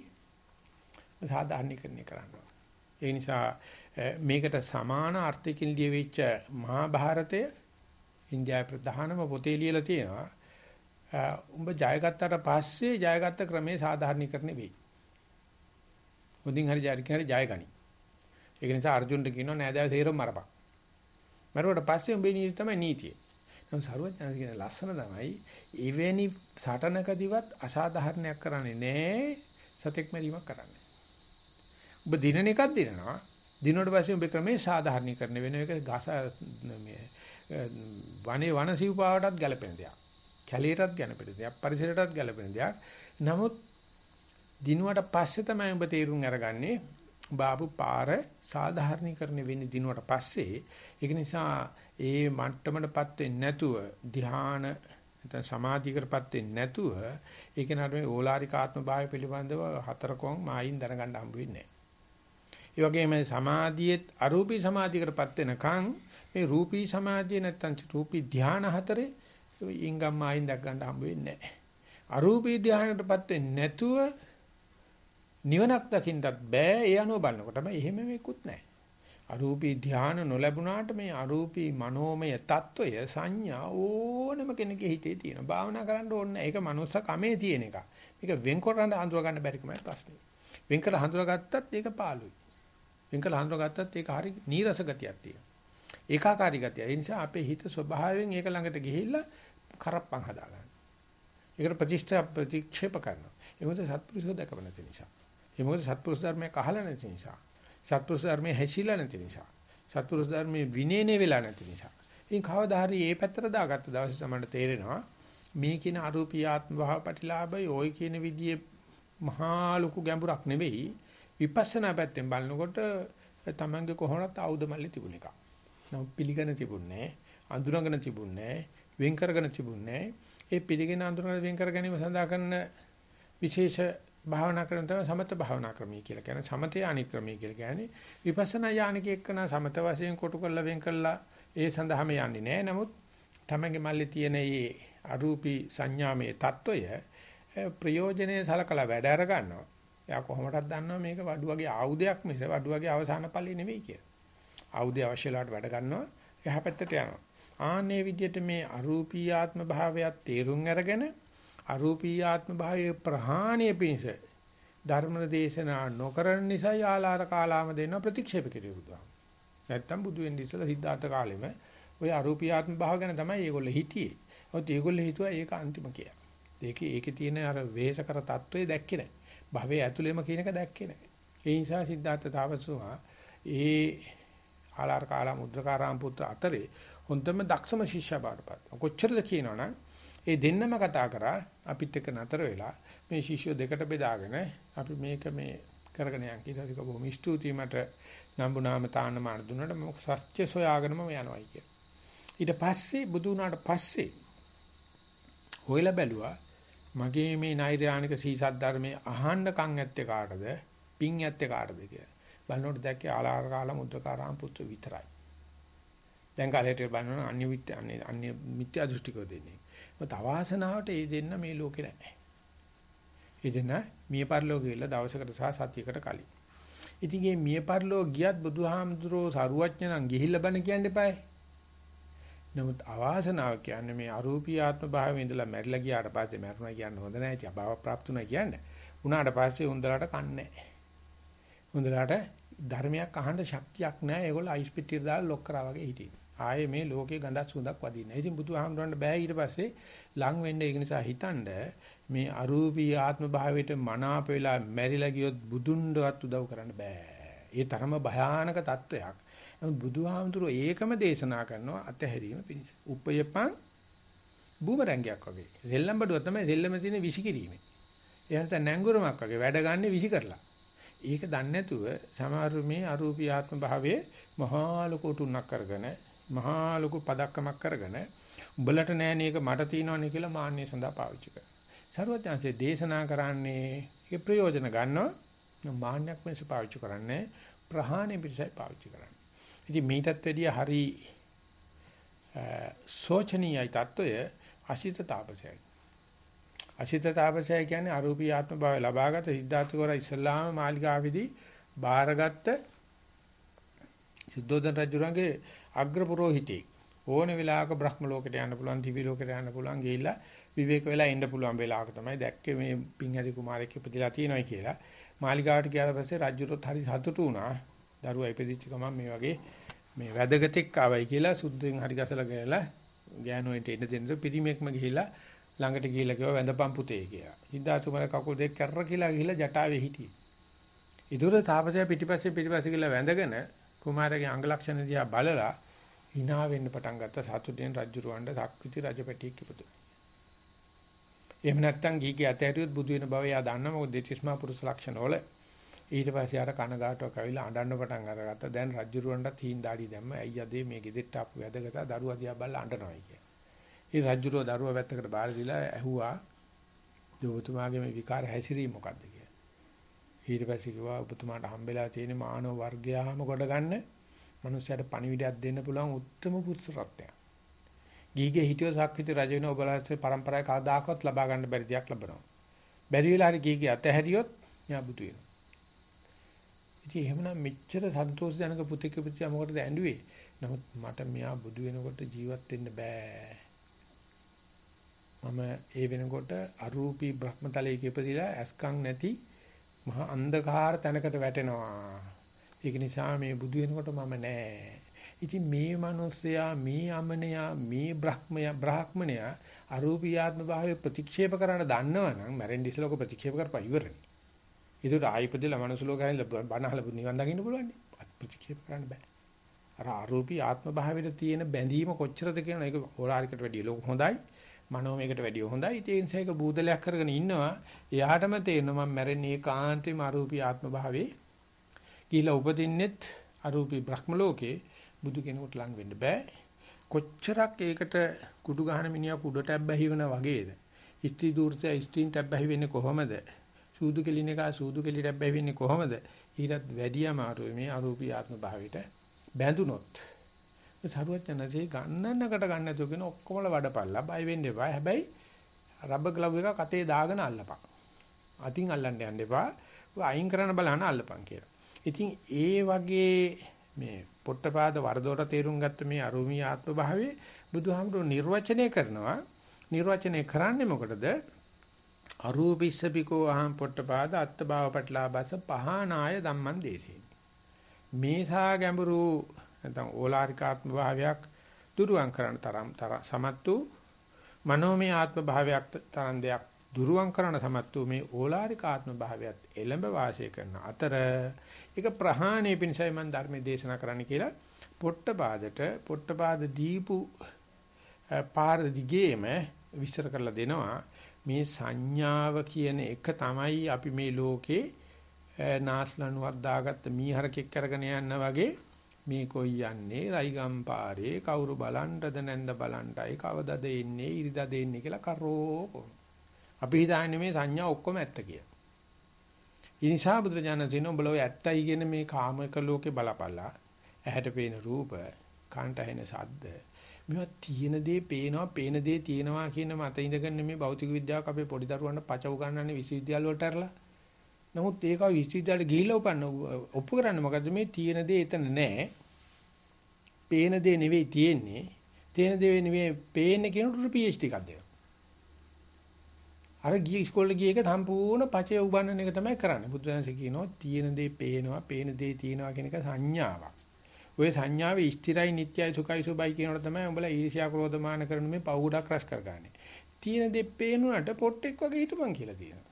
සාධාරණීකරණය කරන්න ඒ නිසා මේකට සමාන අර්ථයකින් ලියවිච්ච මහා භාරතය ඉන්දියාවේ ප්‍රධානම පොතේ ලියලා තියෙනවා. උඹ ජයගත්තට පස්සේ ජයගත්ත ක්‍රමේ සාධාරණීකරණය වෙයි. හොඳින් හරි ජයකින් හරි ජයගනි. ඒක නිසා අර්ජුන්ට කියනවා නෑදෑය තේරෙම මරපන්. මරුවට පස්සේ උඹේ නීතිය තමයි නීතිය. නම් සරුවඥාන්ස කියන ලස්සන තමයි එවැනි සටනකදීවත් අසාධාරණයක් කරන්නේ නෑ. සතෙක් මැරීමක් කරන්නේ. ඔබ දිනන එකක් දිනනවා. දිනුවට පස්සේ ඔබ ක්‍රමේ සාධාරණීකරණය වෙන එක ගස මේ වනේ වන සිව්පාවටත් ගැලපෙන දෙයක්. කැලේටත් ගැලපෙන දෙයක්. පරිසරයටත් ගැලපෙන දෙයක්. නමුත් දිනුවට පස්සේ තමයි ඔබ තීරුම් අරගන්නේ බාපු පාර සාධාරණීකරණය වෙන්නේ දිනුවට පස්සේ. ඒක නිසා ඒ මට්ටමටපත් වෙන්නේ නැතුව ධ්‍යාන නැත්නම් සමාධියකටපත් වෙන්නේ නැතුව ඒක නඩ මේ ඕලාරිකාත්ම භාවය පිළිබඳව හතරකොන් මායින් දැනගන්න හම්බ වෙන්නේ නැහැ. ඒ වගේම සමාධියෙත් අරූපී සමාධියකටපත් වෙනකන් මේ රූපී සමාධිය නැත්නම් රූපී ධාන හතරේ ඉංගම් මායින් දැක් ගන්න හම්බ වෙන්නේ නැහැ. අරූපී ධානයටපත් වෙන්නේ නැතුව නිවනක් දකින්නත් බෑ. ඒ අනුව බලනකොටම එහෙම මේකුත් නැහැ. අරූපී ධාන නොලැබුණාට මේ අරූපී මනෝමය తত্ত্বය සංඥා ඕනම කෙනෙකුගේ හිතේ තියෙනවා. භාවනා කරන්න ඕනේ. ඒක මනුස්ස කමේ තියෙන එක. මේක වෙන්කරන අඳුර ගන්න බැරි කමයි ප්‍රශ්නේ. වෙන්කර හඳුනාගත්තත් ඒක පාළුයි. වෙන්කර හඳුනාගත්තත් ඒක හරි නීරස ගතියක් තියෙනවා. ඒකාකාරී ගතිය. ඒ නිසා අපේ හිත ස්වභාවයෙන් ඒක ළඟට ගිහිල්ලා කරප්පන් හදාගන්න. ඒකට ප්‍රතිෂ්ඨා ප්‍රතික්ෂේප කරනවා. ඒ මොකද සත්පුරුෂෝ දැකව නැති නිසා. ඒ මොකද සත්පුරුෂ ධර්මයක් අහලා නැති නිසා. සත්පුරුෂ ධර්මයේ හැසිලා නැති නිසා. සත්පුරුෂ ධර්මයේ විනේනේ වෙලා නැති නිසා. ඉතින් කවදා හරි මේ පැත්තට දාගත්ත දවසේ තමයි තේරෙනවා මේ කියන අරූපී ආත්ම භාව ප්‍රතිලාභය ওই කියන විදිහේ මහා ලොකු ගැඹුරක් නෙවෙයි විපස්සනා පැත්තෙන් බලනකොට තමන්ගේ කොහොමවත් ආයුධ මල්ලේ තිබුණ එක. නමුත් පිළිගන්න තිබුණේ අඳුරගෙන තිබුණේ වෙන් කරගෙන තිබුණේ ඒ පිළිගෙන අඳුරන වෙන් කර ගැනීම සඳහා කරන විශේෂ භාවනා ක්‍රම තමයි සමත භාවනා ක්‍රමය කියලා කියන්නේ. සමතේ අනික් ක්‍රමය කියලා කියන්නේ විපස්සනා යානිකේ එක්කන සමත වශයෙන් කොටු කරලා වෙන් කරලා ඒ සඳහාම යන්නේ නැහැ. නමුත් තමගේ මල්ලේ තියෙන මේ අරූපී සංඥාමේ తত্ত্বය ප්‍රයෝජනේ සලකලා වැඩ අර ගන්නවා. එයා කොහොමදක් දන්නවා මේක වඩුවගේ ආයුධයක් මිස වඩුවගේ අවසාන ඵලෙ නෙවෙයි කියලා. ආයුධය අවශ්‍යලාට වැඩ ගන්නවා. එහා පැත්තට යනවා. ආන්නේ විදිහට මේ අරූපී ආත්ම භාවයත් තේරුම් අරගෙන අරූපී ආත්ම භාවයේ ප්‍රහාණය පිණිස ධර්ම දේශනා නොකරන නිසා යාලාර කාලාම දෙන ප්‍රතික්ෂේප කෙරේ බුදුහාම. නැත්තම් බුදු වෙන්නේ ඉස්සලා සිද්ධාර්ථ කාලෙම ওই අරූපී ආත්ම භාව ගැන තමයි ඒගොල්ලෝ හිටියේ. ඔහොත් ඒගොල්ලෝ හිතුවා ඒක අන්තිම කියලා. ඒකේ ඒකේ තියෙන අර වේශ කර తত্ত্বය දැක්කේ නැහැ. භවයේ ඇතුළෙම කියන එක දැක්කේ නැහැ. ඒ නිසා සිද්ධාර්ථ තාපසතුමා ඒ ආලාර කාලා මුද්‍රකාරාම පුත්‍ර අතරේ හොඳම දක්ෂම ශිෂ්‍යයා බාටපත්. කොච්චරද කියනවනම් ඒ දෙන්නම කතා කරා අපිත් එක්ක නතර වෙලා මේ ශිෂ්‍ය දෙකට බෙදාගෙන අපි මේක මේ කරගෙන යන් කියලා ඒක බොහොම ස්තුතියි මට නම්බු නාම තාන්න මාන දුන්නට මම සත්‍ය සොයාගෙනම යනවායි කියලා. ඊට පස්සේ බුදු වුණාට පස්සේ හොයලා බැලුවා මගේ මේ නෛර්යානික සීසත් ධර්මයේ අහන්න කන් ඇත්තේ කාටද? පිං ඇත්තේ කාටද කියලා. බලනකොට දැක්කේ ආලාර කාල මුද්දකාරාම පුත්‍ර විතරයි. දැන් කාලේට බලනවා අන්‍ය විත්‍ය අන්‍ය මිත්‍යා දෘෂ්ටිකෝ දෙන්නේ. මොකද අවාසනාවට ඒ දෙන්න මේ ලෝකේ නැහැ. ඒ දෙන්න මිය පරලෝකෙ ඉල්ල දවසකට සහ සතියකට කලින්. ඉතින් මේ මිය පරලෝක ගියත් බුදුහාමුදුරෝ සරුවඥනම් ගිහිල්ලා බණ කියන්න එපායි. නමුත් අවාසනාව කියන්නේ මේ අරූපී ආත්ම භාවයේ ඉඳලා මැරිලා ගියාට පස්සේ මැරුණා කියන්න හොඳ නැහැ. ඉතින් අභාව ප්‍රාප්තුණා කියන්නේ. උනාට පස්සේ උන්දලට කන්නේ නැහැ. උන්දලට ධර්මයක් අහන්න ශක්තියක් නැහැ. ඒගොල්ලෝ අයිස් පිටියට දාලා ලොක් කරා වගේ හිටියේ. ආයේ මේ ලෝකේ ගඳක් සුවඳක් වදින්න. ඉතින් බුදුහාමුදුරන්ට බෑ ඊට පස්සේ ලං වෙන්න ඒක නිසා හිතනද මේ අරූපී ආත්ම භාවයට මනාප වෙලා මැරිලා ගියොත් බුදුන්වත් උදව් කරන්න බෑ. ඒ තරම භයානක තත්වයක්. නමුත් බුදුහාමුදුරෝ ඒකම දේශනා කරනවා අතහැරීම පිණිස. උපයපං බූමරංගයක් වගේ. සෙල්ලම් බඩුව තමයි සෙල්ලම තියෙන විසිකිරීමේ. ඒ නැත්නම් නැංගුරමක් වගේ වැඩ ගන්න විසි කරලා. ඒක දන්නේ නැතුව සමහර මේ අරූපී ආත්ම භාවයේ මහා ලොකු තුනක් කරගෙන මහා ලොකු පදක්කමක් කරගෙන උඹලට නෑනේ ඒක මට තියෙනවනේ කියලා මාන්නේ සඳහා පාවිච්චි කරනවා. සරුවත්‍යංශයේ දේශනා කරන්නේ ඒ ප්‍රයෝජන ගන්නවා මාන්නයක් වෙනස පාවිච්චි කරන්නේ ප්‍රහාණය පිටසයි පාවිච්චි කරන්නේ. ඉතින් මේකටත් වැඩිය හරි සෝචනීයයි தত্ত্বය අසිත තාපසයයි. අසිත තාපසය කියන්නේ අරූපී ආත්ම භාවය ලබාගත සිද්ධාර්ථ කෝර ඉස්ලාම මාලිගාවේදී බාරගත්ත සිද්ධෝදන රජුරන්ගේ අග්‍ර පුරোহিතෙක් ඕන වෙලාවක බ්‍රහ්ම ලෝකයට යන්න පුළුවන් දිවි ලෝකයට යන්න පුළුවන් ගිහිල්ලා විවේක වෙලා ඉන්න පුළුවන් වෙලාවක තමයි දැක්කේ මේ පිංහදි කුමාරයෙක් ඉපදිලා තියෙනවා කියලා මාලිගාවට ගියාට පස්සේ රජුරොත් හරි සතුටු වුණා දරුවා ඉපදිච්ච ගමන් මේ වගේ මේ වැදගත්ෙක් ආවයි කියලා සුද්ධෙන් හරි ගසලා ගෑලා ගෑනෝන්ට එන්න දෙන්න පිරිමෙක්ම ගිහිල්ලා ළඟට ගිහිල්ලා කිව්වා වැඳපම් පුතේ කියලා. සිද්ධාර්ථ කුමාරයා කකුල් දෙක කැරර කියලා ගිහිල්ලා ජටාවේ හිටියේ. ඉදුර තාපසයා පිටිපස්සේ පිටිපස්සේ ගිහිල්ලා වැඳගෙන කුමාරයාගේ අංග ලක්ෂණ දිහා බලලා hina වෙන්න පටන් ගත්ත සතුටෙන් රජුරවණ්ඩ සක්විති රජපැටියෙක් ඉපදුනා. එහෙම නැත්තම් ගීකේ අතහැරියොත් බුදු වෙන බව එයා දන්නා මොකද දෙතිස්මා පුරුෂ ලක්ෂණ වල ඊට පස්සේ ආර කනගාටුවක් ඇවිල්ලා අඬන්න පටන් අරගත්තා. දැන් රජුරවණ්ඩත් හීන් දාඩි දැම්ම. ඇයි අදේ මේ ගෙදෙට්ට ආපු වැදගත් දරුවා දිහා බලලා අඬනවායි කිය. ඊ රජුරෝ දරුවා වැත්තකට බාර දීලා ඇහුවා ඔබතුමාගේ මේ විකාර හැසිරීම මොකද්ද කියලා. ඊට පස්සේ කිව්වා ඔබතුමාට හම්බෙලා තියෙන මානව වර්ගයාම කොට ගන්න මනුස්සයට පණිවිඩයක් දෙන්න පුළුවන් උත්තරම පුරුෂ රත්නයක්. ගීගේ හිටියෝ සක්විති රජ වෙන ඔබලාට පරම්පරාවේ කවදාකවත් ලබා ගන්න බැරි දෙයක් ලැබෙනවා. බැරි වෙලා හරි ගීගේ අතහැරියොත් මෙයා බුදු වෙනවා. ඉතින් එහෙමනම් මෙච්චර සන්තෝෂජනක පුතෙක් පුතියා මොකටද ඇඬුවේ? නමුත් මට මෙයා බුදු වෙනකොට ජීවත් වෙන්න බෑ. මම ඒ වෙනකොට අරූපී බ්‍රහ්මතලයක ඉපදිලා ඇස්කම් නැති මහා අන්ධකාර තැනකට වැටෙනවා. ඒක නිසා මේ බුදු වෙනකොට මම නෑ. ඉතින් මේ මිනිස්සයා මේ අමනයා මේ බ්‍රහ්මයා බ්‍රාහ්මණයා අරූපී ආත්ම භාවය ප්‍රතික්ෂේප කරන්න දන්නවනම් මැරෙන්න ඉස්සලක ප්‍රතික්ෂේප කරපා ඉවරනේ. ඒකට ආයිපදලා මනුස්ස ලෝකයෙන් බණහල නිවන් දකින්න පුළුවන් නේ. ප්‍රතික්ෂේප කරන්න බෑ. අර අරූපී ආත්ම භාවයට තියෙන බැඳීම කොච්චරද කියන එක ඕලාරිකට වැඩිය ලෝක හොඳයි. මනෝමයකට වැඩිය හොඳයි. ඒ නිසා ඒක බූදලයක් කරගෙන ඉන්නවා. එයාටම තේරෙනවා මම මැරෙන්නේ ඒකාන්තේම අරූපී ආත්ම භාවේ. ගිහිලා උපදින්නෙත් අරූපී බ්‍රහ්ම ලෝකේ බුදු කෙනෙකුට ලඟ වෙන්න බෑ. කොච්චරක් ඒකට කුඩු ගහන මිනිහා කුඩට ඇබ්බැහි වෙනා වගේද? ස්ත්‍රී දූර්තය ස්ත්‍රීන්ට ඇබ්බැහි වෙන්නේ කොහොමද? සූදු කෙලින එක සූදු කෙලිට ඇබ්බැහි වෙන්නේ කොහොමද? ඊටත් වැඩි අමාරුයි මේ අරූපී ආත්ම භාවයට බැඳුනොත්. සරුවචනසේ ගන්නන්නකට ගන්න නැතුව කියන ඔක්කොමල වඩපල්ලා බය වෙන්න එපා. හැබැයි රබර් ග්ලව් එක කතේ දාගෙන අල්ලපන්. අතින් අල්ලන්න යන්න එපා. අයින් කරන්න බලන්න අල්ලපන් කියලා. ඉතින් ඒ වගේ මේ පොට්ටපාද වරදොට තේරුම් ගත්ත මේ අරුමී ආත්ම භාවයේ බුදුහාමුදුරු නිර්වචනය කරනවා. නිර්වචනය කරන්නේ මොකටද? අරූපිස්සපිකෝ අහං පොට්ටපාද අත්බාව පටලාබස පහනාය ධම්මං දේශේ. මේසා ගැඹුරු නැත්නම් ඕලාරිකාත්ම භාවයක් දුරුවන් කරන තරම් සමත් වූ මනෝමය ආත්ම භාවයක් තරම් දෙයක් දුරුවන් කරන සමත් වූ මේ ඕලාරික ආත්ම භාවයත් එළඹ වාසය කරන අතර ඒක ප්‍රහාණය පිණිසයි මම ධර්මයේ දේශනා කරන්න කියලා පොට්ටපාදට පොට්ටපාද දීපු පාර දිගේම විස්තර කරලා දෙනවා. මේ සංඥාව කියන එක තමයි අපි මේ ලෝකේ නාස්ලනුවක් දාගත්ත මීහරකෙක් කරගෙන යන්න වගේ මේ කොයි යන්නේ රයිගම් පාරේ කවුරු බලන්නද නැන්ද බලන්ටයි කවදද එන්නේ ඉරිදද එන්නේ කියලා කරෝ අපි හිතන්නේ මේ සංඥා ඔක්කොම ඇත්ත කියලා. ඒ නිසා බුදුරජාණන් කියනවා උඹලා ඔය ඇත්තයි කියන මේ කාමක ලෝකේ බලපල්ලා ඇහැට පේන රූප, කන්ට ඇහෙන ශබ්ද මේවා තියෙන දේ පේනවා, පේන දේ තියෙනවා කියන මත ඉඳගෙන මේ භෞතික විද්‍යාවක් අපේ පොඩි දරුවන්ට පච උගන්වන්නේ විශ්වවිද්‍යාල වලට අරලා. නමුත් ඒක විශ්වවිද්‍යාලට ගිහිල්ලා උපන්න ඔප්පු කරන්නේ මොකද්ද මේ තියෙන දේ එතන නැහැ. පේන දේ නෙවෙයි තියෙන්නේ. තියෙන දේ නෙවෙයි පේන්නේ කියනකොට PhD එකක් දෙනවා. අර ගිය ඉස්කෝලේ ගිය එක සම්පූර්ණ පචය උබන්නන එක තමයි කරන්නේ. බුදුරජාණන්සේ කියනවා තියෙන දේ පේනවා, පේන දේ තියෙනවා කියන එක සංඥාවක්. ওই සංඥාවේ ස්ථිරයි, නිට්ටයයි, සුඛයි, සුබයි කියනකොට තමයි උඹලා ඊර්ෂ්‍යා, ක්‍රෝධ, මාන කරන මේ පවුඩක් රස කරගන්නේ. තියෙන දේ පේනුනට පොට්ටෙක් වගේ හිටපන් කියලා තියෙනවා.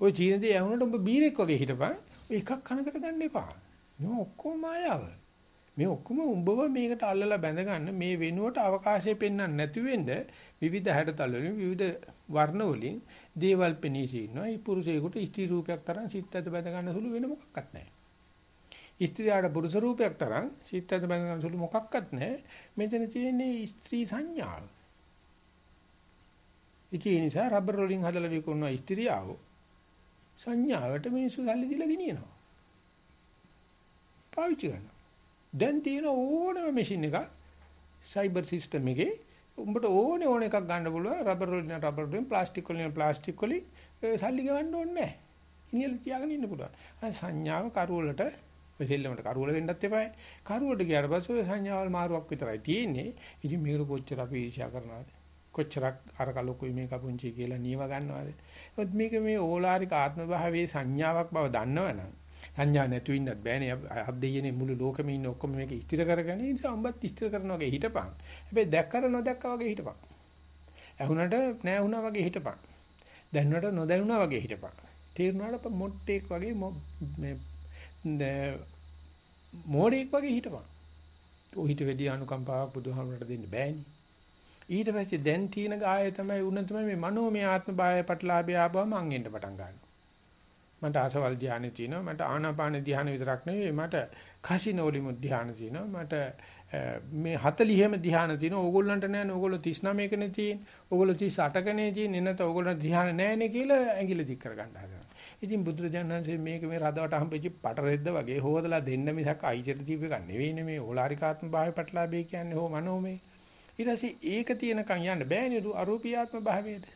ওই තියෙන දේ ඇහුනට උඹ බීරෙක් වගේ හිටපන්. එකක් කනකට ගන්න එපා. මේ ඔක්කොම මායාව. මේ ඔක්කොම උඹව මේකට අල්ලලා බැඳ ගන්න මේ වෙනුවට අවකාශය පෙන්වන්න නැති වෙන්න විවිධ හැඩතල වලින් විවිධ වර්ණ වලින් දේවල් පෙනී සිටිනවා. ඒ පුරුෂයෙකුට ස්ත්‍රී රූපයක් තරම් සිත් ඇත බැඳ ගන්න සුළු වෙන මොකක්වත් නැහැ. ස්ත්‍රියට පුරුෂ රූපයක් තරම් සිත් ඇත බැඳ ගන්න සුළු මොකක්වත් නැහැ. මෙතන තියෙන්නේ ස්ත්‍රී සංඥාව. ඒ නිසා රබර් වලින් හදලා විකුණන ස්ත්‍රියාව සංඥාවට මිනිස්සු සල්ලි දීලා ගෙනියනවා. පාවිච්චි කරනවා. දැන් තියෙන ඕනම මැෂින් එකක් සයිබර් සිස්ටම් එකේ උඹට ඕනේ ඕන එකක් ගන්න පුළුවන් රබර් වලින් රබර් වලින් ප්ලාස්ටික් වලින් ප්ලාස්ටික් වලින් සල්ලි ගෙවන්න ඕනේ නැහැ. ඉනියල තියාගෙන ඉන්න පුළුවන්. අය සංඥාව කරුවලට ඔය දෙල්ලමට කරුවල වෙන්නත් එපායි. කරුවලට ගියාට පස්සේ ඔය සංඥාවල් මාරුවක් විතරයි තියෙන්නේ. ඉතින් මේක කොච්චර අපි ඊර්ෂ්‍යා කරනවද? කොච්චරක් අර කලොකුයි මේක පුංචි කියලා නියව ගන්නවද? මේක මේ ඕලාරික ආත්ම භාවයේ සංඥාවක් බව දන්නවනම් සංඥා නැතු ඉන්නත් බෑනේ අත් දෙයනේ මුළු ලෝකෙම ඉන්න ඔක්කොම මේක ස්ථිර කරගෙන ඉතින් උඹත් ස්ථිර කරන වගේ හිටපන්. හැබැයි දැක්කර නොදැක්කා වගේ හිටපන්. ඇහුනට නෑ වුණා වගේ හිටපන්. දැනුණට නොදැනුණා වගේ හිටපන්. තේරුණාට මොට්ටෙක් වගේ මේ මෝඩෙක් වගේ හිටපන්. ඔහිට වැඩි අනුකම්පාවක් බුදුහාමරට දෙන්න බෑනේ. ඊට පස්සේ දැන් තියෙන ගාය තමයි උන තමයි මේ මනෝමය ආත්ම භාවය පටලාභය ආවම මං එන්න පටන් ගන්නවා. මට ආසවල් ධානය තියෙනවා මට ආනාපාන ධානය විතරක් නෙවෙයි මට කසිනෝලිමු ධානය තියෙනවා මට මේ 40ෙම ධානය තියෙනවා ඕගොල්ලන්ට නෑනේ ඕගොල්ලෝ 39කනේ තියෙන්නේ ඕගොල්ලෝ 38කනේ තියෙන්නේ නැත්නම් ඕගොල්ලෝ ධානය නෑනේ කියලා ඇඟිලි දික් කර ගන්න හදනවා. ඉතින් බුදුරජාණන් වහන්සේ මේක මේ රදවට හම්බෙච්ච පටරෙද්ද වගේ හොදලා දෙන්න මිසක් අයිචට දීප එක නෙවෙයිනේ මේ ඕලාරිකාත්ම භාවය පටලාභය කියන්නේ හෝ මනෝමය. ඊට පස්සේ ඒක තියෙනකන් යන්න බෑනේ අරූපීයාත්ම භාවයේද.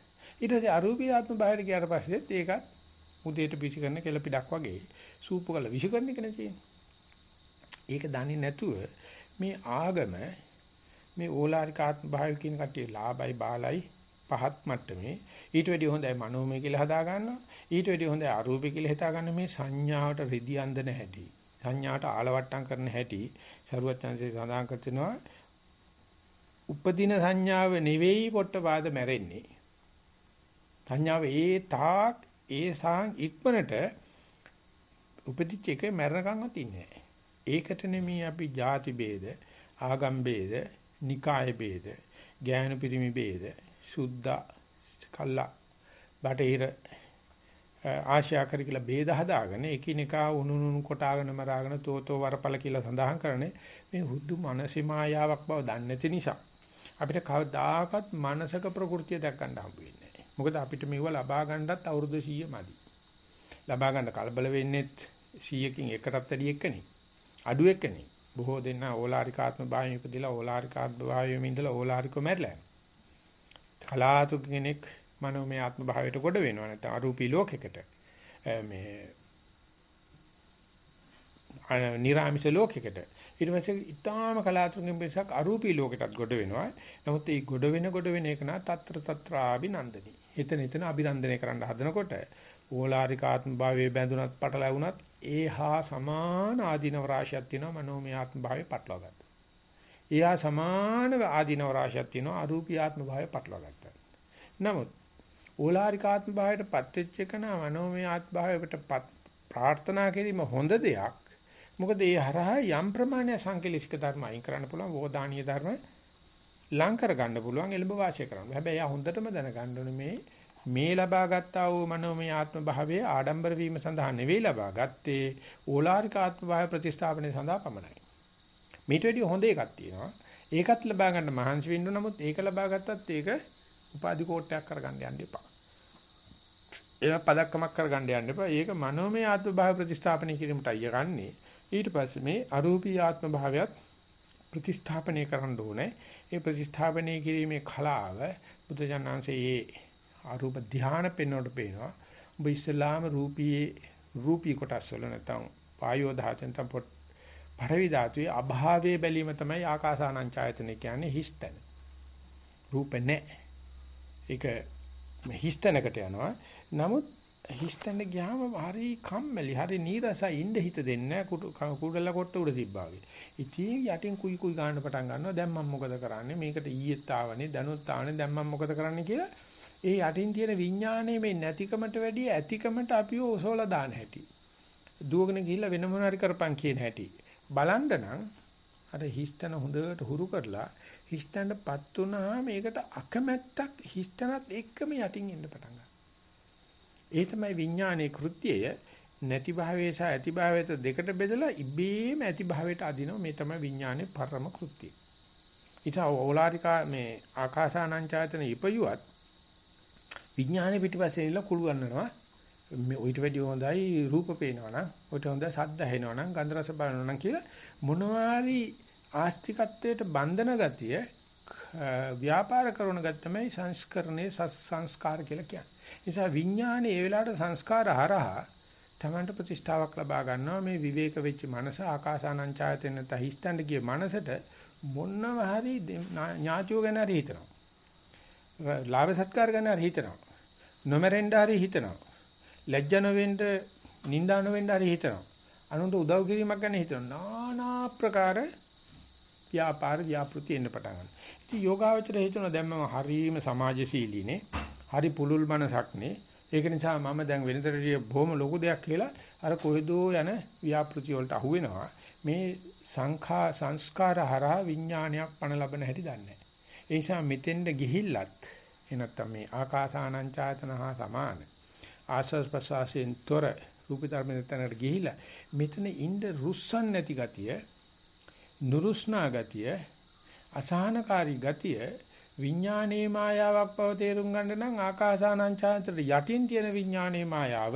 ඊට පස්සේ අරූපීයාත්ම භාවයට ගියාට පස්සෙත් ඒකත් උදේට පිසි කරන කෙල පිටක් වගේ සූපු කළ විෂ කරන එක නේ ඒක දන්නේ නැතුව මේ ආගම මේ ඕලාරික ආත්ම භාවය කියන කට්ටිය ලාභයි බාලයි පහත් මට්ටමේ. ඊට වැඩිය හොඳයි මනෝමය කියලා හදා ගන්නවා ඊට වැඩිය හොඳයි අරූපී කියලා හිතා ගන්න මේ සංඥාවට රිදි අඳින හැටි. සංඥාට ආලවට්ටම් කරන හැටි සරුවත් chance සඳහන් කරනවා. උපදින සංඥාව නෙවෙයි පොට්ටපාද මැරෙන්නේ. සංඥාව ඒ තාක් ඒ සාං ඉක්මනට උපදිච්ච එකේ මැරණකම්වත් ඉන්නේ නැහැ. ඒකට නෙමෙයි අපි ಜಾති ભેද, ආගම් ભેද, නිකාය ભેද, ගෑනු පිරිමි ભેද, සුද්ධ කල්ලා බටහිර ආශා කර කියලා ભેද හදාගෙන එකිනෙකා උණුනුණු කොටාගෙන මරාගෙන තෝතෝ වරපල කියලා සඳහන් කරන්නේ මේ හුදු මනසේ මායාවක් බව දන්නේ නැති නිසා අපිට කවදාකවත් මානසික ප්‍රകൃතිය දැක් ගන්න හම්බ වෙන්නේ මොකද අපිට මේව ලබා ගන්නත් අවුරුදු 100 මදි. ලබා ගන්න කලබල වෙන්නෙත් 100කින් එකටත් වැඩි එකනේ. අඩු එකනේ. බොහෝ දෙනා ඕලාරිකාත්ම භාවයෙන් ඉපදිලා ඕලාරිකාත්ම භාවයෙන් ඉඳලා ඕලාරිකව මැරිලා යනවා. කලාතුරකින් කෙනෙක් මනෝමය ආත්ම භාවයට කොට වෙනවා නැත්නම් අරූපී ලෝකයකට. මේ නිරාමිෂ ලෝකයකට. ඊට පස්සේ ඊටාම කලාතුරකින් පිටසක් අරූපී ලෝකයටත් ගොඩ වෙනවා. නමුත් මේ ගොඩ වෙන ගොඩ වෙන එක නා తත්‍ර తත්‍රාබිනන්දනී. එතන එතන අභිනන්දනය කරන්න හදනකොට ඕලාරික ආත්ම භාවයේ බැඳුනත් පටලැවුනත් ඒහා සමාන ආධිනව රාශියක් තියෙනවා මනෝමය ආත්ම භාවයේ පටලවා ගත්තා. ඒහා සමාන ආධිනව රාශියක් තියෙනවා අරූපී ආත්ම භාවයේ පටලවා ගත්තා. නමුත් ඕලාරික ආත්ම භාවයට පත් වෙච්ච එක නා මනෝමය ආත්ම භාවයට ප්‍රාර්ථනා කිරීම හොඳ දෙයක්. මොකද ඒ හරහා යම් ප්‍රමාණයක් සංකලිෂ්ක ධර්ම අයින් කරන්න පුළුවන් වෝදානීය ධර්ම ලං කර ගන්න පුළුවන් එළඹ වාසය කරන්න. හැබැයි යා හොඳටම දැනගන්න ඕනේ මේ මේ ලබා ගත්තා වූ මනෝමය ආත්ම භාවයේ ආඩම්බර වීම සඳහා නෙවෙයි ලබා ගත්තේ ඕලාරික ආත්ම භාව ප්‍රතිස්ථාපනය සඳහා පමණයි. මීට වැඩිය හොඳ එකක් තියෙනවා. ඒකත් ලබා ගන්න මහන්සි වෙන්න නමුත් ඒක ලබා ගත්තත් ඒක උපාධි කෝට්ටයක් කරගන්න යන්න එපා. ඒක පදක්කමක් කරගන්න යන්න එපා. ඒක මනෝමය ආත්ම භාව ප්‍රතිස්ථාපනය කිරීමටයි යන්නේ. ඊට පස්සේ මේ අරූපී ආත්ම භාවයත් ප්‍රතිස්ථාපනය කරන්න ඕනේ. ඒ ප්‍රතිස්ථාපනය කිරීමේ කලාව බුදුජානන්සේ අරූප ධානය පෙන්වන්නට පේනවා. ඔබ ඉස්ලාම රූපී රූපී කොටස් වල නැත්නම් වායෝ ධාතෙන් තම පොත් පරවි ධාතුවේ අභාවයේ බැලීම තමයි ආකාසානං ඡායතන කියන්නේ හිස්තන. රූප නැහැ. ඒක හිස්තනකට යනවා. නමුත් හිස්තැන්න ගියාම හරි කම්මැලි හරි නීරසයි ඉන්න හිත දෙන්නේ කුඩල කොට උඩ තිබ්බා වගේ. ඉතින් යටින් කුයි කුයි ගන්න පටන් ගන්නවා. දැන් මම මොකද කරන්නේ? මේකට ඊයේත් ආවනේ, දැනුත් ආවනේ, දැන් මම මොකද කරන්නේ කියලා. ඒ යටින් තියෙන විඥානයේ මේ නැතිකමට වැඩිය ඇතිකමට අපිව ඔසවලා දාන හැටි. දුවගෙන ගිහිල්ලා වෙන මොන හරි කරපන් කියන හැටි. බලන්න නම් අර හිස්තන හොඳට හුරු කරලා හිස්තනටපත් වුණා මේකට අකමැත්තක් හිස්තනත් එක්කම යටින් එන්න පටන් ඒ තමයි විඥානයේ කෘත්‍යය නැති භාවයේ සහ ඇති භාවයට දෙකට බෙදලා ඉබේම ඇති භාවයට අදිනවා මේ තමයි විඥානයේ පරම කෘත්‍යය. ඊට ඕලාරිකා මේ ආකාසානංචායතන ඉපයුවත් විඥානේ පිටිපස්සේ ඉන්න කුළු ගන්නවා මේ ඊට වැඩි හොඳයි රූප පේනවනම් ඊට හොඳයි ශබ්ද ඇහෙනවනම් ගන්ධ රස බලනවනම් කියලා මොනවාරි ආස්තිකත්වයට බන්ධන ගතිය ව්‍යාපාර කරන ගතිය තමයි සංස්කරණේ සංස්කාර කියලා කියන්නේ. නිසා විඥානේ ඒ වෙලාවට සංස්කාර හරහා තමන්ට ප්‍රතිෂ්ඨාවක් ලබා ගන්නවා මේ විවේක වෙච්ච මනස ආකාසානංචායතෙන් තහිස්තන්ට ගිය මනසට මොනව හරි ඥාතියෝ ගැන හරි හිතනවා. ලාභ සත්කාර ගැන හරි හිතනවා. නොමරෙන්න හරි හිතනවා. ලැජ්ජ නොවෙන්න, නිඳා නොවෙන්න හරි හිතනවා. අනුන්ට උදව් කිරීමක් ගැන හිතනවා. নানা ප්‍රකාර ව්‍යාපාර ව්‍යාපෘති එන්න පටන් ගන්නවා. ඉතින් යෝගාවචර හිතනවා දැන් මම හරීම සමාජශීලීනේ. හරි පුලුල් මනසක්නේ. ඒක නිසා මම දැන් වෙනතරදී බොහොම ලොකු දෙයක් කියලා අර කොහෙදෝ යන ව්‍යාපෘති වලට අහු වෙනවා. මේ සංඛා සංස්කාර හරහා විඥානයක් පණ ලබන හැටි දන්නේ ඒ නිසා මෙතෙන්ද ගිහිල්ලත් එනත්තම් මේ ආකාසානංචායතන හා සමාන ආසස් ප්‍රසවාසයෙන් තොර රූප ධර්මෙන්තනට ගිහිලා මෙතන ඉන්න රුස්සන් නැති ගතිය නුරුස්නා ගතිය අසහනකාරී ගතිය විඥානයේ මායාවක් බව තේරුම් ගන්න නම් ආකාසානංචායතනට යටින් තියෙන විඥානයේ මායාව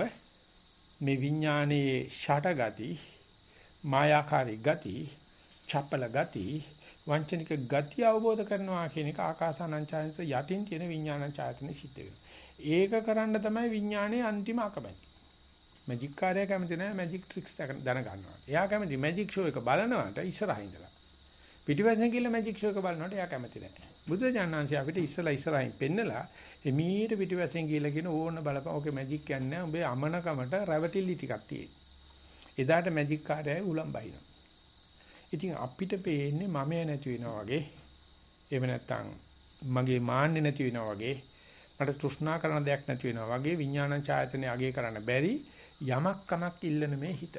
මේ විඥානයේ ෂට ගති මායාකාරී ගති චපල ගති වංචනික ගති අවබෝධ කරනවා කියන එක ආකාසානංචායතන යටින් තියෙන විඥානංචායතනෙ සිද්ධ වෙනවා. ඒක කරන්න තමයි විඥානයේ අන්තිම අකමැති. මැජික් කාර්යය කැමති නැහැ මැජික් ට්‍රික්ස් දැන ගන්නවා. එයා කැමති මැජික් ෂෝ එක බලනවාට ඉස්සරහින් ඉඳලා. පිටිපස්සෙන් ගිහලා මැජික් ෂෝ එක බලනවාට එයා කැමති නැහැ. බුදුරජාණන් අපිට ඉස්සලා ඉස්සරහින් පෙන්නලා එමීට පිටිපස්සෙන් ගිහලා කියන ඕන බලපන් ඕකේ මැජික් කියන්නේ උඹේ අමනකමට රැවටිලි ටිකක් තියෙන. එදාට මැජික් කාර්යය උලම් බහිනවා. ඉතින් අපිට පේන්නේ මම නැති වෙනවා වගේ එහෙම නැත්නම් මගේ මාන්නේ නැති වෙනවා වගේ මට තෘෂ්ණා කරන දෙයක් නැති වෙනවා වගේ විඥානං ඡායතනේ අගේ කරන්න බැරි යමක් කමක් ඉල්ලන මේ හිත.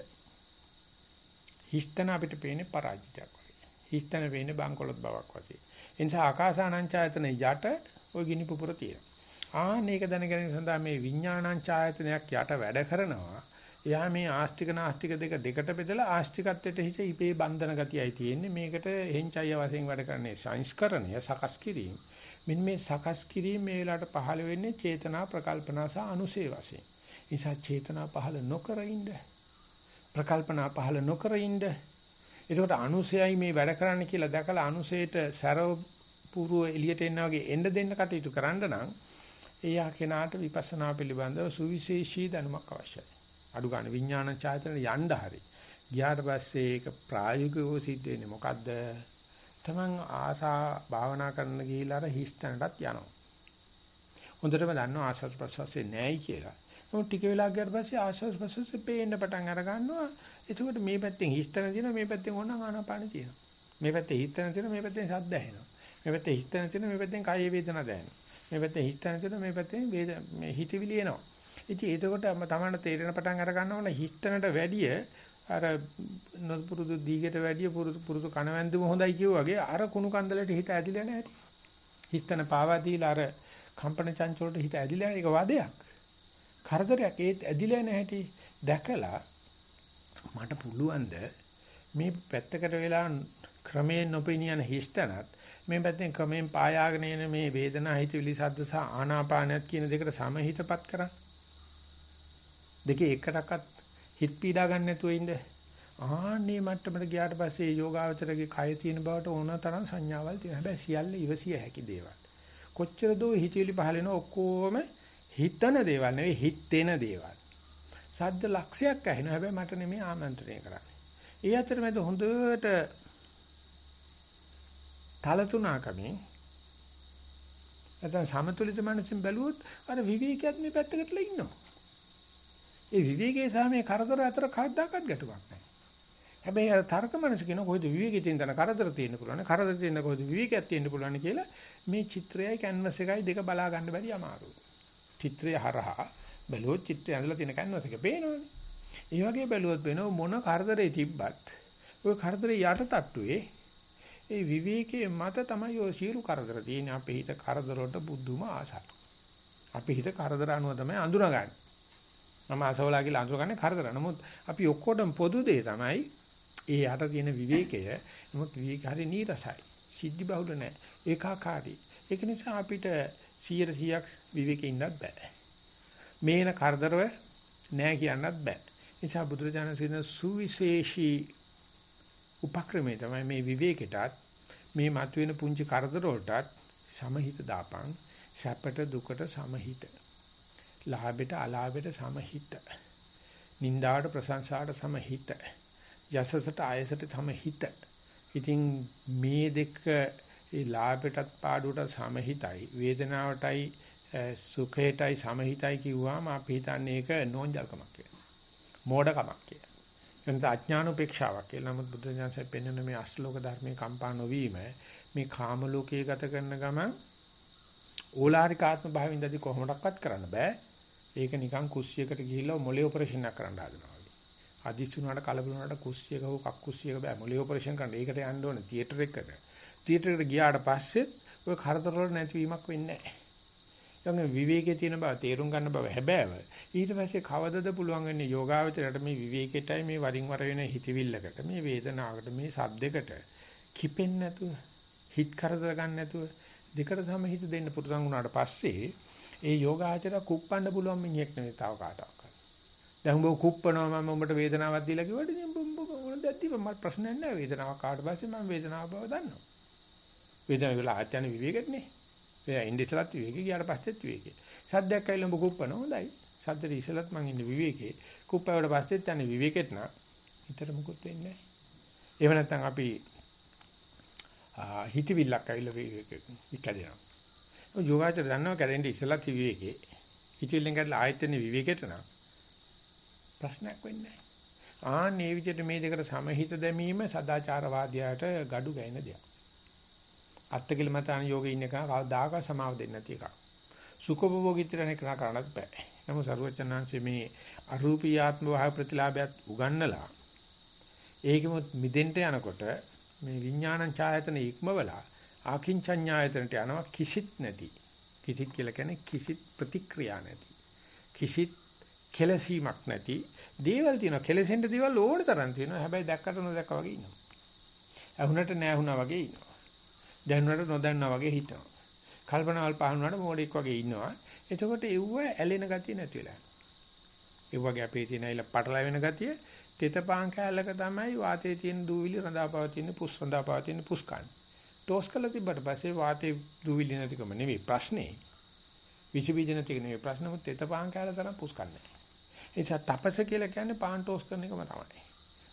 හිස්තන අපිට පේන්නේ පරාජිතයක් වගේ. හිස්තන පේන්නේ බංකොලොත් බවක් වගේ. ඒ නිසා ආකාසානංචායතන යට ওই ගිනි පුපුර තියෙනවා. ආන්න ඒක දැනගැනීම සඳහා මේ විඥානංචායතනයක් යට වැඩ කරනවා. එයා මේ ආස්තික නාස්තික දෙක දෙකට බෙදලා ආස්තිකත්වයට හිත ඉපේ බන්ධන ගතියයි තියෙන්නේ. මේකට හෙන්චය වශයෙන් වැඩ කරන්නේ සංස්කරණය සකස් කිරීම. මෙන්න මේ සකස් කිරීම මේ වෙලාවට පහළ වෙන්නේ චේතනා ප්‍රකල්පනා සහ අනුසේ වශයෙන්. නිසා චේතනා පහළ නොකර ඉන්න. ප්‍රකල්පනා පහළ නොකර ඉන්න. ඒකට අනුසයයි මේ වැඩ කරන්න කියලා දැකලා අනුසයට සරව පූර්ව එළියට එන්න වගේ එන්න දෙන්න කටයුතු කරන්න නම් එයා කෙනාට විපස්සනා පිළිබඳව සුවිශේෂී දැනුමක් අවශ්‍යයි. අඩු ගන්න විඥාන චෛතන යන්න හරි. ගියාට පස්සේ ඒක ප්‍රායෝගිකව සිද්ධ වෙන්නේ මොකද්ද? තමන් ආසා භාවනා කරන්න ගිහිල්ලා අර හිස්තැනටත් යනවා. හොඳටම දන්නවා ආසස් ප්‍රසස්සේ නැයි කියලා. මොකද ටික වෙලා ගියාට පස්සේ ආශ්වාස ප්‍රශ්වාස පේන්න පටන් අර ගන්නවා. එතකොට මේ පැත්තෙන් හිස්තන තියෙනවා මේ පැත්තෙන් ඕනනම් ආනාපාන තියෙනවා. මේ පැත්තේ හිස්තන තියෙනවා මේ පැත්තෙන් ශබ්ද ඇහෙනවා. මේ පැත්තේ හිස්තන තියෙනවා මේ පැත්තෙන් කාය වේදනා දැනෙනවා. මේ පැත්තේ හිස්තන තියෙනවා මේ පැත්තෙන් වේද මේ හිතවිලි එනවා. ඉතින් එතකොට තමයි තේරෙන පටන් අර ගන්නවනේ හිස්තනට වැඩිය අර නොපුරුදු දීගට වැඩිය පුරුදු පුරුදු කණවැන්දුම හොඳයි කියෝ වගේ අර කුණු කන්දලට හිත ඇදිලා නැහැ. හිස්තන පාවා දීලා අර කම්පන චංචලට හිත ඇදිලා ඒක වදයක්. කරදරයක් ඒත් ඇදිලා නැහැටි දැකලා මට පුළුවන්ද මේ පැත්තකට වෙලා ක්‍රමයෙන් නොපෙනියන හිස්තනත් මේ පැත්තෙන් ක්‍රමයෙන් පායාගෙන එන මේ වේදනා හිතවිලි සද්ද සහ ආනාපානයත් කියන දෙකට සමහිතපත් කරන්න. දෙකේ එකටවත් හිත පීඩා ගන්න නැතුව ඉන්න. ආන්නේ මට්ටමට ගියාට පස්සේ යෝගාවචරගේ කය තියෙන බවට ඕන තරම් සංඥාවල් තියෙනවා. හැබැයි සියල්ල ඉවසිය හැකි දේවල්. කොච්චර දෝ හිතවිලි පහලෙන ඔක්කොම හිතන දේවල් නෙවෙයි හිතෙන දේවල්. සද්ද ලක්ෂයක් ඇහෙනවා හැබැයි මට නෙමෙයි ආමන්ත්‍රණය කරන්නේ. ඒ අතරමැද හොඳට තලතුණකමින් නැත්නම් සමතුලිත මනසින් බැලුවොත් අර විවේකයක් මේ පැත්තකටලා ඉන්නවා. ඒ විවේකයේ සහ මේ කරදර අතර කවදාකවත් ගැටුමක් නැහැ. හැබැයි අර තර්ක මනස කියන කොහෙද විවේකයෙන් තියෙන කරදර තියෙන්න පුළුවන්. කරදර තියෙන කොහෙද විවේකයක් තියෙන්න පුළුවන් කියලා මේ චිත්‍රයයි කැන්වස් එකයි දෙක බලා ගන්න බැරි අමාරුයි. චිත්‍රය හරහා බැලුවොත් චිත්‍රය ඇඳලා තියෙන කන්නවත් එක පේනවනේ. ඒ වගේ බැලුවොත් වෙනව මොන කරදරේ තිබ්බත් ওই කරදරේ යට තට්ටුවේ ඒ විවේකයේ මත තමයි ඔය සියලු කරදර තියෙන්නේ. අපේ හිත කරදර වලට බුදුම ආසයි. අපේ හිත කරදර අනුව තමයි අඳුනගන්නේ. මම අසවලා කියලා අඳුරගන්නේ කරදර. නමුත් අපි ඔක්කොටම පොදු දේ තමයි ඒ යට තියෙන විවේකය. නමුත් විවේක හරි නීරසයි. සිද්ධි බහුල නැහැ. ඒකාකාරී. ඒක නිසා අපිට 100ක් විවේකේ ඉන්නත් බෑ. මේන කරදරව නෑ කියන්නත් බෑ. නිසා බුදුරජාණන් කියන සුවිශේෂී උපක්‍රමය තමයි මේ විවේකයටත් මේ මතුවෙන පුංචි කරදර වලටත් සමහිත දාපන්. සැපට දුකට සමහිත. ලාභයට අලාභයට සමහිත. නින්දාවට ප්‍රශංසාවට සමහිත. යසසට ආයසට සමහිත. ඉතින් මේ දෙක ඒ ලාභයටත් පාඩුවටත් සමහිතයි වේදනාවටයි සුඛයටයි සමහිතයි කිව්වම අපි හිතන්නේ ඒක නෝන්ජල්කමක් කියලා. මෝඩකමක් කියලා. එනත අඥාන උපේක්ෂාවක් කියලා. නමුත් බුද්ධ ඥානසෙ පෙන්වන මේ අෂ්ටලෝක ධර්මයේ කම්පා නොවීම මේ කාම ලෝකයේ ගත කරන ගමන් ඕලාරික ආත්ම භාවයෙන් දැදි කොහොමඩක්වත් කරන්න බෑ. ඒක නිකන් කුස්සියකට ගිහිල්ලා මොලේ ඔපරේෂන් එකක් කරන්න හදනවා වගේ. අදිචුනාට කලබලුනාට කුස්සියක හෝ කක්කුස්සියක බෑ මොලේ ඔපරේෂන් කරන්න. ඒකට යන්න ඕනේ තියටර් එකකට. තියටර් එකට ගියාට පස්සෙත් ඔය කරදර වල නැතිවීමක් වෙන්නේ නැහැ. එතන විවේකයේ තියෙන බව තේරුම් ගන්න බව හැබෑව. ඊට පස්සේ කවදද පුළුවන් වෙන්නේ යෝගාවචරයට මේ විවේකයටයි මේ වරින් වර වෙන හිතවිල්ලකට මේ වේදනාවකට මේ සද්දයකට කිපෙන්නේ නැතුව හිත කරදර ගන්න නැතුව දෙකට සම හිත දෙන්න පුරුදු වුණාට පස්සේ ඒ යෝගාචර කුප්පන්න පුළුවන් මිනිහෙක් නෙවෙයි තව කාටවත්. දැන් උඹ කුප්පනවා මම උඹට වේදනාවක් දීලා කිව්වට ඉතින් උඹ මොනවද දැක්ටි මට ප්‍රශ්නයක් නැහැ වේදනාවක් කාට පස්සේ මම වේදනාව බව දන්නවා. වේදනාව වල ආත්‍යන විවේකෙත් නේ. එයා ඉන්දිසලත් විවේකේ ගියාට පස්සෙත් විවේකේ. සද්දයක් ඇවිල්ලා උඹ කුප්පන හොඳයි. සද්දේ ඉසලත් මං ඉන්නේ විවේකේ. කුප්පවට පස්සෙත් යන්නේ විවේකෙත් නා. හිතට මුකුත් වෙන්නේ නැහැ. එහෙම නැත්නම් අපි හිතවිල්ලක් ඇවිල්ලා විකදිනවා. යෝගාචර දන්නවා කැරෙන්නේ ඉසලත් විවේකේ. හිතවිල්ලෙන් කඩලා ආයතන විවේකෙට නම් ප්‍රශ්නයක් වෙන්නේ නැහැ. ආන්නේ විදිහට මේ දෙකට සමහිත දැමීම සදාචාරවාදියාට gadu ගැින දෙයක්. අත්තිකිල මතාන යෝගේ ඉන්න කෙනා කවදාක සමාව දෙන්නේ නැති එකක්. සුඛෝපභෝගීත්වයෙන් කරන කරන්නත් බෑ. නමුත් සරුවචනාංශයේ මේ අරූපී ආත්ම වහ ප්‍රතිලාභයත් උගන්නලා ඒකෙමුත් මිදෙන්න යනකොට මේ විඥානං ඡායතන ඉක්මවලා ආකින්චඤ්ඤායතනට යනවා කිසිත් නැති. කිසිත් කියලා කියන්නේ කිසිත් ප්‍රතික්‍රියා නැති. කිසිත් කෙලසීමක් නැති. දේවල් තියෙනවා. කෙලසෙන්න දේවල් ඕන තරම් තියෙනවා. හැබැයි දැක්කට නොදැක්කා වගේ ඉන්නවා. ඇහුනට නැහැ වගේ ඉන්නවා. දැනුණට නොදන්නා වගේ හිතනවා. කල්පනාවල් පහළුණාට මොඩෙක් වගේ ඉන්නවා. එතකොට එව්ව ඇලෙන ගතිය නැති වෙලා යනවා. ඒ වගේ අපේ තියෙන ඉල පටලැවෙන ගතිය තෙතපාන් කැලලක තමයි වාතයේ තියෙන දූවිලි රඳාපවතින පුස් රඳාපවතින පුස් කන්නේ. ටෝස් කළා තිබ්බට පස්සේ වාතයේ දූවිලි නැතිකම නෙවෙයි ප්‍රශ්නේ. විස බීජ නැතික නෙවෙයි ප්‍රශ්නේ මුත් තෙතපාන් කැලල තරම් පුස් කන්නේ. ඒ නිසා තපස කියලා කියන්නේ පාන් ටෝස් කරන එකම තමයි.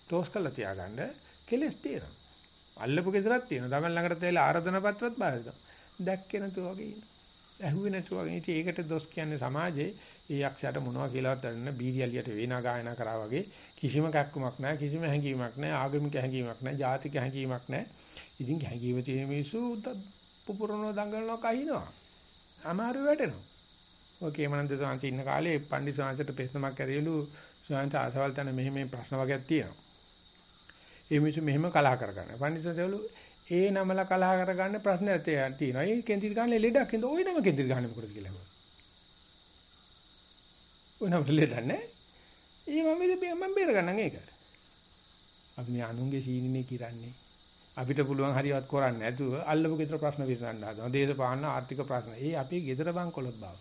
ටෝස් කළා තියාගන්න කෙලස් තියෙනවා. අල්ලපු ගෙදරක් තියෙනවා. තමන් ළඟට තේලා ආරාධනා පත්‍රත් බාරද. දැක්කේ නැතුව වගේ ඉන්න. ඇහුවේ නැතුව වගේ. ඉතින් ඒකට දොස් කියන්නේ සමාජයේ ඒ යක්ෂයාට මොනවා කියලාවත් දන්න බීරියලියට වේනා ගායනා කරා වගේ කිසිම කැක්කමක් නැහැ. කිසිම හැඟීමක් නැහැ. ආගමික හැඟීමක් නැහැ. ජාතික හැඟීමක් නැහැ. ඉතින් හැඟීම තියෙන මිනිස්සු පුපුරනවා දඟලනවා කහිනවා. අමාරු වැටෙනවා. ඔය කේමනන්ද සාන්ති ඉන්න කාලේ පණ්ඩිත සාන්තිට පෙස්නමක් කරියලු සාන්ත ආසවල් තන මෙහෙම මේ ප්‍රශ්න වගේක් තියෙනවා. ඒ මිනිස්සු මෙහෙම කලහ කරගන්න. පඬිස්සදවලු ඒ නමල කලහ කරගන්න ප්‍රශ්නයක් තියෙනවා. ඒ කේන්ද්‍රික ගන්න ලෙඩක් හින්දා ওই නම කේන්ද්‍රික ගන්න මොකටද කියලා අහුවා. ඔය නම ලෙඩක් නෑ. ඒ මම මම බේර ගන්නම් ඒක. අපි මේ අනුන්ගේ සීනිනේ කිරන්නේ. අපිට පුළුවන් හරියවත් කරන්නේ නැතුව අල්ලපු ගෙදර ප්‍රශ්න විසඳන්න හදනවා. දේශපාලන ආර්ථික ප්‍රශ්න. ඒ අපි ගෙදර බංකොලොත් බව.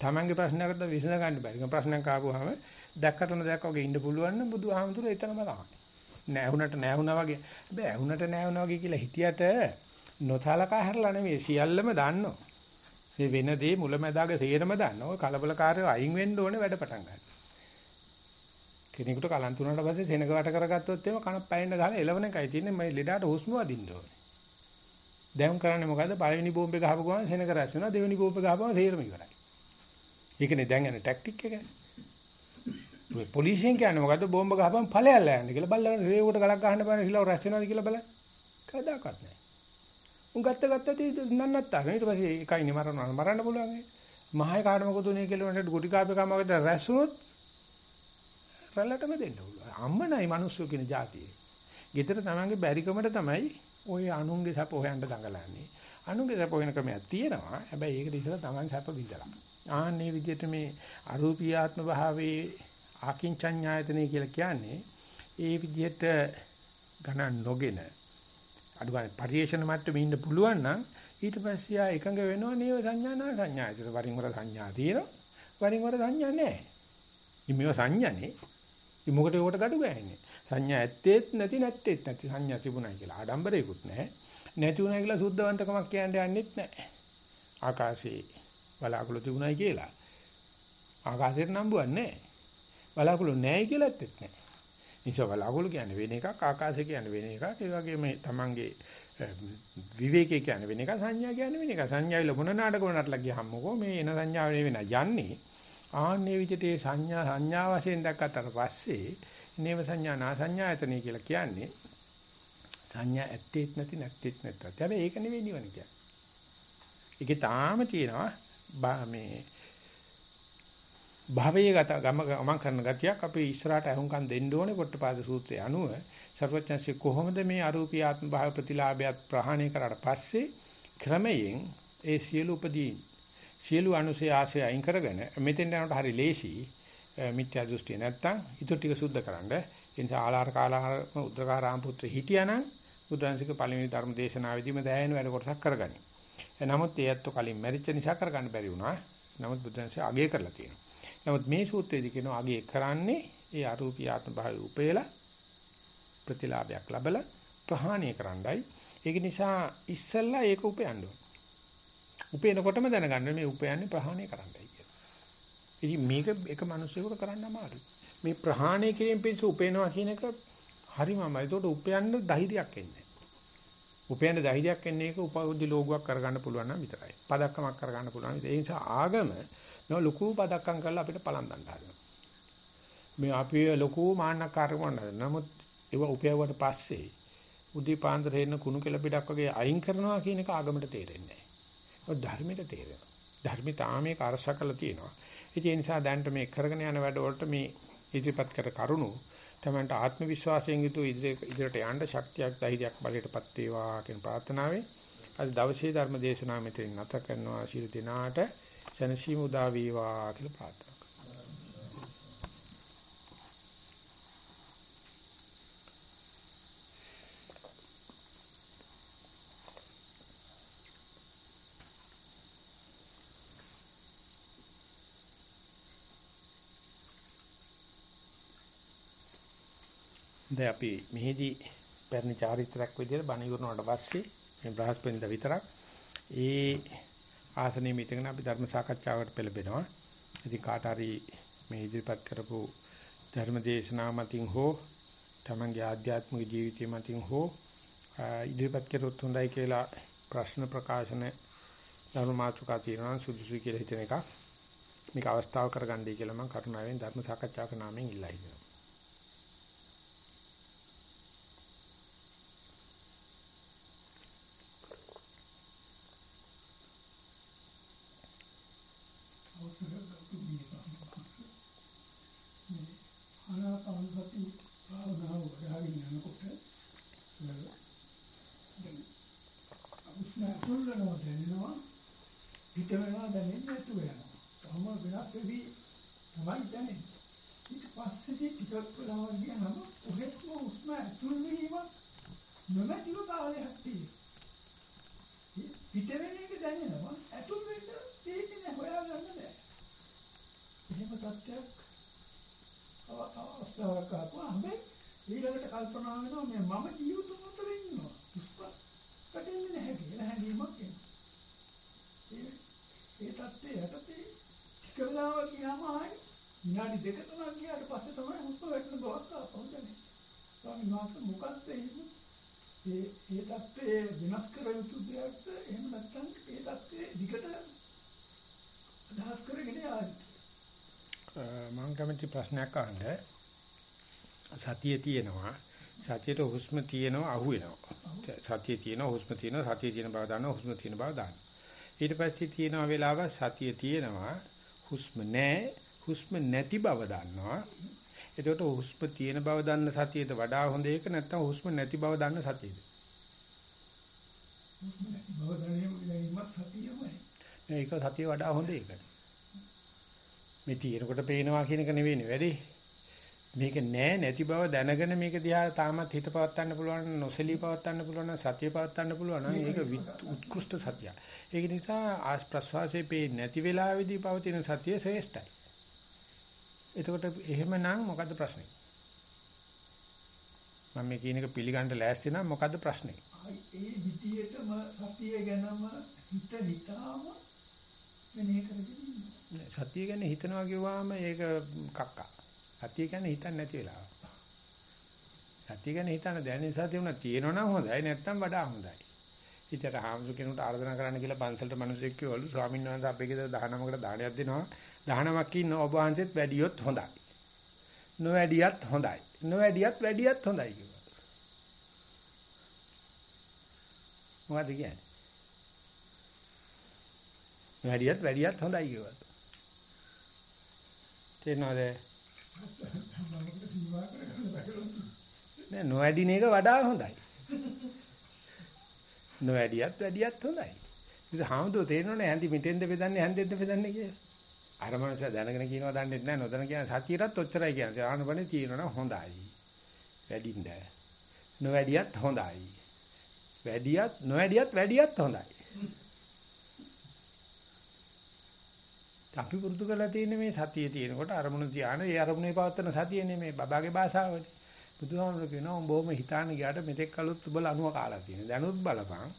Tamange ප්‍රශ්නයකට විසඳ ගන්න බැරි. ප්‍රශ්නයක් ආපුවාම දැක්කට නොදැක්ක වගේ ඉන්න පුළුවන් නම් බුදුහාමුදුරුවෝ එතනම තමයි. නෑහුණට නෑහුණා වගේ. හැබැයි ඇහුණට නෑහුණා වගේ කියලා හිතියට නොතලකා හැරලා නෙමෙයි සියල්ලම දන්නෝ. මේ වෙන දේ මුලැමැදාග සේරම දන්නෝ. ඔය කලබලකාරයෝ අයින් වෙන්න ඕනේ වැඩ පටන් ගන්න. කෙනෙකුට කලන්ත උනාට පස්සේ සෙනග වට කරගත්තොත් එimhe කන පැයෙන්න ගහලා එලවන එකයි තියෙන්නේ. මම ලෙඩාට හුස්ම වදින්න ඕනේ. දැන් කරන්නේ මොකද්ද? පළවෙනි බෝම්බේ ගහපු ගමන් සෙනග රැස් වෙනවා. දෙවෙනි බෝම්බේ ගහපුවම සේරම ඉවරයි. ඒකනේ දැන් යන ටැක්ටික් එක. මේ පොලිසියෙන් කියන්නේ මොකද්ද? බෝම්බ ගහපන් ඵලයල් යන්නේ කියලා. බලන්න රේවකට ගලක් ගහන්න බෑ කියලා රැස් වෙනවද කියලා බලන්න කවදාකවත් නෑ උන් ගත්ත ගත්ත නන්නත්තා ඊට පස්සේ එකයි නේ මරනවා. මරන්න පුළුවන් ඒ මහය කාට මොකද උනේ කියලා උන්ට ගුටි කාපේ කමකට රැස් වුණොත් රැල්ලටම දෙන්න පුළුවන්. අම්මනයි මිනිස්සු කියන જાතියේ. ගෙදර තමන්ගේ බැරිකමට තමයි ওই අනුන්ගේ සැප හොයන්න දඟලන්නේ. අනුන්ගේ සැප හොයන ක්‍රමයක් තියෙනවා. හැබැයි ඒකට ඉස්සෙල්ලා තමන් සැප විඳලා. ආන්නේ විදිහට මේ අරූපී ආත්ම භාවයේ ආකින්චඤ්ඤායතනෙ කියලා කියන්නේ ඒ විදිහට ගණන් නොගෙන අඩුගානේ පරිේශන මට්ටමේ ඉන්න පුළුවන් නම් ඊට පස්සේ ආ එකඟ වෙනවා නේව සංඥා නා සංඥා. ඒක වරින් වර සංඥා තියෙනවා වරින් වර සංඥා නැහැ. ඉතින් මේවා සංඥානේ. ඉතින් මොකටද ඒකට gadu ගෑන්නේ? සංඥා ඇත්තේත් නැති නැත්තේත් නැති සංඥා තිබුණයි කියලා ආඩම්බරේකුත් නැහැ. නැති උනායි කියලා සුද්ධවන්තකමක් කියන්න යන්නෙත් නැහැ. ආකාශේ බලාකුළු තිබුණයි කියලා. ආකාශයට නම්බුවක් නැහැ. බලාකුළු නැහැ කියලාත් නැහැ. නිසා බලාකුළු කියන්නේ වෙන එකක් ආකාශය කියන්නේ වෙන එකක් ඒ වගේම තමන්ගේ විවේකයේ කියන්නේ වෙන එකක් සංඥා කියන්නේ වෙන එකක් සංඥාවිල මොන නාටකම නටලා ගියහමකෝ මේ එන සංඥාව වෙන යන්නේ ආන්නේ විදිහට ඒ සංඥා සංඥා වශයෙන් දැක්කට පස්සේ නේව සංඥා නා සංඥායතනෙ කියලා කියන්නේ සංඥා ඇත්තේත් නැති නැත්තේත් නැත්තත්. හැබැයි ඒක නෙවෙයි නිවන කියන්නේ. ඒකේ තාම තියෙනවා මේ භවයේ ගත ගම ගමන් කරන ගතියක් අපි ඉස්සරහට අහුම්කම් දෙන්න ඕනේ පොට්ටපාද සූත්‍රයේ අනුව සර්වඥන්සේ කොහොමද මේ අරූපී ආත්ම භාව ප්‍රතිලාභයත් ප්‍රහාණය කරාට පස්සේ ක්‍රමයෙන් ඒ සියලු උපදීන් සියලු අනුසය ආශය අයින් කරගෙන මෙතෙන් යනකොට හරි ලේසි මිත්‍යා දෘෂ්ටිය නැත්තම් ඊට ටික සුද්ධ කරන්න ඒ නිසා ආලාර කාලාර උද්දකාරාම පුත්‍ර හිටියානම් බුදුන්සික පළවෙනි ධර්ම දේශනාවේදීම දැයෙන වැඩ කොටසක් කරගනි. නමුත් ඒත් කලින් මැරිච්ච නිසා කරගන්න බැරි වුණා. නමුත් බුදුන්සේ අගය කරලා තියෙනවා. නමුත් මේ සූත්‍රයේදී කියනවා අගය කරන්නේ ඒ අරූපී ආත්ම භාවය උපේලා ප්‍රතිලාභයක් ලැබලා ප්‍රහාණය කරන්නයි. ඒක නිසා ඉස්සල්ලා ඒක උපයන්න ඕන. උපේනකොටම දැනගන්න මේ උපයන්නේ ප්‍රහාණය කරන්නයි කියලා. ඉතින් මේක එක මිනිස්සුෙකුට කරන්න අමාරුයි. මේ ප්‍රහාණය කිරීම පිණිස උපේනවා කියන එක හරිමමයි. ඒකට උපයන්න ධෛර්යයක් එන්නේ. උපයන්න ධෛර්යයක් එන්නේ ඒක උපෞද්දි ලෝගුවක් කරගන්න පුළුවන් නම් විතරයි. පදක්කමක් කරගන්න පුළුවන්. ඒ නිසා ආගම නෝ ලොකු පදක්කම් කරලා අපිට පලන් දන්න හදනවා. මේ අපි ලොකු මාන්නකාරකම් නේද. නමුත් ඒව උපයවුවට පස්සේ උදේ පාන්දර එන කුණු කෙල පිටක් වගේ අයින් කරනවා කියන එක ආගමට තේරෙන්නේ නැහැ. ධර්මයට තේරෙනවා. ධර්මිතා මේක අරසකලා තියෙනවා. ඒ නිසා දැනට මේ කරගෙන යන වැඩවලට මේ ඉදිරිපත් කර කරුණු තමන්ට ආත්ම විශ්වාසයෙන් යුතු ඉදිරියට යන්න ශක්තියක් ධෛර්යයක් බලයටපත් වේවා කියන ප්‍රාර්ථනාවෙන් අද දවසේ ධර්ම දේශනාව මෙතන නැත කරනවා ශිරු දිනාට සනසීමු උදා වේවා කියලා ප්‍රාර්ථනා දැන් අපි මෙහිදී පැරණි චාරිත්‍රාක් විදිහට බණ ඉවරනට පස්සේ මේ බ්‍රහස්පතින්ද විතරක්. ඒ ආසනයේ මිතගෙන අපි ධර්ම සාකච්ඡාවකට පෙළඹෙනවා. ඉතින් කාට හරි මේ ඉදිරිපත් කරපු ධර්ම දේශනා මතින් හෝ තමන්ගේ ආධ්‍යාත්මික ජීවිතය මතින් හෝ ඉදිරිපත් කරොත් හොඳයි කියලා ප්‍රශ්න ප්‍රකාශන ධර්ම මාතෘකා తీරන සුදුසුයි කියලා හිතන එක මේක අවස්ථාව කරගන්නයි කියලා මම කරුණාවෙන් ධර්ම සාකච්ඡාවක නාමයෙන් ඉල්ලා හිටිනවා. ප්‍රශ්නයක් අහන්න. සතියේ තියෙනවා සතියට හුස්ම තියෙනවා අහු වෙනවා. සතියේ තියෙනවා හුස්ම තියෙනවා සතියේ තියෙන බව දන්නවා හුස්ම තියෙන බව දන්නවා. ඊට පස්සේ තියෙනවා වෙලාව සතිය තියෙනවා හුස්ම නැහැ හුස්ම නැති බව දන්නවා. එතකොට හුස්ම තියෙන බව දන්න සතියේද වඩා හොඳ එක නැත්නම් හුස්ම නැති බව දන්න සතියේද? හුස්ම නැති බව දැනීම සතියමයි. ඒක සතිය වඩා හොඳ එකයි. මේ තියෙනකොට පේනවා කියන එක නෙවෙයිනේ වැඩේ. මේක නෑ නැති බව දැනගෙන මේක දිහා තාමත් හිත පවත්වන්න පුළුවන් නොසලී පවත්වන්න පුළුවන් සතිය පවත්වන්න පුළුවන් නම් ඒක උත්කෘෂ්ඨ සතිය. ඒක නිසා ආස් ප්‍රස්වාසයේ පේ නැති වෙලාවේදී පවතින සතිය ශ්‍රේෂ්ඨයි. එතකොට එහෙමනම් මොකද්ද ප්‍රශ්නේ? මම මේ කියන එක පිළිගන්න ලෑස්ති නම් මොකද්ද ප්‍රශ්නේ? ඒ විදියටම සතිය ගැනම හිත හිතාම මෙනේ කරගෙන සතිය ගැන හිතනවා කිව්වම ඒක කක්කා. සතිය ගැන හිතන්නේ නැති වෙලාව. සතිය ගැන හිතන දැනෙන සතිය උනා තියෙනවනම් හොඳයි නැත්නම් වඩා හොඳයි. ඉතින් හාමුදුර කෙනෙකුට ආර්දනා කරන්න කියලා පන්සලට මිනිස්සෙක් කිව්වලු ස්වාමීන් වහන්සේ අපේ ගෙදර 19කට දානයක් දෙනවා. 19ක් ඉන්න ඔබ වහන්සේත් වැඩියොත් හොඳයි. නොවැඩියත් හොඳයි. නොවැඩියත් වැඩියත් හොඳයි කිව්වා. මොකද කියන්නේ? නොවැඩියත් වැඩියත් හොඳයි කිව්වා. තේරෙනවද? නෑ නොවැඩින එක වඩා හොඳයි. නොවැඩියත් වැඩියත් හොඳයි. ඉතින් හාමුදුරුවෝ තේරෙනවනේ හැන්දි මිටෙන්ද බෙදන්නේ හැන්දෙන්ද බෙදන්නේ කියලා. අර මනුස්සයා දැනගෙන කියනවා දන්නේ නැහැ නොදැන කියන සතියටත් ඔච්චරයි කියන්නේ. ආනපනේ තියෙනවා හොඳයි. වැඩින්න. නොවැඩියත් හොඳයි. වැඩියත් නොවැඩියත් වැඩියත් හොඳයි. අපි පුරුදු කරලා තියෙන්නේ මේ සතියේ තියෙනකොට අරමුණු ධානය ඒ අරමුණේ පවත්තන සතියනේ මේ බබාගේ භාෂාවනේ. බුදුහාමුදුරු කියනවා උඹ බොහොම හිතාන ගියාට මෙතෙක් කලොත් උඹලා අනුව කාලා තියෙන. දැනුත් බලපන්.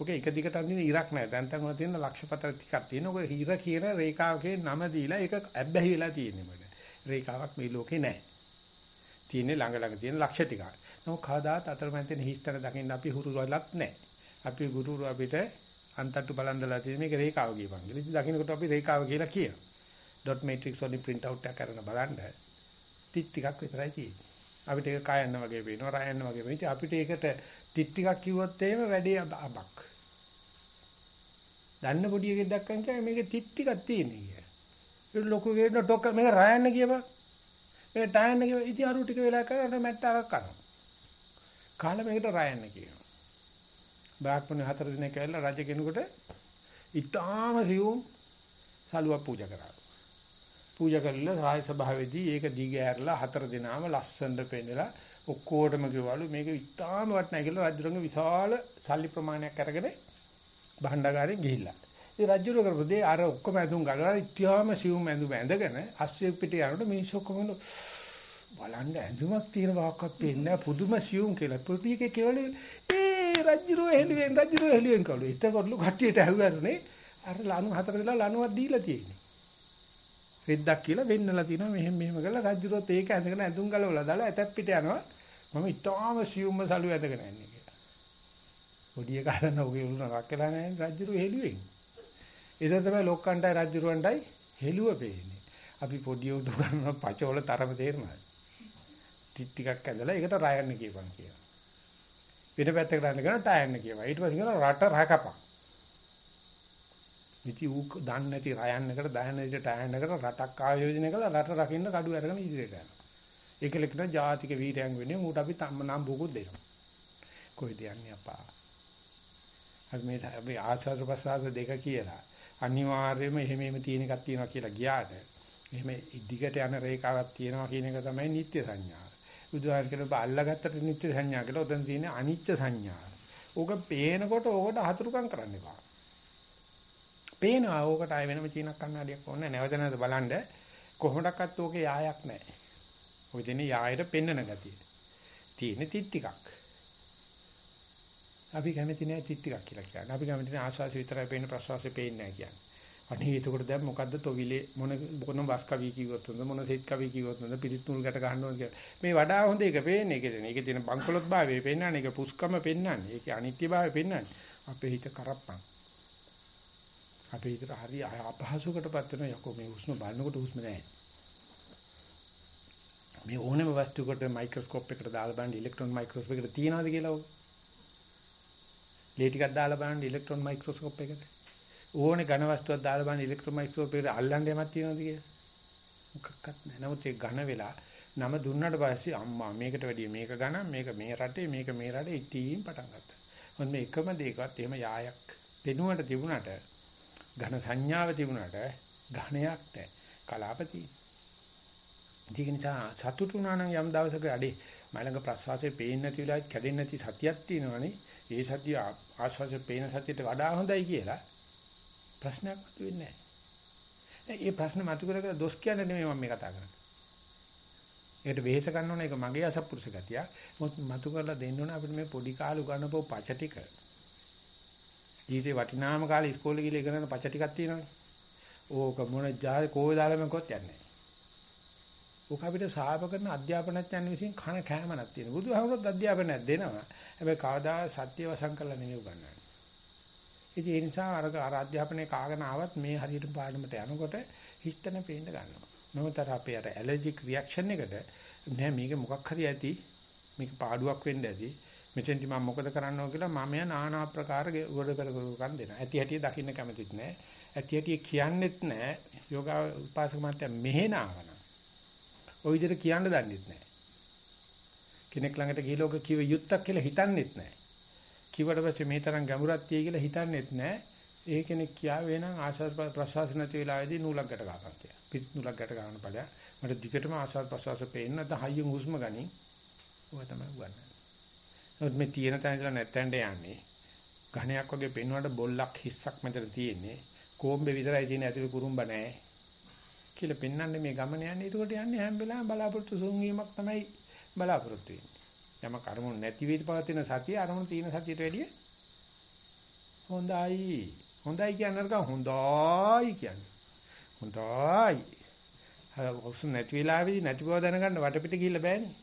ඔක එක දිගට අඳින ඉරක් නැහැ. දැන් තන් වල තියෙන ලක්ෂපතර ටිකක් තියෙන. ඔක හිර කියන රේඛාවකේ නම දීලා ඒක ඇබ්බැහි වෙලා තියෙන්නේ මට. රේඛාවක් මේ ලෝකේ නැහැ. තියෙන්නේ ළඟ ළඟ තියෙන ලක්ෂ ටිකක්. නමුත් කවදාත් අතරමැද තියෙන හිස්තර දකින්න අපි හුරු වලත් නැහැ. අපි ගුරුරු අපිට අන්තට්ටු බලන්දලා තියෙන මේක රේඛාව කියපන්. ඉතින් දකින්නකොට අපි රේඛාව කියලා කියනවා. ඩොට් මැට්‍රික්ස් වලින් print out එක කරන බලන්න ටික ටිකක් විතරයි තියෙන්නේ. අපිට ඒක කායන්න වගේ පේනවා, රායන්න වගේ පේනවා. අපිට ඒකට ටික ටිකක් කිව්වොත් එහෙම වැඩේ අබක්. දන්න පොඩි එකෙක් දැක්කම කියන්නේ මේක ටික ටිකක් තියෙන්නේ කියලා. ඒක ලොකු වේන ටොක මේක රායන්න කියපන්. මේක ටයන්න කියපන්. ඉතින් අරු ටික වෙලා කරලා මැට්ටාවක් කරනවා. කාලා මේකට රායන්න කියනවා. බ්‍රාහ්මණ හතර දිනක් ඇවිල්ලා රජ කෙනෙකුට ඊටාම සියුම් සලුවක් පූජා කරා. පූජා කළා සාය සභාවේදී ඒක දිග ඇරලා හතර දිනාම ලස්සනට පෙන්නලා ඔක්කොටම කිව්වලු මේක ඊටාම වටනයි කියලා රජුරංග විශාල සල්ලි ප්‍රමාණයක් අරගෙන භණ්ඩාගාරේ ගිහිල්ලා. ඒ රජුර කරපු දේ අර ඔක්කොම ඇඳුම් ගලවලා ඊටාම සියුම් ඇඳුම් ඇඳගෙන අස්සිය පිට යනකොට මිනිස්සු ඔක්කොම බලන්න ඇඳුමක් තියෙන බාක්වත් පේන්නේ පුදුම සියුම් කියලා. පොඩි එකේ කෙවලේ ඒ රජුරෝ එළුවෙන් රජුරෝ එළුවෙන් කවලු. එතකොටලු කට්ටියට ඇහුවානේ අර ලනු හතර දෙලා ලනුවක් දීලා තියෙන්නේ. රෙද්දක් කියලා වෙන්නලා තිනවා මෙහෙම මෙහෙම කරලා රජුරොත් ඒක ඇඳගෙන ඇඳුම් ගලවලා දාලා ඇතක් පිට යනවා මම ඊටාම සියුම්ම සලු ඇඳගෙන යන්නේ කියලා. පොඩි එක හදන ඔගේ උණු රක් වෙලා නැහැ රජුරු හෙළුවෙන්. ඒක තමයි ලොක්කන්ටයි රජුරුවන්ටයි හෙළුව පේන්නේ. අපි පොඩි උඩු ගන්න පචවල තරම තේරෙනවා. ටික ටිකක් ඇඳලා ඒකට රයන්න කියපන් කියලා. පිට පැත්තකට අඳගෙන ටයන්න කියපන්. ඊට පස්සේ කියනවා රට රහකපන්. ඉති ඌ දන්නේ නැති රයන්නකට දහන්නකට ටයන්නකට රටක් ආයෝජනය කරලා රට රකින්න කඩු අරගෙන ඉදිරියට යනවා. ඒකල කියන ජාතික වීරයන් වෙන්නේ ඌට අපි තම්ම නම් බුකුත් දෙනවා. කොයිද යන්නේ අපා? අපි මේ අපි ආචාර ප්‍රසාද දෙක කියලා අනිවාර්යයෙන්ම එහෙම එහෙම තියෙන එකක් තියෙනවා කියලා ගියාට එහෙම ඉදිකට යන රේඛාවක් තියෙනවා කියන එක තමයි නිත්‍ය සංඥාව. බුදුහාම කියන ඔබ අල්ලගත්තට නිත්‍ය සංඥා කියලා උතන තියෙන අනිත්‍ය සංඥාව. ඕක පේනකොට ඕකට හතුරුකම් කරන්න එපා. පේනවා ඕකට ආය වෙනම චීනක් කන්නඩියක් ඕනේ නැවත නැවත බලන්න කොහොමඩක්වත් ඕකේ යායක් නැහැ. ඔය දෙන්නේ යායට පෙන්නන ගතිය. තියෙන තිත් ටිකක්. අපි කැමති නෑ තිත් ටිකක් කියලා කියන්නේ. අපි කැමති නෑ ආශාස විතරයි පේන ප්‍රසවාසය පේන්නේ නැහැ කියන්නේ. අනේ එතකොට දැන් මොකද්ද තොවිලේ මොන මොන බස් කවි කිව්වොත් හොඳ මොන සෙත් කවි කිව්වොත් හොඳ පිරිත් තුල් ගැට ගන්න ඕන කියලා. මේ වඩා හොඳ එක පේන්නේ ඒකේ තියෙන. ඒකේ තියෙන බංකොලොත් භාවය පෙන්වන්නේ. ඒක පුස්කම පෙන්වන්නේ. ඒකේ අනිත්‍ය භාවය පෙන්වන්නේ. අපේ හිත කරප්පන්. අපේ හිතට හරි අපහසුකටපත් වෙන යකෝ මේ උෂ්ම බලනකොට උෂ්ම නැහැ. මේ ඕනෙම වස්තුවකට මයික්‍රොස්කෝප් එකකට දාලා බලන්න ඉලෙක්ට්‍රෝන මයික්‍රොස්කෝප් එකට තියනවද කියලා ඔය. ලේ ටිකක් දාලා බලන්න ඉලෙක්ට්‍රෝන මයික්‍රොස්කෝප් එකට. ඕනේ ඝන වස්තුවක් දාලා බලන්න ඉලෙක්ට්‍රෝන මයික්‍රොස්කෝප් එකට අල්ලන්න යමක් තියනවද කියලා. මොකක්වත් නැහැ. නමුත් ඒ ඝන වෙලා නම දුන්නාට පස්සේ අම්මා මේකට වැඩිය මේක ගණන් මේක මේ රටේ මේක මේ රටේ ඉතින් පටන් ගත්තා. මොකද මේ එකම දෙයකවත් එහෙම යායක් දෙනුවට තිබුණාට ඝන සංඥාව තිබුණාට ඝණයක් නැහැ. කලාපති. ඒක නිසා සතුටු වුණා නම් යම් දවසක අඩේ මලඟ ප්‍රසවාසයේ පේන්නේ නැති වෙලාවත් කැඩෙන්නේ නැති සතියක් තියෙනවනේ. ඒ සතිය ආශ්වාසයේ පේන සතියට වඩා හොඳයි කියලා ප්‍රශ්නයක් මතුවෙන්නේ නැහැ. ඒ ප්‍රශ්න මතු කරගෙන දොස් කියන්නේ නෙමෙයි මම මේ කතා කරන්නේ. ඒකට වෙහෙස ගන්න ඕන එක මගේ අසත්පුරුෂ ගතිය. මොකද මතු කරලා දෙන්න ඕන අපිට මේ පොඩි කාලේ උගන්නපෝ පච ටික. ජීවිතේ වටිනාම කාලේ ඉස්කෝලේ ගිහලා ඉගෙන ගන්න පච ටිකක් තියෙනවනේ. ඕක මොන ජාති කෝවේ දාලා මකොත් යන්නේ. ඕක අපිට සාප කරන අධ්‍යාපනඥයන් විසින් කන කෑමක් තියෙන. බුදුහාමුදුරුවෝ අධ්‍යාපනයක් දෙනවා. හැබැයි කවදා සත්‍ය වසන් කරලා නෙමෙයි උගන්වන්නේ. ඉතින් ඒ නිසා අර අර අධ්‍යාපනයේ කාගෙන ආවත් මේ හරියට පාඩමට යනකොට හිස්තන පේන්න ගන්නවා. නමුත් අර අපේ අර ඇලර්ජික් රියැක්ෂන් එකට නෑ මේක මොකක් හරි ඇති මේක පාඩුවක් වෙන්න ඇති මෙතෙන්දි මම මොකද කරන්න ඕන කියලා මම යන নানা ආකාර ගොඩ පෙර කර දෙනවා. ඇති හැටි දකින්න කැමතිත් නෑ. ඇති හැටි කියන්නෙත් නෑ. යෝගා උපාසක මාත්‍ය මෙහෙනාවන. ওই විදිහට කියන්න දන්නෙත් නෑ. කෙනෙක් ළඟට ගිහිල්ලා ඔක කිව යුත්තක් කියලා හිතන්නෙත් නෑ. කිව්වට පස්සේ මේ තරම් ගැඹුරක් තියෙයි කියලා හිතන්නෙත් නෑ. ඒ කෙනෙක් කියාවේ නම් ආශාස ප්‍රසවාස නැති වෙලාවේදී නූලක් ගැට ගන්නවා කියලා. පිට නූලක් ගැට ගන්න ඵලයක්. මට දිගටම ආශාස ප්‍රසවාස පේන්න නැත්නම් හයියෙන් හුස්ම ගනින්. ඔය තමයි උගන්වන්නේ. නමුත් මේ තියෙන තැන ඉඳලා නැත්තෙන්ට යන්නේ. ඝණයක් වගේ පෙන්වන්නට බොල්ලක් හිස්සක් මෙතන තියෙන්නේ. කොම්බේ විතරයි තියෙන ඇතුළේ කුරුම්බ නැහැ. කියලා පෙන්වන්නේ මේ ගමන යන්නේ. ඒකට යන්නේ හැම වෙලාවෙම බලාපොරොත්තු සුන්වීමක් තමයි බලාපොරොත්තු වෙන්නේ. යම කර්මුණ නැති වේද පවතින සතිය අරමුණ තියෙන සතියට වැඩිය හොඳයි. හොඳයි කියන්නේ නරක හොඳයි කියන්නේ. හොඳයි. හවුස් නැති වෙලාවේදී නැති බව දැනගන්න වටපිට ගිහිල්ලා බෑනේ.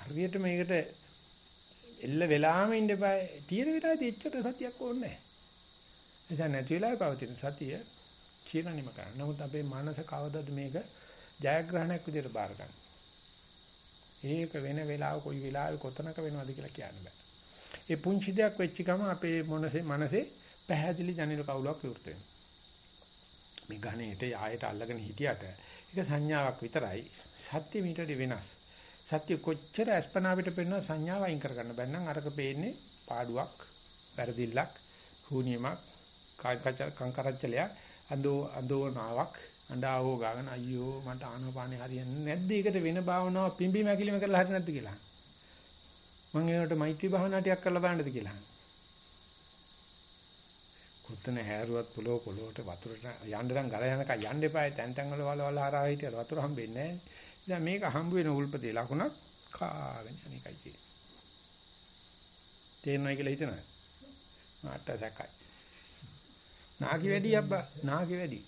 හරියට මේකට එල්ල වෙලාම ඉන්න බෑ. තියෙන වෙලාවේදී එච්චර සතියක් ඕනේ නැහැ. එතන නැති වෙලාවේ පවතින සතිය කියලා නිම කරන්න. නමුත් අපේ මනස කවදද මේක ජයග්‍රහණයක් විදිහට බාර ගන්න. ඒක වෙන වෙලාව කොයි වෙලාවෙ කොතනක වෙනවද කියලා කියන්න බෑ. ඒ පුංචි දෙයක් වෙච්ච ගම අපේ මොනසේ මනසේ පැහැදිලි ජනිල කවුලක් විවෘත වෙනවා. මේ ඝණයට ආයෙත් අල්ලගෙන හිටියට ඒක සංඥාවක් විතරයි. සත්‍ය මීටරේ වෙනස්. සත්‍ය කොච්චර අස්පනා පිට පෙන්වන සංඥාව අයින් කරගන්න බැන්නම් අරක පේන්නේ පාඩුවක්, වැරදිල්ලක්, හුනියමක්, කංකරච්චලයක්, අඳෝ අඳෝනාවක්, අඬාවෝ ගාගෙන අයියෝ මට ආනපානේ හරියන්නේ නැද්ද? ඒකට වෙන භාවනාවක් පිම්බි මැකිලිම කරලා හරිය නැද්ද කියලා. මම ඒකට මෛත්‍රී භාවනා ටිකක් කරලා බලන්නද කියලා. කුත්තන හැරුවත් පොළොව පොළොවට වතුරට යන්න නම් ගල යනකම් යන්න එපා. තැන් තැන් වල වල වල හරහා හිටියල වතුර හම්බෙන්නේ නැහැ. දැන් මේක හම්බ වෙන උල්පතේ ලකුණක් කාගෙන අනේකයි තියෙන්නේ. තේරෙනවයි කියලා හිතනවා. මාට සැකයි. නාකි වැඩි අබ්බා නාකි වැඩි.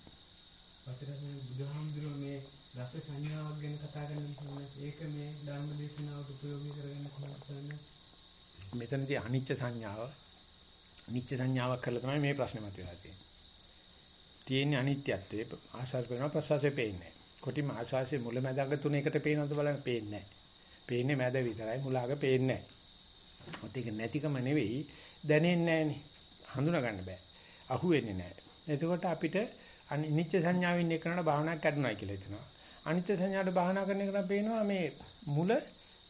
අපිට බුදුහාමුදුරුවෝ මේ රස සංඥාවක් ගැන කතා කරනවා ඒක මේ ධර්ම දේශනාවට උපයෝගී කරගෙන කොහොමද මෙතනදී අනිච්ච සංඥාව නිච්ච සංඥාවක් කරලා තමයි මේ ප්‍රශ්නේ මතුවලා තියෙන්නේ. තියෙන්නේ අනිත්‍යත්වයේ ආශාස වෙනවා ප්‍රසවාසයේ පේන්නේ. කොටිම ආශාසයේ මුල මැද අග තුන එකට පේනවද බලන්න පේන්නේ නැහැ. පේන්නේ මැද විතරයි මුල අග පේන්නේ නැහැ. ඔත් ඒක නැතිකම නෙවෙයි දැනෙන්නේ නැහනේ. හඳුනා ගන්න බෑ. අහු වෙන්නේ නැහැ. එතකොට අපිට අනිච්ච සංඥාවෙන් එකනට භාවනාවක් කරනවායි කියලා හිතනවා. අනිච්ච සංඥාට භාවනා කරන එකට පේනවා මේ මුල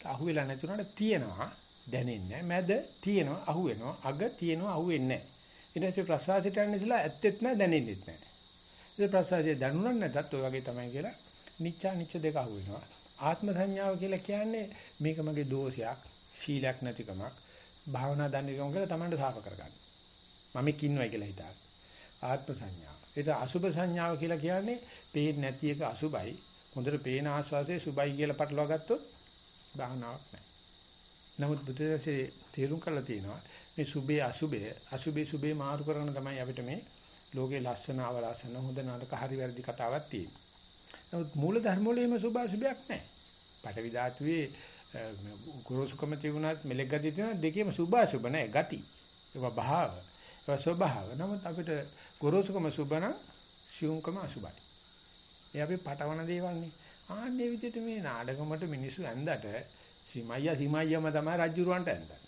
අහු වෙලා නැතුණාට තියෙනවා දැනෙන්නේ මැද තියෙනවා අහු වෙනවා අග තියෙනවා අහු වෙන්නේ නැහැ. ඊට පස්සේ ප්‍රසවාසයට යන්න ඉස්සලා ඇත්තෙත් නැහැ දැනෙන්නෙත් නැහැ. ඒ ප්‍රසවාසයේ දැනුණා නැතත් ඔය වගේ තමයි කියලා නිච්චා නිච්ච දෙක අහු වෙනවා ආත්ම සංඥාව කියලා කියන්නේ මේක මගේ දෝෂයක් සීලයක් නැතිකමක් භාවනා දන්නේකම කියලා Tamanට සාප කරගන්න. මම කින්නවයි කියලා හිතා ආත්ම සංඥාව. ඒක අසුභ සංඥාව කියලා කියන්නේ පේන්නේ නැති එක අසුභයි හොඳට පේන ආස්වාසේ සුභයි කියලා පටලවා ගත්තොත් භාවනාවක් නැහැ නමුත් බුදුදහමේ තේරුම් කරලා තියෙනවා මේ සුභේ අසුභේ අසුභේ සුභේ මාරු කරන තමයි අපිට මේ ලෝකේ ලස්සන අවලස්සන හොඳ නරක හරි වැරදි කතාවක් තියෙන්නේ. නමුත් මූල ධර්ම වලේම සුභ අසුභයක් නැහැ. පටවි ධාතුවේ ගුරුසුකම තිබුණත් මෙලෙක් ගතිය තියෙනවා දෙකේම සුභ අසුභ නැහැ ගති. ඒවා භාව. ඒවා ස්වභාව. නමුත් අපිට ගොරෝසුකම සුබන සියුම්කම අසුබයි. ඒ අපි පටවන දේවල්නේ. ආන්නේ විදිහට මේ නාඩගමට මිනිස්සු ඇඳට සීමයියා සීමයියාම තමයි රජුරවන්ට ඇඳන්නේ.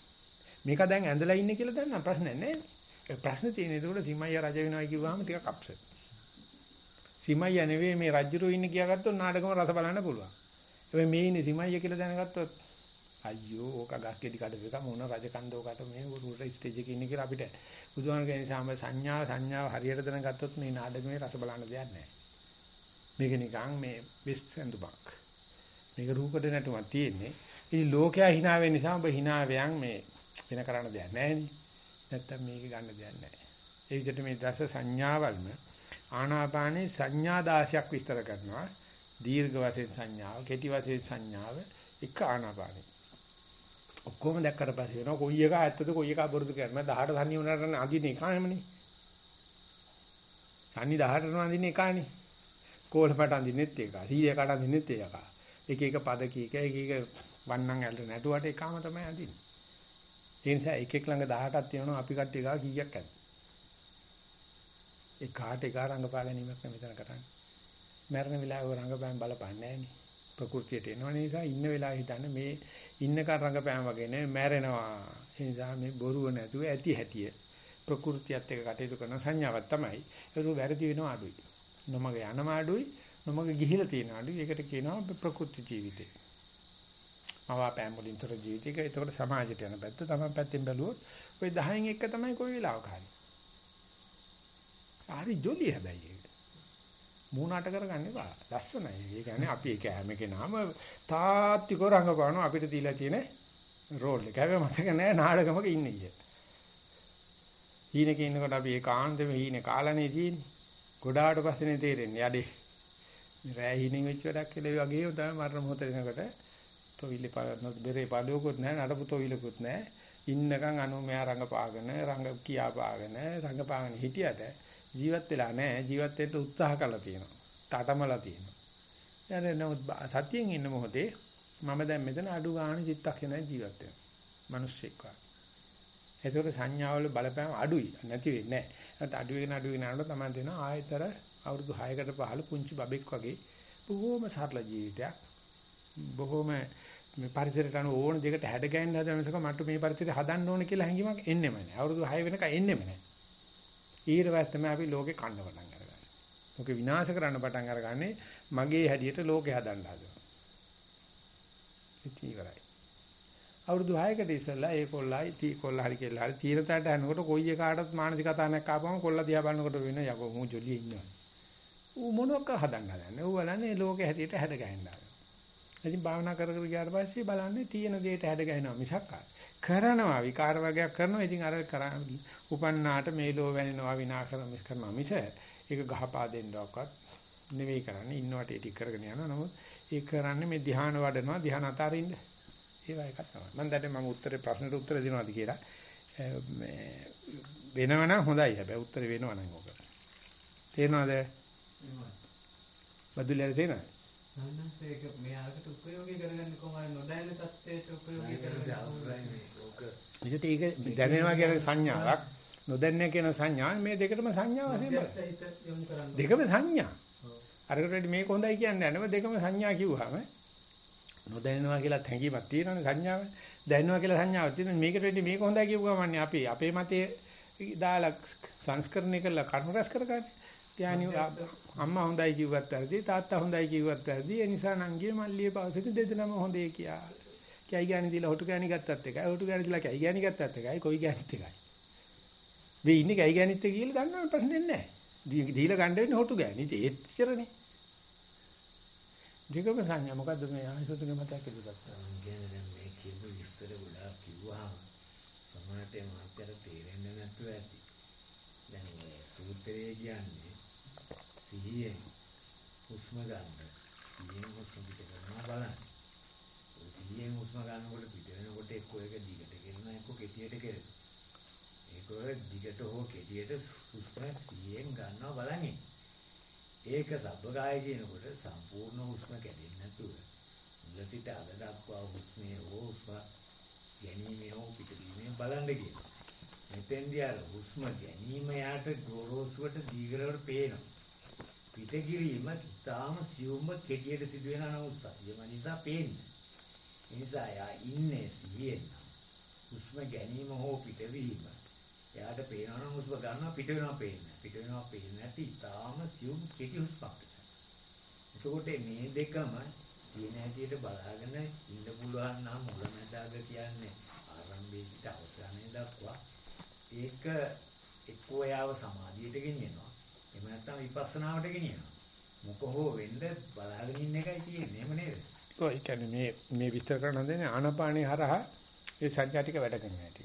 මේක දැන් ඇඳලා ඉන්නේ කියලා දන්නා ප්‍රශ්න නැහැ. ප්‍රශ්න තියෙන්නේ ඒකට සීමයියා රජ වෙනවා කියුවාම ටිකක් අප්සෙට්. සීමයියා නෙවෙයි මේ රජුරෝ ඉන්නේ කියාගත්තොත් නාඩගම රස බලන්න පුළුවන්. හැබැයි මේ ඉන්නේ සීමයියා කියලා දැනගත්තොත් අයියෝ ඕක ගස් ගෙඩි කඩ එක මොන රජ කන්දෝකට මේ උරුර ස්ටේජ් එකේ ඉන්නේ කියලා අපිට බුදුහාමගේ නිසාම සංඥා සංඥාව හරියට දැනගත්තොත් මේ නාටකමේ රස බලන්න දෙයක් නැහැ. මේක නිකන් මේ වෙස්ට් සෙන්දුමක්. මේක රූපද නැටුමක් තියෙන්නේ. ඉතින් ලෝකයා hina වෙන නිසා ඔබ hina වෙයන් මේ වෙන කරන්න දෙයක් නැහැ නේ. නැත්තම් මේක ගන්න දෙයක් නැහැ. ඒ විදිහට මේ දස සංඥාවල්ම ආනාපානේ සංඥා 16ක් විස්තර කරනවා. දීර්ඝ වශයෙන් සංඥාව, කෙටි වශයෙන් සංඥාව එක ආනාපානේ. ඔක්කොම දැක්කට පස්සේ වෙනවා කොයි එක ඇත්තද කොයි එක බොරුද කරනවා 18 තනිය උනරන අදින එකමනේ. තනි 18 අදින එකනේ. කෝලපට අදින්නෙත් එක. සීයකට අදින්නෙත් එක. එක එක පද කීක එක එක වන්නම් ඇල්ල නැටුවට එකම තමයි අඳින්නේ. ඒ නිසා එකෙක් ළඟ 18ක් තියෙනවා අපි කට්ටිය ගා කීයක් ඇද්ද? ඒ කාට එක රංගපා ගැනීමක් නෙමෙයි මෙතන කරන්නේ. මරණ වෙලාව රංගපෑම් බලපන්නේ නැහනේ. ප්‍රകൃතියට එනවනේ නිසා ඉන්න වෙලාව හිතන්නේ මේ ඉන්නකන් රඟපෑම වගේ නෙමෙයි මැරෙනවා. ඒ නිසා මේ බොරුව නැතුව ඇති හැටිය ප්‍රകൃතියත් එක්ක කටයුතු කරන සංඥාවක් තමයි. ඒක වැරදි වෙනවා අඩුයි. නොමග යනවා අඩුයි. නොමග ගිහිලා තියෙන අඩුයි. ඒකට කියනවා ප්‍රകൃති ජීවිතය. මවාපෑම් වලින් තොර ජීවිතයක. ඒකට සමාජයට යන පැත්ත තමයි පැත්තෙන් බැලුවොත් ওই 10න් එක තමයි කොයි වෙලාවක හරි. හරි ජොලි හැබැයි මූණට කරගන්න එපා. ලස්සනයි. ඒ කියන්නේ අපි ඒක හැම කෙනාම තාත්තික රංගපානවා අපිට දීලා තියෙන රෝල් එක. හැබැයි මතක නෑ නාඩගමක ඉන්නේ කිය. හීනක ඉන්නකොට අපි ඒකාන්තෙම හීනේ කාලනේ තියෙන්නේ. ගොඩාට පස්සේනේ තේරෙන්නේ. යඩේ. රෑ හීනෙන් වෙච්ච වැඩක් කියලා වගේ තමයි මරණ මොහොත එනකොට තොවිලි පාන බෙරේ පාළුවකුත් නැහැ නඩපු තොවිලකුත් නැහැ. ඉන්නකන් අනු මෙයා රංගපාගෙන රංග කියා පාගෙන රංගපාගෙන හිටියට ජීවත් වෙලා නැහැ. ජීවත් වෙන්න උත්සාහ කළා තියෙනවා. තාටමලා තියෙනවා. දැන් නමුත් සතියෙන් ඉන්න මොහොතේ මම දැන් මෙතන අඩු ගන්න චිත්තක්ෂණය ජීවත් වෙනවා. මිනිස්සෙක් වගේ. ඒතකොට සංඥාවල බලපෑම අඩුයි නැති වෙන්නේ නැහැ. ඒත් අඩු වෙන අඩු වෙන යනකොට තමයි දෙනවා ආයතර අවුරුදු 6කට පහළ පුංචි බබෙක් වගේ බොහොම සරල ජීවිතයක්. බොහොම මේ පරිසරයට අනුව ඕන දෙයකට හැඩ ගැහෙන්න හදන මිසක මට මේ පරිසරය හදන්න ඕන කියලා හැඟීමක් එන්නෙම නැහැ. අවුරුදු 6 වෙනකන් එන්නෙම නැහැ. ඊට පස්සේ තමයි අපි ලෝකේ කන්න පටන් අරගන්නේ. ලෝකේ විනාශ කරන්න පටන් අරගන්නේ මගේ හැඩියට ලෝකේ හදන්න හදනවා. ඉතින් ඉවරයි. අවුරුදු 6කට ඉස්සෙල්ලා ඒ කොල්ලයි තී කොල්ල හරි කියලා හරි තීරතට යනකොට කොයි එකකටත් මානසික කතාවක් ආපම කොල්ල දිහා බලනකොට වෙන යකෝ මූ ජොලියේ ඉන්නවා. ඌ මොනක හදන්න හදන්නේ. ඌ බලන්නේ ලෝකේ හැටියට හැඩ ගහන්න හදනවා. ඉතින් භාවනා කර කර ගියාට පස්සේ බලන්නේ තියෙන දෙයට හැඩ ගහනවා මිසක් කරනවා විකාර වගේක් කරනවා. ඉතින් අර උපන්නාට මේ ලෝ වෙනවා විනාශ කරනවා මිස ඒක ගහපා දෙන්නවක්වත් නෙවෙයි කරන්නේ. ඉන්නවට ඒ ටික කරගෙන යනවා. නමුත් ඒක කරන්නේ මේ ධ්‍යාන වඩනවා ධ්‍යාන අතරින්ද ඒවා එකක් තමයි. මම දැන් මම උත්තරේ ප්‍රශ්නෙට උත්තර දෙනවාද කියලා මේ වෙනවනම් හොඳයි හැබැයි උත්තර වෙනවනම් ඕක. තේරෙනවද? බදුලේ තේරෙනවද? නන්නත් ඒක මේ ආකට උපයෝගී කරගන්න කොහොමද නොදැන්න තත්ත්වයට උපයෝගී කරගන්න ඉතින් ඒක දැනෙනවා කියන සංඥාවක් නොදැන්නේ කියන සංඥා මේ දෙකටම සංඥා වශයෙන්. දෙකම සංඥා. අරකට මේක හොඳයි කියන්නේ නැහැ. දෙකම සංඥා කිව්වහම නොදැනෙනවා කියලා හැඟීමක් තියෙනවනේ සංඥාව. දැනෙනවා කියලා සංඥාවක් තියෙනවා. මේකට වෙන්නේ මේක හොඳයි කියපුවම අපි අපේ මතයේ දාලා සංස්කරණය කරලා කර්ම රැස් කරගන්නේ. ඥානි අම්මා හොඳයි කිව්වත් වැරදි තාත්තා හොඳයි කිව්වත් වැරදි ඒ නිසා නංගියේ මල්ලියේ පවසක දෙදෙනාම හොඳේ කියලා. කයි ගෑණි දීලා හොටු ගෑණි ගත්තත් එකයි හොටු ගෑණි දීලා කයි ගෑණි ගත්තත් එකයි කොයි ගෑණිත් එකයි. මේ ඉන්නේ කයි ගෑණිත් එක කියලා දන්නවනේ ප්‍රශ්නේ නැහැ. දීලා ගන්න වෙන්නේ හොටු ගෑණි. ඉතින් ඒච්චරනේ. දෙකම සංඥා මොකද්ද මේ ආයතනයේ මතයක් ඉදපත් කියන්නේ දැන් මේ කියපු විස්තර ගොඩාක් කිව්වහම සමහරට මාත්‍යට තේරෙන්නේ නැතුව ඇති. දැන් මේ සූත්‍රයේ කියන්නේ සිහියෙන් හුස්ම ගන්න. සිහියෙන් හුස්ම පිට කරනවා බලන්න. ඔය සිහියෙන් හුස්ම ගන්නකොට පිට වෙනකොට එක්ක එක දිගට ගෙනන එක්ක කෙටියට කෙරෙනවා. ඒක දිගට හෝ කෙටියට හුස්ම සිහියෙන් ගන්නවා බලන්නේ. ඒක සබ්බකාය කියනකොට සම්පූර්ණ හුස්ම කැඩෙන්නේ නැතුව මුලසිට අග දක්වා හුස්මේ හෝ හුස්ම ගැනීමේ හෝ පිටවීමේ බලන්න කියනවා. මෙතෙන්දී අර හුස්ම ගැනීම යාට ගොරෝසුවට දීගලවට පේනවා. පිටගිරීම තාම සියුම්ම කෙටියට සිදුවෙන අනවුස්සක්. ඒ නිසා පේන්නේ. ඒ නිසා යා ඉන්නේ සිහියෙන්. හුස්ම ගැනීම හෝ පිටවීම. එයාට පේනවා නම් හුස්ම ගන්නවා පිට වෙනවා පේන්නේ. පිට වෙනවා පේන්නේ නැති තාම සියුම් කෙටි හුස්මක්. එතකොට මේ දෙකම තියෙන හැටියට බලාගෙන ඉන්න පුළුවන් නම් මුලමඳාග කියන්නේ ආරම්භයේ සිට අවසානයේ දක්වා ඒක එක්කෝ යාව සමාධියට ගෙනියනවා එහෙම නැත්නම් විපස්සනාවට ගෙනියනවා. මොක හෝ වෙන්න බලාගෙන ඉන්න එකයි තියෙන්නේ. එහෙම නේද? ඔය කියන්නේ මේ මේ විස්තර කරන දෙන්නේ ආනපානේ හරහා ඒ සංඥා ටික වැඩ කරන හැටි.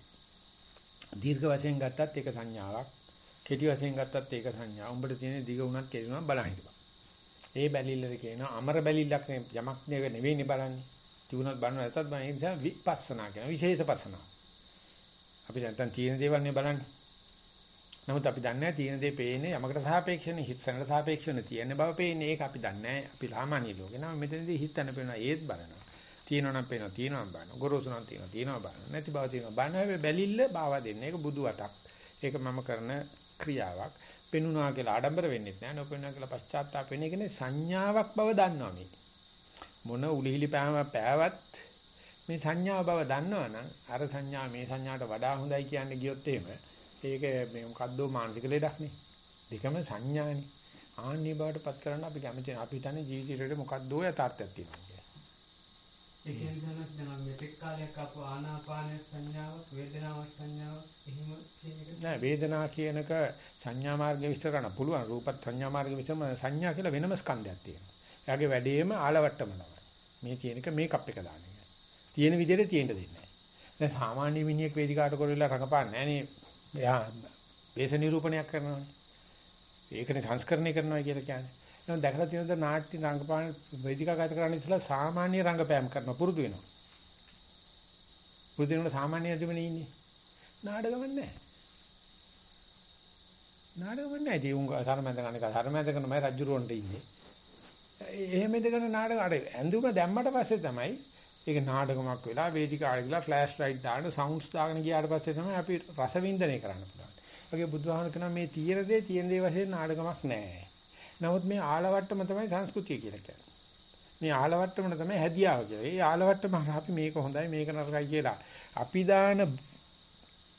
දීර්ඝ වශයෙන් ගත්තත් ඒක සංඥාවක්. කෙටි වශයෙන් ගත්තත් ඒක සංඥා. උඹට තියෙන දිග උනත් කෙලිනවා බලන් හිටපන්. ඒ බැලිල්ලද කියනවා අමර බැලිල්ලක් නේ යමක් නෙවෙයි බලන්නේ. තිබුණත් බලන්න නැතත් මම ඒ නිසා විපස්සනා කියන විශේෂ පස්සනා. අපි නැත්තම් තියෙන දේවල් නේ බලන්නේ. නමුත් අපි දන්නේ නැහැ තියෙන දේ පේන්නේ යමකට සාපේක්ෂනේ හිතසනට සාපේක්ෂනේ තියෙන බව පේන්නේ. ඒක අපි දන්නේ නැහැ. අපි සාමාන්‍ය ලෝකේ නම් මෙතනදී හිතන පේනවා ඒත් බලනවා. තියෙනවා නම් පේනවා තියෙනවා බලනවා. ගොරෝසු නම් තියෙනවා තියෙනවා බලනවා. නැති බව තියෙනවා බලන හැබැයි බැලිල්ල බාව දෙන්නේ. ඒක බුදු වටක්. ඒක මම කරන ක්‍රියාවක්. පෙනුනා කියලා ආඩම්බර වෙන්නේ නැහැ. නොපෙනුනා කියලා පශ්චාත්තාප වෙන එකනේ සංඥාවක් බව දන්නවා මේ. මොන උලිහිලි පෑම පෑවත් මේ සංඥාව බව දන්නවනම් අර සංඥා මේ සංඥාට වඩා හොඳයි කියන්නේ ගියොත් එහෙම ඒක මේ මොකද්ද මානසික ලෙඩක් නේ. දෙකම සංඥානේ. ආන්නේ බවට පත් කරන්න අපි කැමති අපි හිතන්නේ ජීවිතේට මොකද්ද යථාර්ථයක් තියෙනවා කියලා. ඒ කියන්නේ දැන් මෙතෙක් කාලයක් අප ආනාපාන සංඥාවක් වේදනාවක් සංඥාවක් එහෙම කියන එක නෑ වේදනා කියනක සංඥා මාර්ගය විස්තර කරන්න පුළුවන්. රූපත් සංඥා මාර්ගය විස්තර සංඥා කියලා වෙනම ස්කන්ධයක් තියෙනවා. එයාගේ වැඩේම ආලවට්ටම තමයි. මේ තියෙන එක මේකප් එක දාන එක. තියෙන විදිහට තියෙන්න දෙන්නේ නැහැ. දැන් සාමාන්‍ය මිනිහෙක් වේදිකාවට කරලා රඟපාන්නේ නෑනේ. එයා වේශ නිරූපණයක් කරනවානේ. ඒකනේ සංස්කරණය කරනවා කියලා කියන්නේ. එහෙනම් දැකලා තියෙනද නාට්‍ය රංගපාන වේදිකා ගත කරන්න ඉස්සලා සාමාන්‍ය රංගපෑම් කරනවා පුරුදු වෙනවා. පුරුදු වෙනකොට සාමාන්‍ය අධිමනේ ඉන්නේ. නාටකම නැහැ. නාටකම නැහැ. ඒ උංග සරමැද ගන්න එක සරමැද කරනමයි රජුරොන්ට ඉන්නේ. එහෙම දෙකන නාටක අර ඇඳුම දැම්මට පස්සේ තමයි ඒක නාටකමක් වෙලා වේදිකාවට ගිහලා ෆ්ලෑෂ් ලයිට් දාන සවුන්ඩ්ස් දාගෙන ගියාට පස්සේ තමයි අපි රසවින්දනය කරන්න පුළුවන්. වගේ බුදුහාමර කියනවා මේ තියෙන දේ තියෙන දේ වශයෙන් නාටකමක් නැහැ. නමුත් මේ ආලවට්ටම තමයි සංස්කෘතිය කියලා කියන්නේ. මේ ආලවට්ටම තමයි හැදියාව කියලා. ඒ ආලවට්ටම අපි මේක හොඳයි මේක නරකයි කියලා. අපි දාන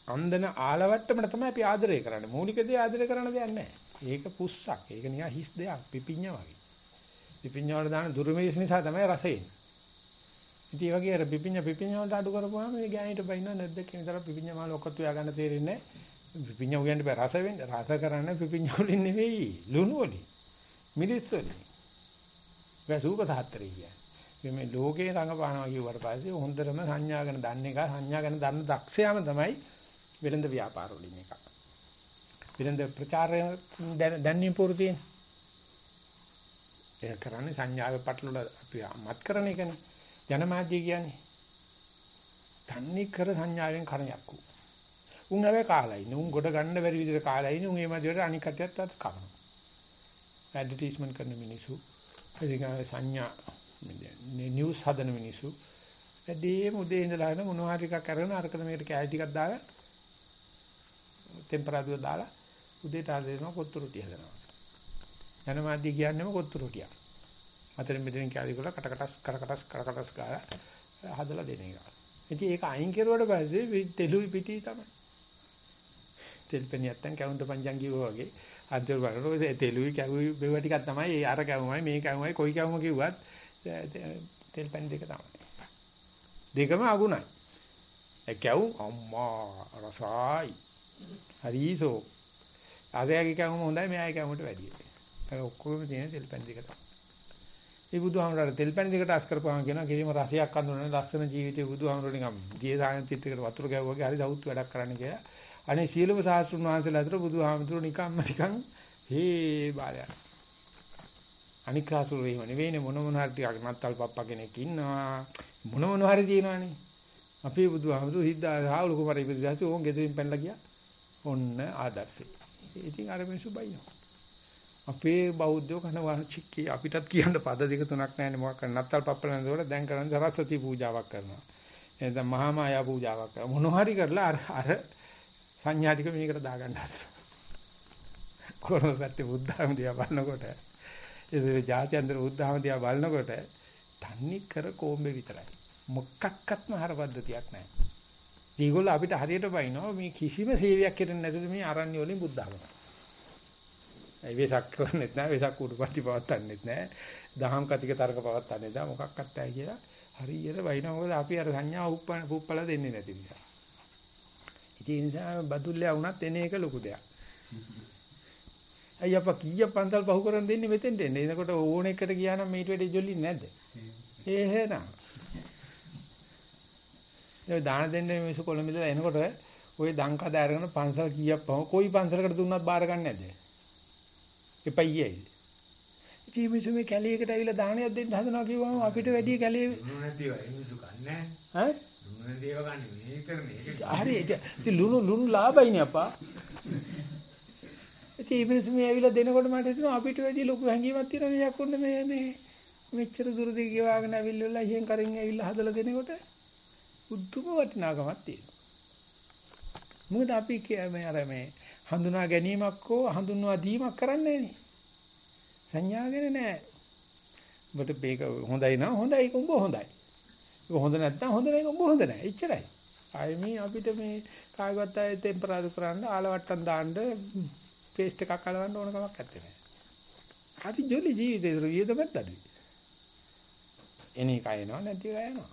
අන්දන ආලවට්ටමට තමයි අපි ආදරය කරන්නේ. මූලික දේ ආදරය කරන්න දෙයක් නැහැ. ඒක පුස්සක්. ඒක නිකන් හිස් දෙයක්. පිපිඤ්ඤ වගේ. පිපිඤ්ඤ වල දාන දුර්මේෂ නිසා තමයි රස එන්නේ. ඉතින් ඒ වගේ අර පිපිඤ්ඤ පිපිඤ්ඤ වලට අඩු කරපුවාම මේ ගෑනිට බයින්න නැද්ද කියන දර පිපිඤ්ඤ මාල ඔක්කොත් හොයා ගන්න තේරෙන්නේ නැහැ. පිපිඤ්ඤ උයන්ට බෑ රස වෙන්නේ. රස කරන්නේ පිපිඤ්ඤ වලින් නෙවෙයි. ලුණු වලින්. මිරිස් වලින්. ඒක සූප සහත්තරේ කියන්නේ. මේ ලෝකේ රංගපානවා කියුවට පස්සේ හොඳටම සංඥා ගැන දන්න එක සංඥා ගැන දන්න දක්ෂයාම තමයි වෙළඳ ව්‍යාපාර වලින් එක. වෙළඳ ප්‍රචාරය දැනීම පුරුතියෙන්. ඒක කරන්නේ සංඥාවේ පටලවල අපි මත් කරන එකනේ. ජනමාධ්‍ය කියන්නේ. තන්නේ කර සංඥාවෙන් කරණයක් උ. උන් හැබැයි කාලා ඉන්නේ. උන් ගොඩ ගන්න බැරි විදිහට කාලා ඉන්නේ. උන් ඒ මැදට අනික් කටියත් අත් කරනවා. ඇඩ්වර්ටයිස්මන්ට් කරන මිනිස්සු එදිගා සංඥා නිවුස් හදන මිනිස්සු ඇදීම උදේ ඉඳලා හින මොනවා හරි එකක් අරගෙන අරකට මේකට කෑලි ටිකක් දාලා ටෙම්පරාදුර දාලා උදේට ආල දෙනවා කොත්තු රොටි හදනවා. ජනමාධ්‍ය කියන්නේම කොත්තු රොටියක්. අතරින් මෙතනින් කෑලි වල කටකටස් කරකටස් කරකටස් ගාලා හදලා දෙන එක. ඉතින් ඒක අයින් කරුවට පස්සේ තෙලුයි පිටි තමයි. තෙල්පෙනිය නැත්තම් කවුන්ට පංචන් කිව්වා වගේ අන්තිම බලනකොට තෙලුයි කැවුයි බෙව ටිකක් තමයි ඒ අර කැවුමයි මේ කැවුමයි කොයි කැවුම කිව්වත් තෙල් පැන් දෙක තමයි. දෙකම අගුණයි. ඒ කැවුම් අම්මා රසයි. හරිසෝ. ආදයාගේ කැවුම හොඳයි මෙයාගේ කැවුමට වැඩියි. ඒක ඔක්කොම තියෙන තෙල් පැන් දෙක තමයි. මේ බුදුහාමරට තෙල් පැන් දෙකට අස් කරපුවාම කියන කිසිම රසයක් අඳුනන ලස්සන ජීවිතේ බුදුහාමර නිකම් දිය සායන්තිත් එකට වතුර ගැව්වා වගේ හරි දවුත් වැඩක් කරන්න කියලා. අනේ සීලව සාස්ත්‍රුන් වහන්සේලා අතර බුදුහාමතුරු නිකම්ම නිකන් හේ බාලයන්. අනික් ආසුරු එහෙම නෙවෙයිනේ මොන මොන හරි ටිකක් නත්තල් පප්පා කෙනෙක් ඉන්නවා. මොන මොන හරි තියෙනවානේ. අපේ බුදුහාමතුරු හිද්දා රාහුල කුමාර ඉපදිදාසු ඕන් ගෙදරින් පැනලා ගියා. ඔන්න ආදර්ශේ. ඉතින් අර මිනිස්සු බයිනවා. අපේ බෞද්ධයෝ කන වාචිකේ අපිටත් කියන්න පද දෙක තුනක් නැහැනේ මොකක් කරන්න නත්තල් පප්පල නේදෝට දැන් කරන්නේ සරස්වති පූජාවක් කරනවා. එහෙනම් මහා මායා පූජාවක් කරනවා. මොන හරි කරලා අර අර සංඥා ටික මේකට දාගන්න හදනවා. කොරණ පැත්තේ බුද්ධාම දිහා බලනකොට ඒ ජාත්‍යන්තර බුද්ධාම දිහා බලනකොට තන්නේ කර කොම්බේ විතරයි. මොකක්වත්ම හර පද්ධතියක් නැහැ. ඒගොල්ලෝ අපිට හරියට බයිනවා මේ කිසිම සේවයක් කරන්නේ නැතුව මේ ආරණ්‍ය වලින් බුද්ධාම. ඒ වෙසක් කරන්නේත් නැහැ වෙසක් උඩුපත්ති පවත්තන්නේත් නැහැ. දහම් කතික තර්ක පවත්තන්නේ නැහැ මොකක්වත් නැහැ කියලා හරියට බයිනවා මොකද අපි අර සංඥා උප්පල දෙන්නේ නැති නිසා. ඒ නිසා බදුල්ලයා වුණත් එන එක ලොකු දෙයක්. අයියප්පා කීයක් පන්සල් පහු කරන් දෙන්නේ මෙතෙන්ට එන්නේ. එනකොට ඕන එකට ගියා නම් මේට වැඩි ජොලි නැද්ද? එහෙනම්. ඒ දාන දෙන්නේ මිනිස්සු කොළඹිලා එනකොට ওই දංකද අරගෙන පන්සල් කීයක් පහු කොයි පන්සලකට දුන්නත් බාර ගන්න නැද්ද? එපයියයි. ඉතින් මිනිස්සු මේ කැලේකට ඇවිල්ලා දානයක් දෙන්න හදනවා කිව්වම අපිට වැඩි කැලේ නැතිව මිනිස්සු කන්නේ ඈ ලුණු දේව ගන්න මේ කරන්නේ හරි ඉතින් ලුණු ලුණු ලාභයිනේ අප්පා. ඉතින් මිනිස්සු මේ ඇවිල්ලා දෙනකොට මට හිතෙනවා අපිට වැඩි ලොකු හැඟීමක් තියෙනවා මේ යකුන්න මේ මේ මෙච්චර දුර දිග ගෙවාගෙන ඇවිල්ලා ඉහෙන් කරින් ඇවිල්ලා හදලා දෙනකොට උද්දුම වටිනාකමක් තියෙනවා. මොකද අපි මේ අර මේ හඳුනා ගැනීමක් හෝ හඳුන්වා දීමක් කරන්නේ නැහැ සංඥා ගැන නෑ. ඔබට මේක හොඳයි නම් හොඳයි උඹ හොඳයි. ඒක හොඳ නැත්නම් හොඳ නැහැ උඹ හොඳ නැහැ. එච්චරයි. ආයේ මේ අපිට මේ කායවත් ආයේ ටෙම්පරාදු කරන්න ආලවට්ටම් දාන්න පේස්ට් එකක් අලවන්න ඕන කමක් නැත්තේ. හරි ජොලි ජීවිතේ වියදමත් අඩුයි. එනේ කයනවා නැති කයනවා.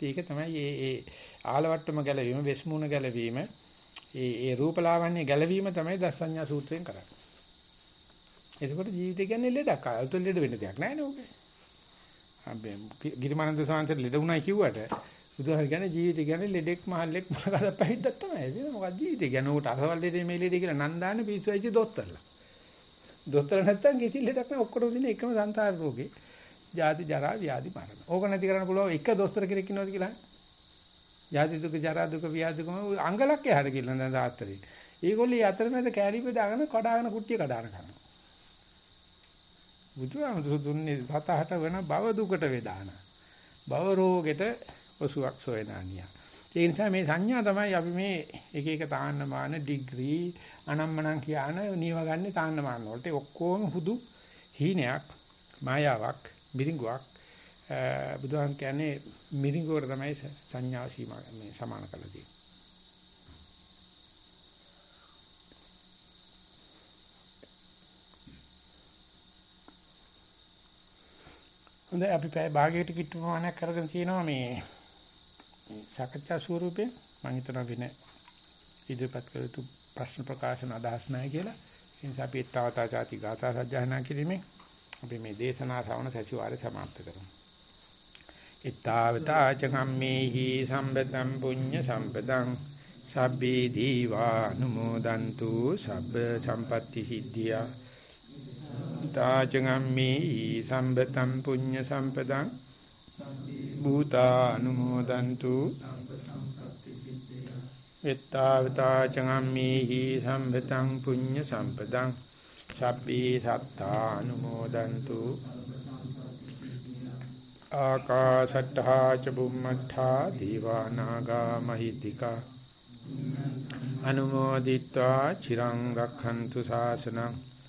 ඒක තමයි මේ ඒ ආලවට්ටම ගැලවීම, වෙස්මුණ ගැලවීම, ඒ ඒ රූපලාවන්‍ය ගැලවීම තමයි දසඤ්ඤා සූත්‍රයෙන් කරන්නේ. එතකොට ජීවිතය කියන්නේ ලෙඩක්. අලුත් ලෙඩ වෙන්න දෙයක් නැහැ නේ ඕකේ. අපි ගිරිමානන්ද සාන්තර ලෙඩ වුණා කිව්වට බුදුහාම කියන්නේ ජීවිතය කියන්නේ ලෙඩෙක් මහල්ලෙක් මොකද පැහිද්දක් තමයි. ඒක මොකක්ද ජීවිතය කියන්නේ උට අසවල් ලෙඩේ මේ ලෙඩේ කියලා නන් දාන්නේ පිස්සුයිච දොස්තරලා. දොස්තර නැත්තම් කිසි ලෙඩක් නැහැ ඔක්කොම දින එකම සංසාර රෝගේ. ජාති ජරා ව්‍යාධි මරණ. ඕක නැති කරන්න පුළුවන් එක දොස්තර කෙනෙක් ඉන්නවද කියලා? ජාති දුක ජරා දුක ව්‍යාධි දුක අංගලක් එහාට කියලා දැන් රාත්‍රියේ. ඒගොල්ලෝ අතරමැද කැරිපේ දාගෙන කඩාගෙන කුට්ටිය කඩාන කරනවා. බුදුහාමුදුරු දුන්නේ සතහට වෙන භව දුකට වේදාන. භව රෝගෙට ඔසුවක් සොයනානිය. ඒ නිසා මේ සංඥා තමයි අපි මේ එක එක තාන්න මාන ඩිග්‍රී අනම්මනම් කියන නියව ගන්න තාන්න මාන වලට ඔක්කොම හුදු හීනයක් මායාවක් මිරිඟුවක් බුදුහාම කියන්නේ මිරිඟුවර තමයි සංඥා සීමා මේ සමාන කරලා තියෙන්නේ. හොඳයි අපි පැය භාගයකට කිට්ටු ප්‍රමාණයක් කරගෙන තියෙනවා මේ සාකච්ඡා ස්වරූපේ මම හිතනවා වෙන ඉදිරිපත් කළ යුතු ප්‍රශ්න ප්‍රකාශන අදහස් නැහැ කියලා. ඒ නිසා අපි ඊතාවතා ಜಾති ගාථා සජ්ජායනා කිරීමෙන් අපි මේ දේශනා ශ්‍රවණ සැසිවාරය සමාප්ත කරමු. ඊතාවතා චගම්මේහි සම්බතම් පුඤ්ඤ සම්පදං සබ්බේ දීවා නුමෝදන්තු සබ්බ සම්පatti සිද්ධියා. තාචගම්මේ සම්බතම් පුඤ්ඤ සම්පදං භූතානුමෝදන්තු එත්තාවතාචගම්මේ සම්බතං පුඤ්ඤ සම්පදං සබ්බේ සත්තානුමෝදන්තු ආකාශට්ඨා ච බුම්මට්ඨා දීවානාගා මහිත්‍තිකා අනුමෝදිත්වා චිරං රක්ඛන්තු ශාසනං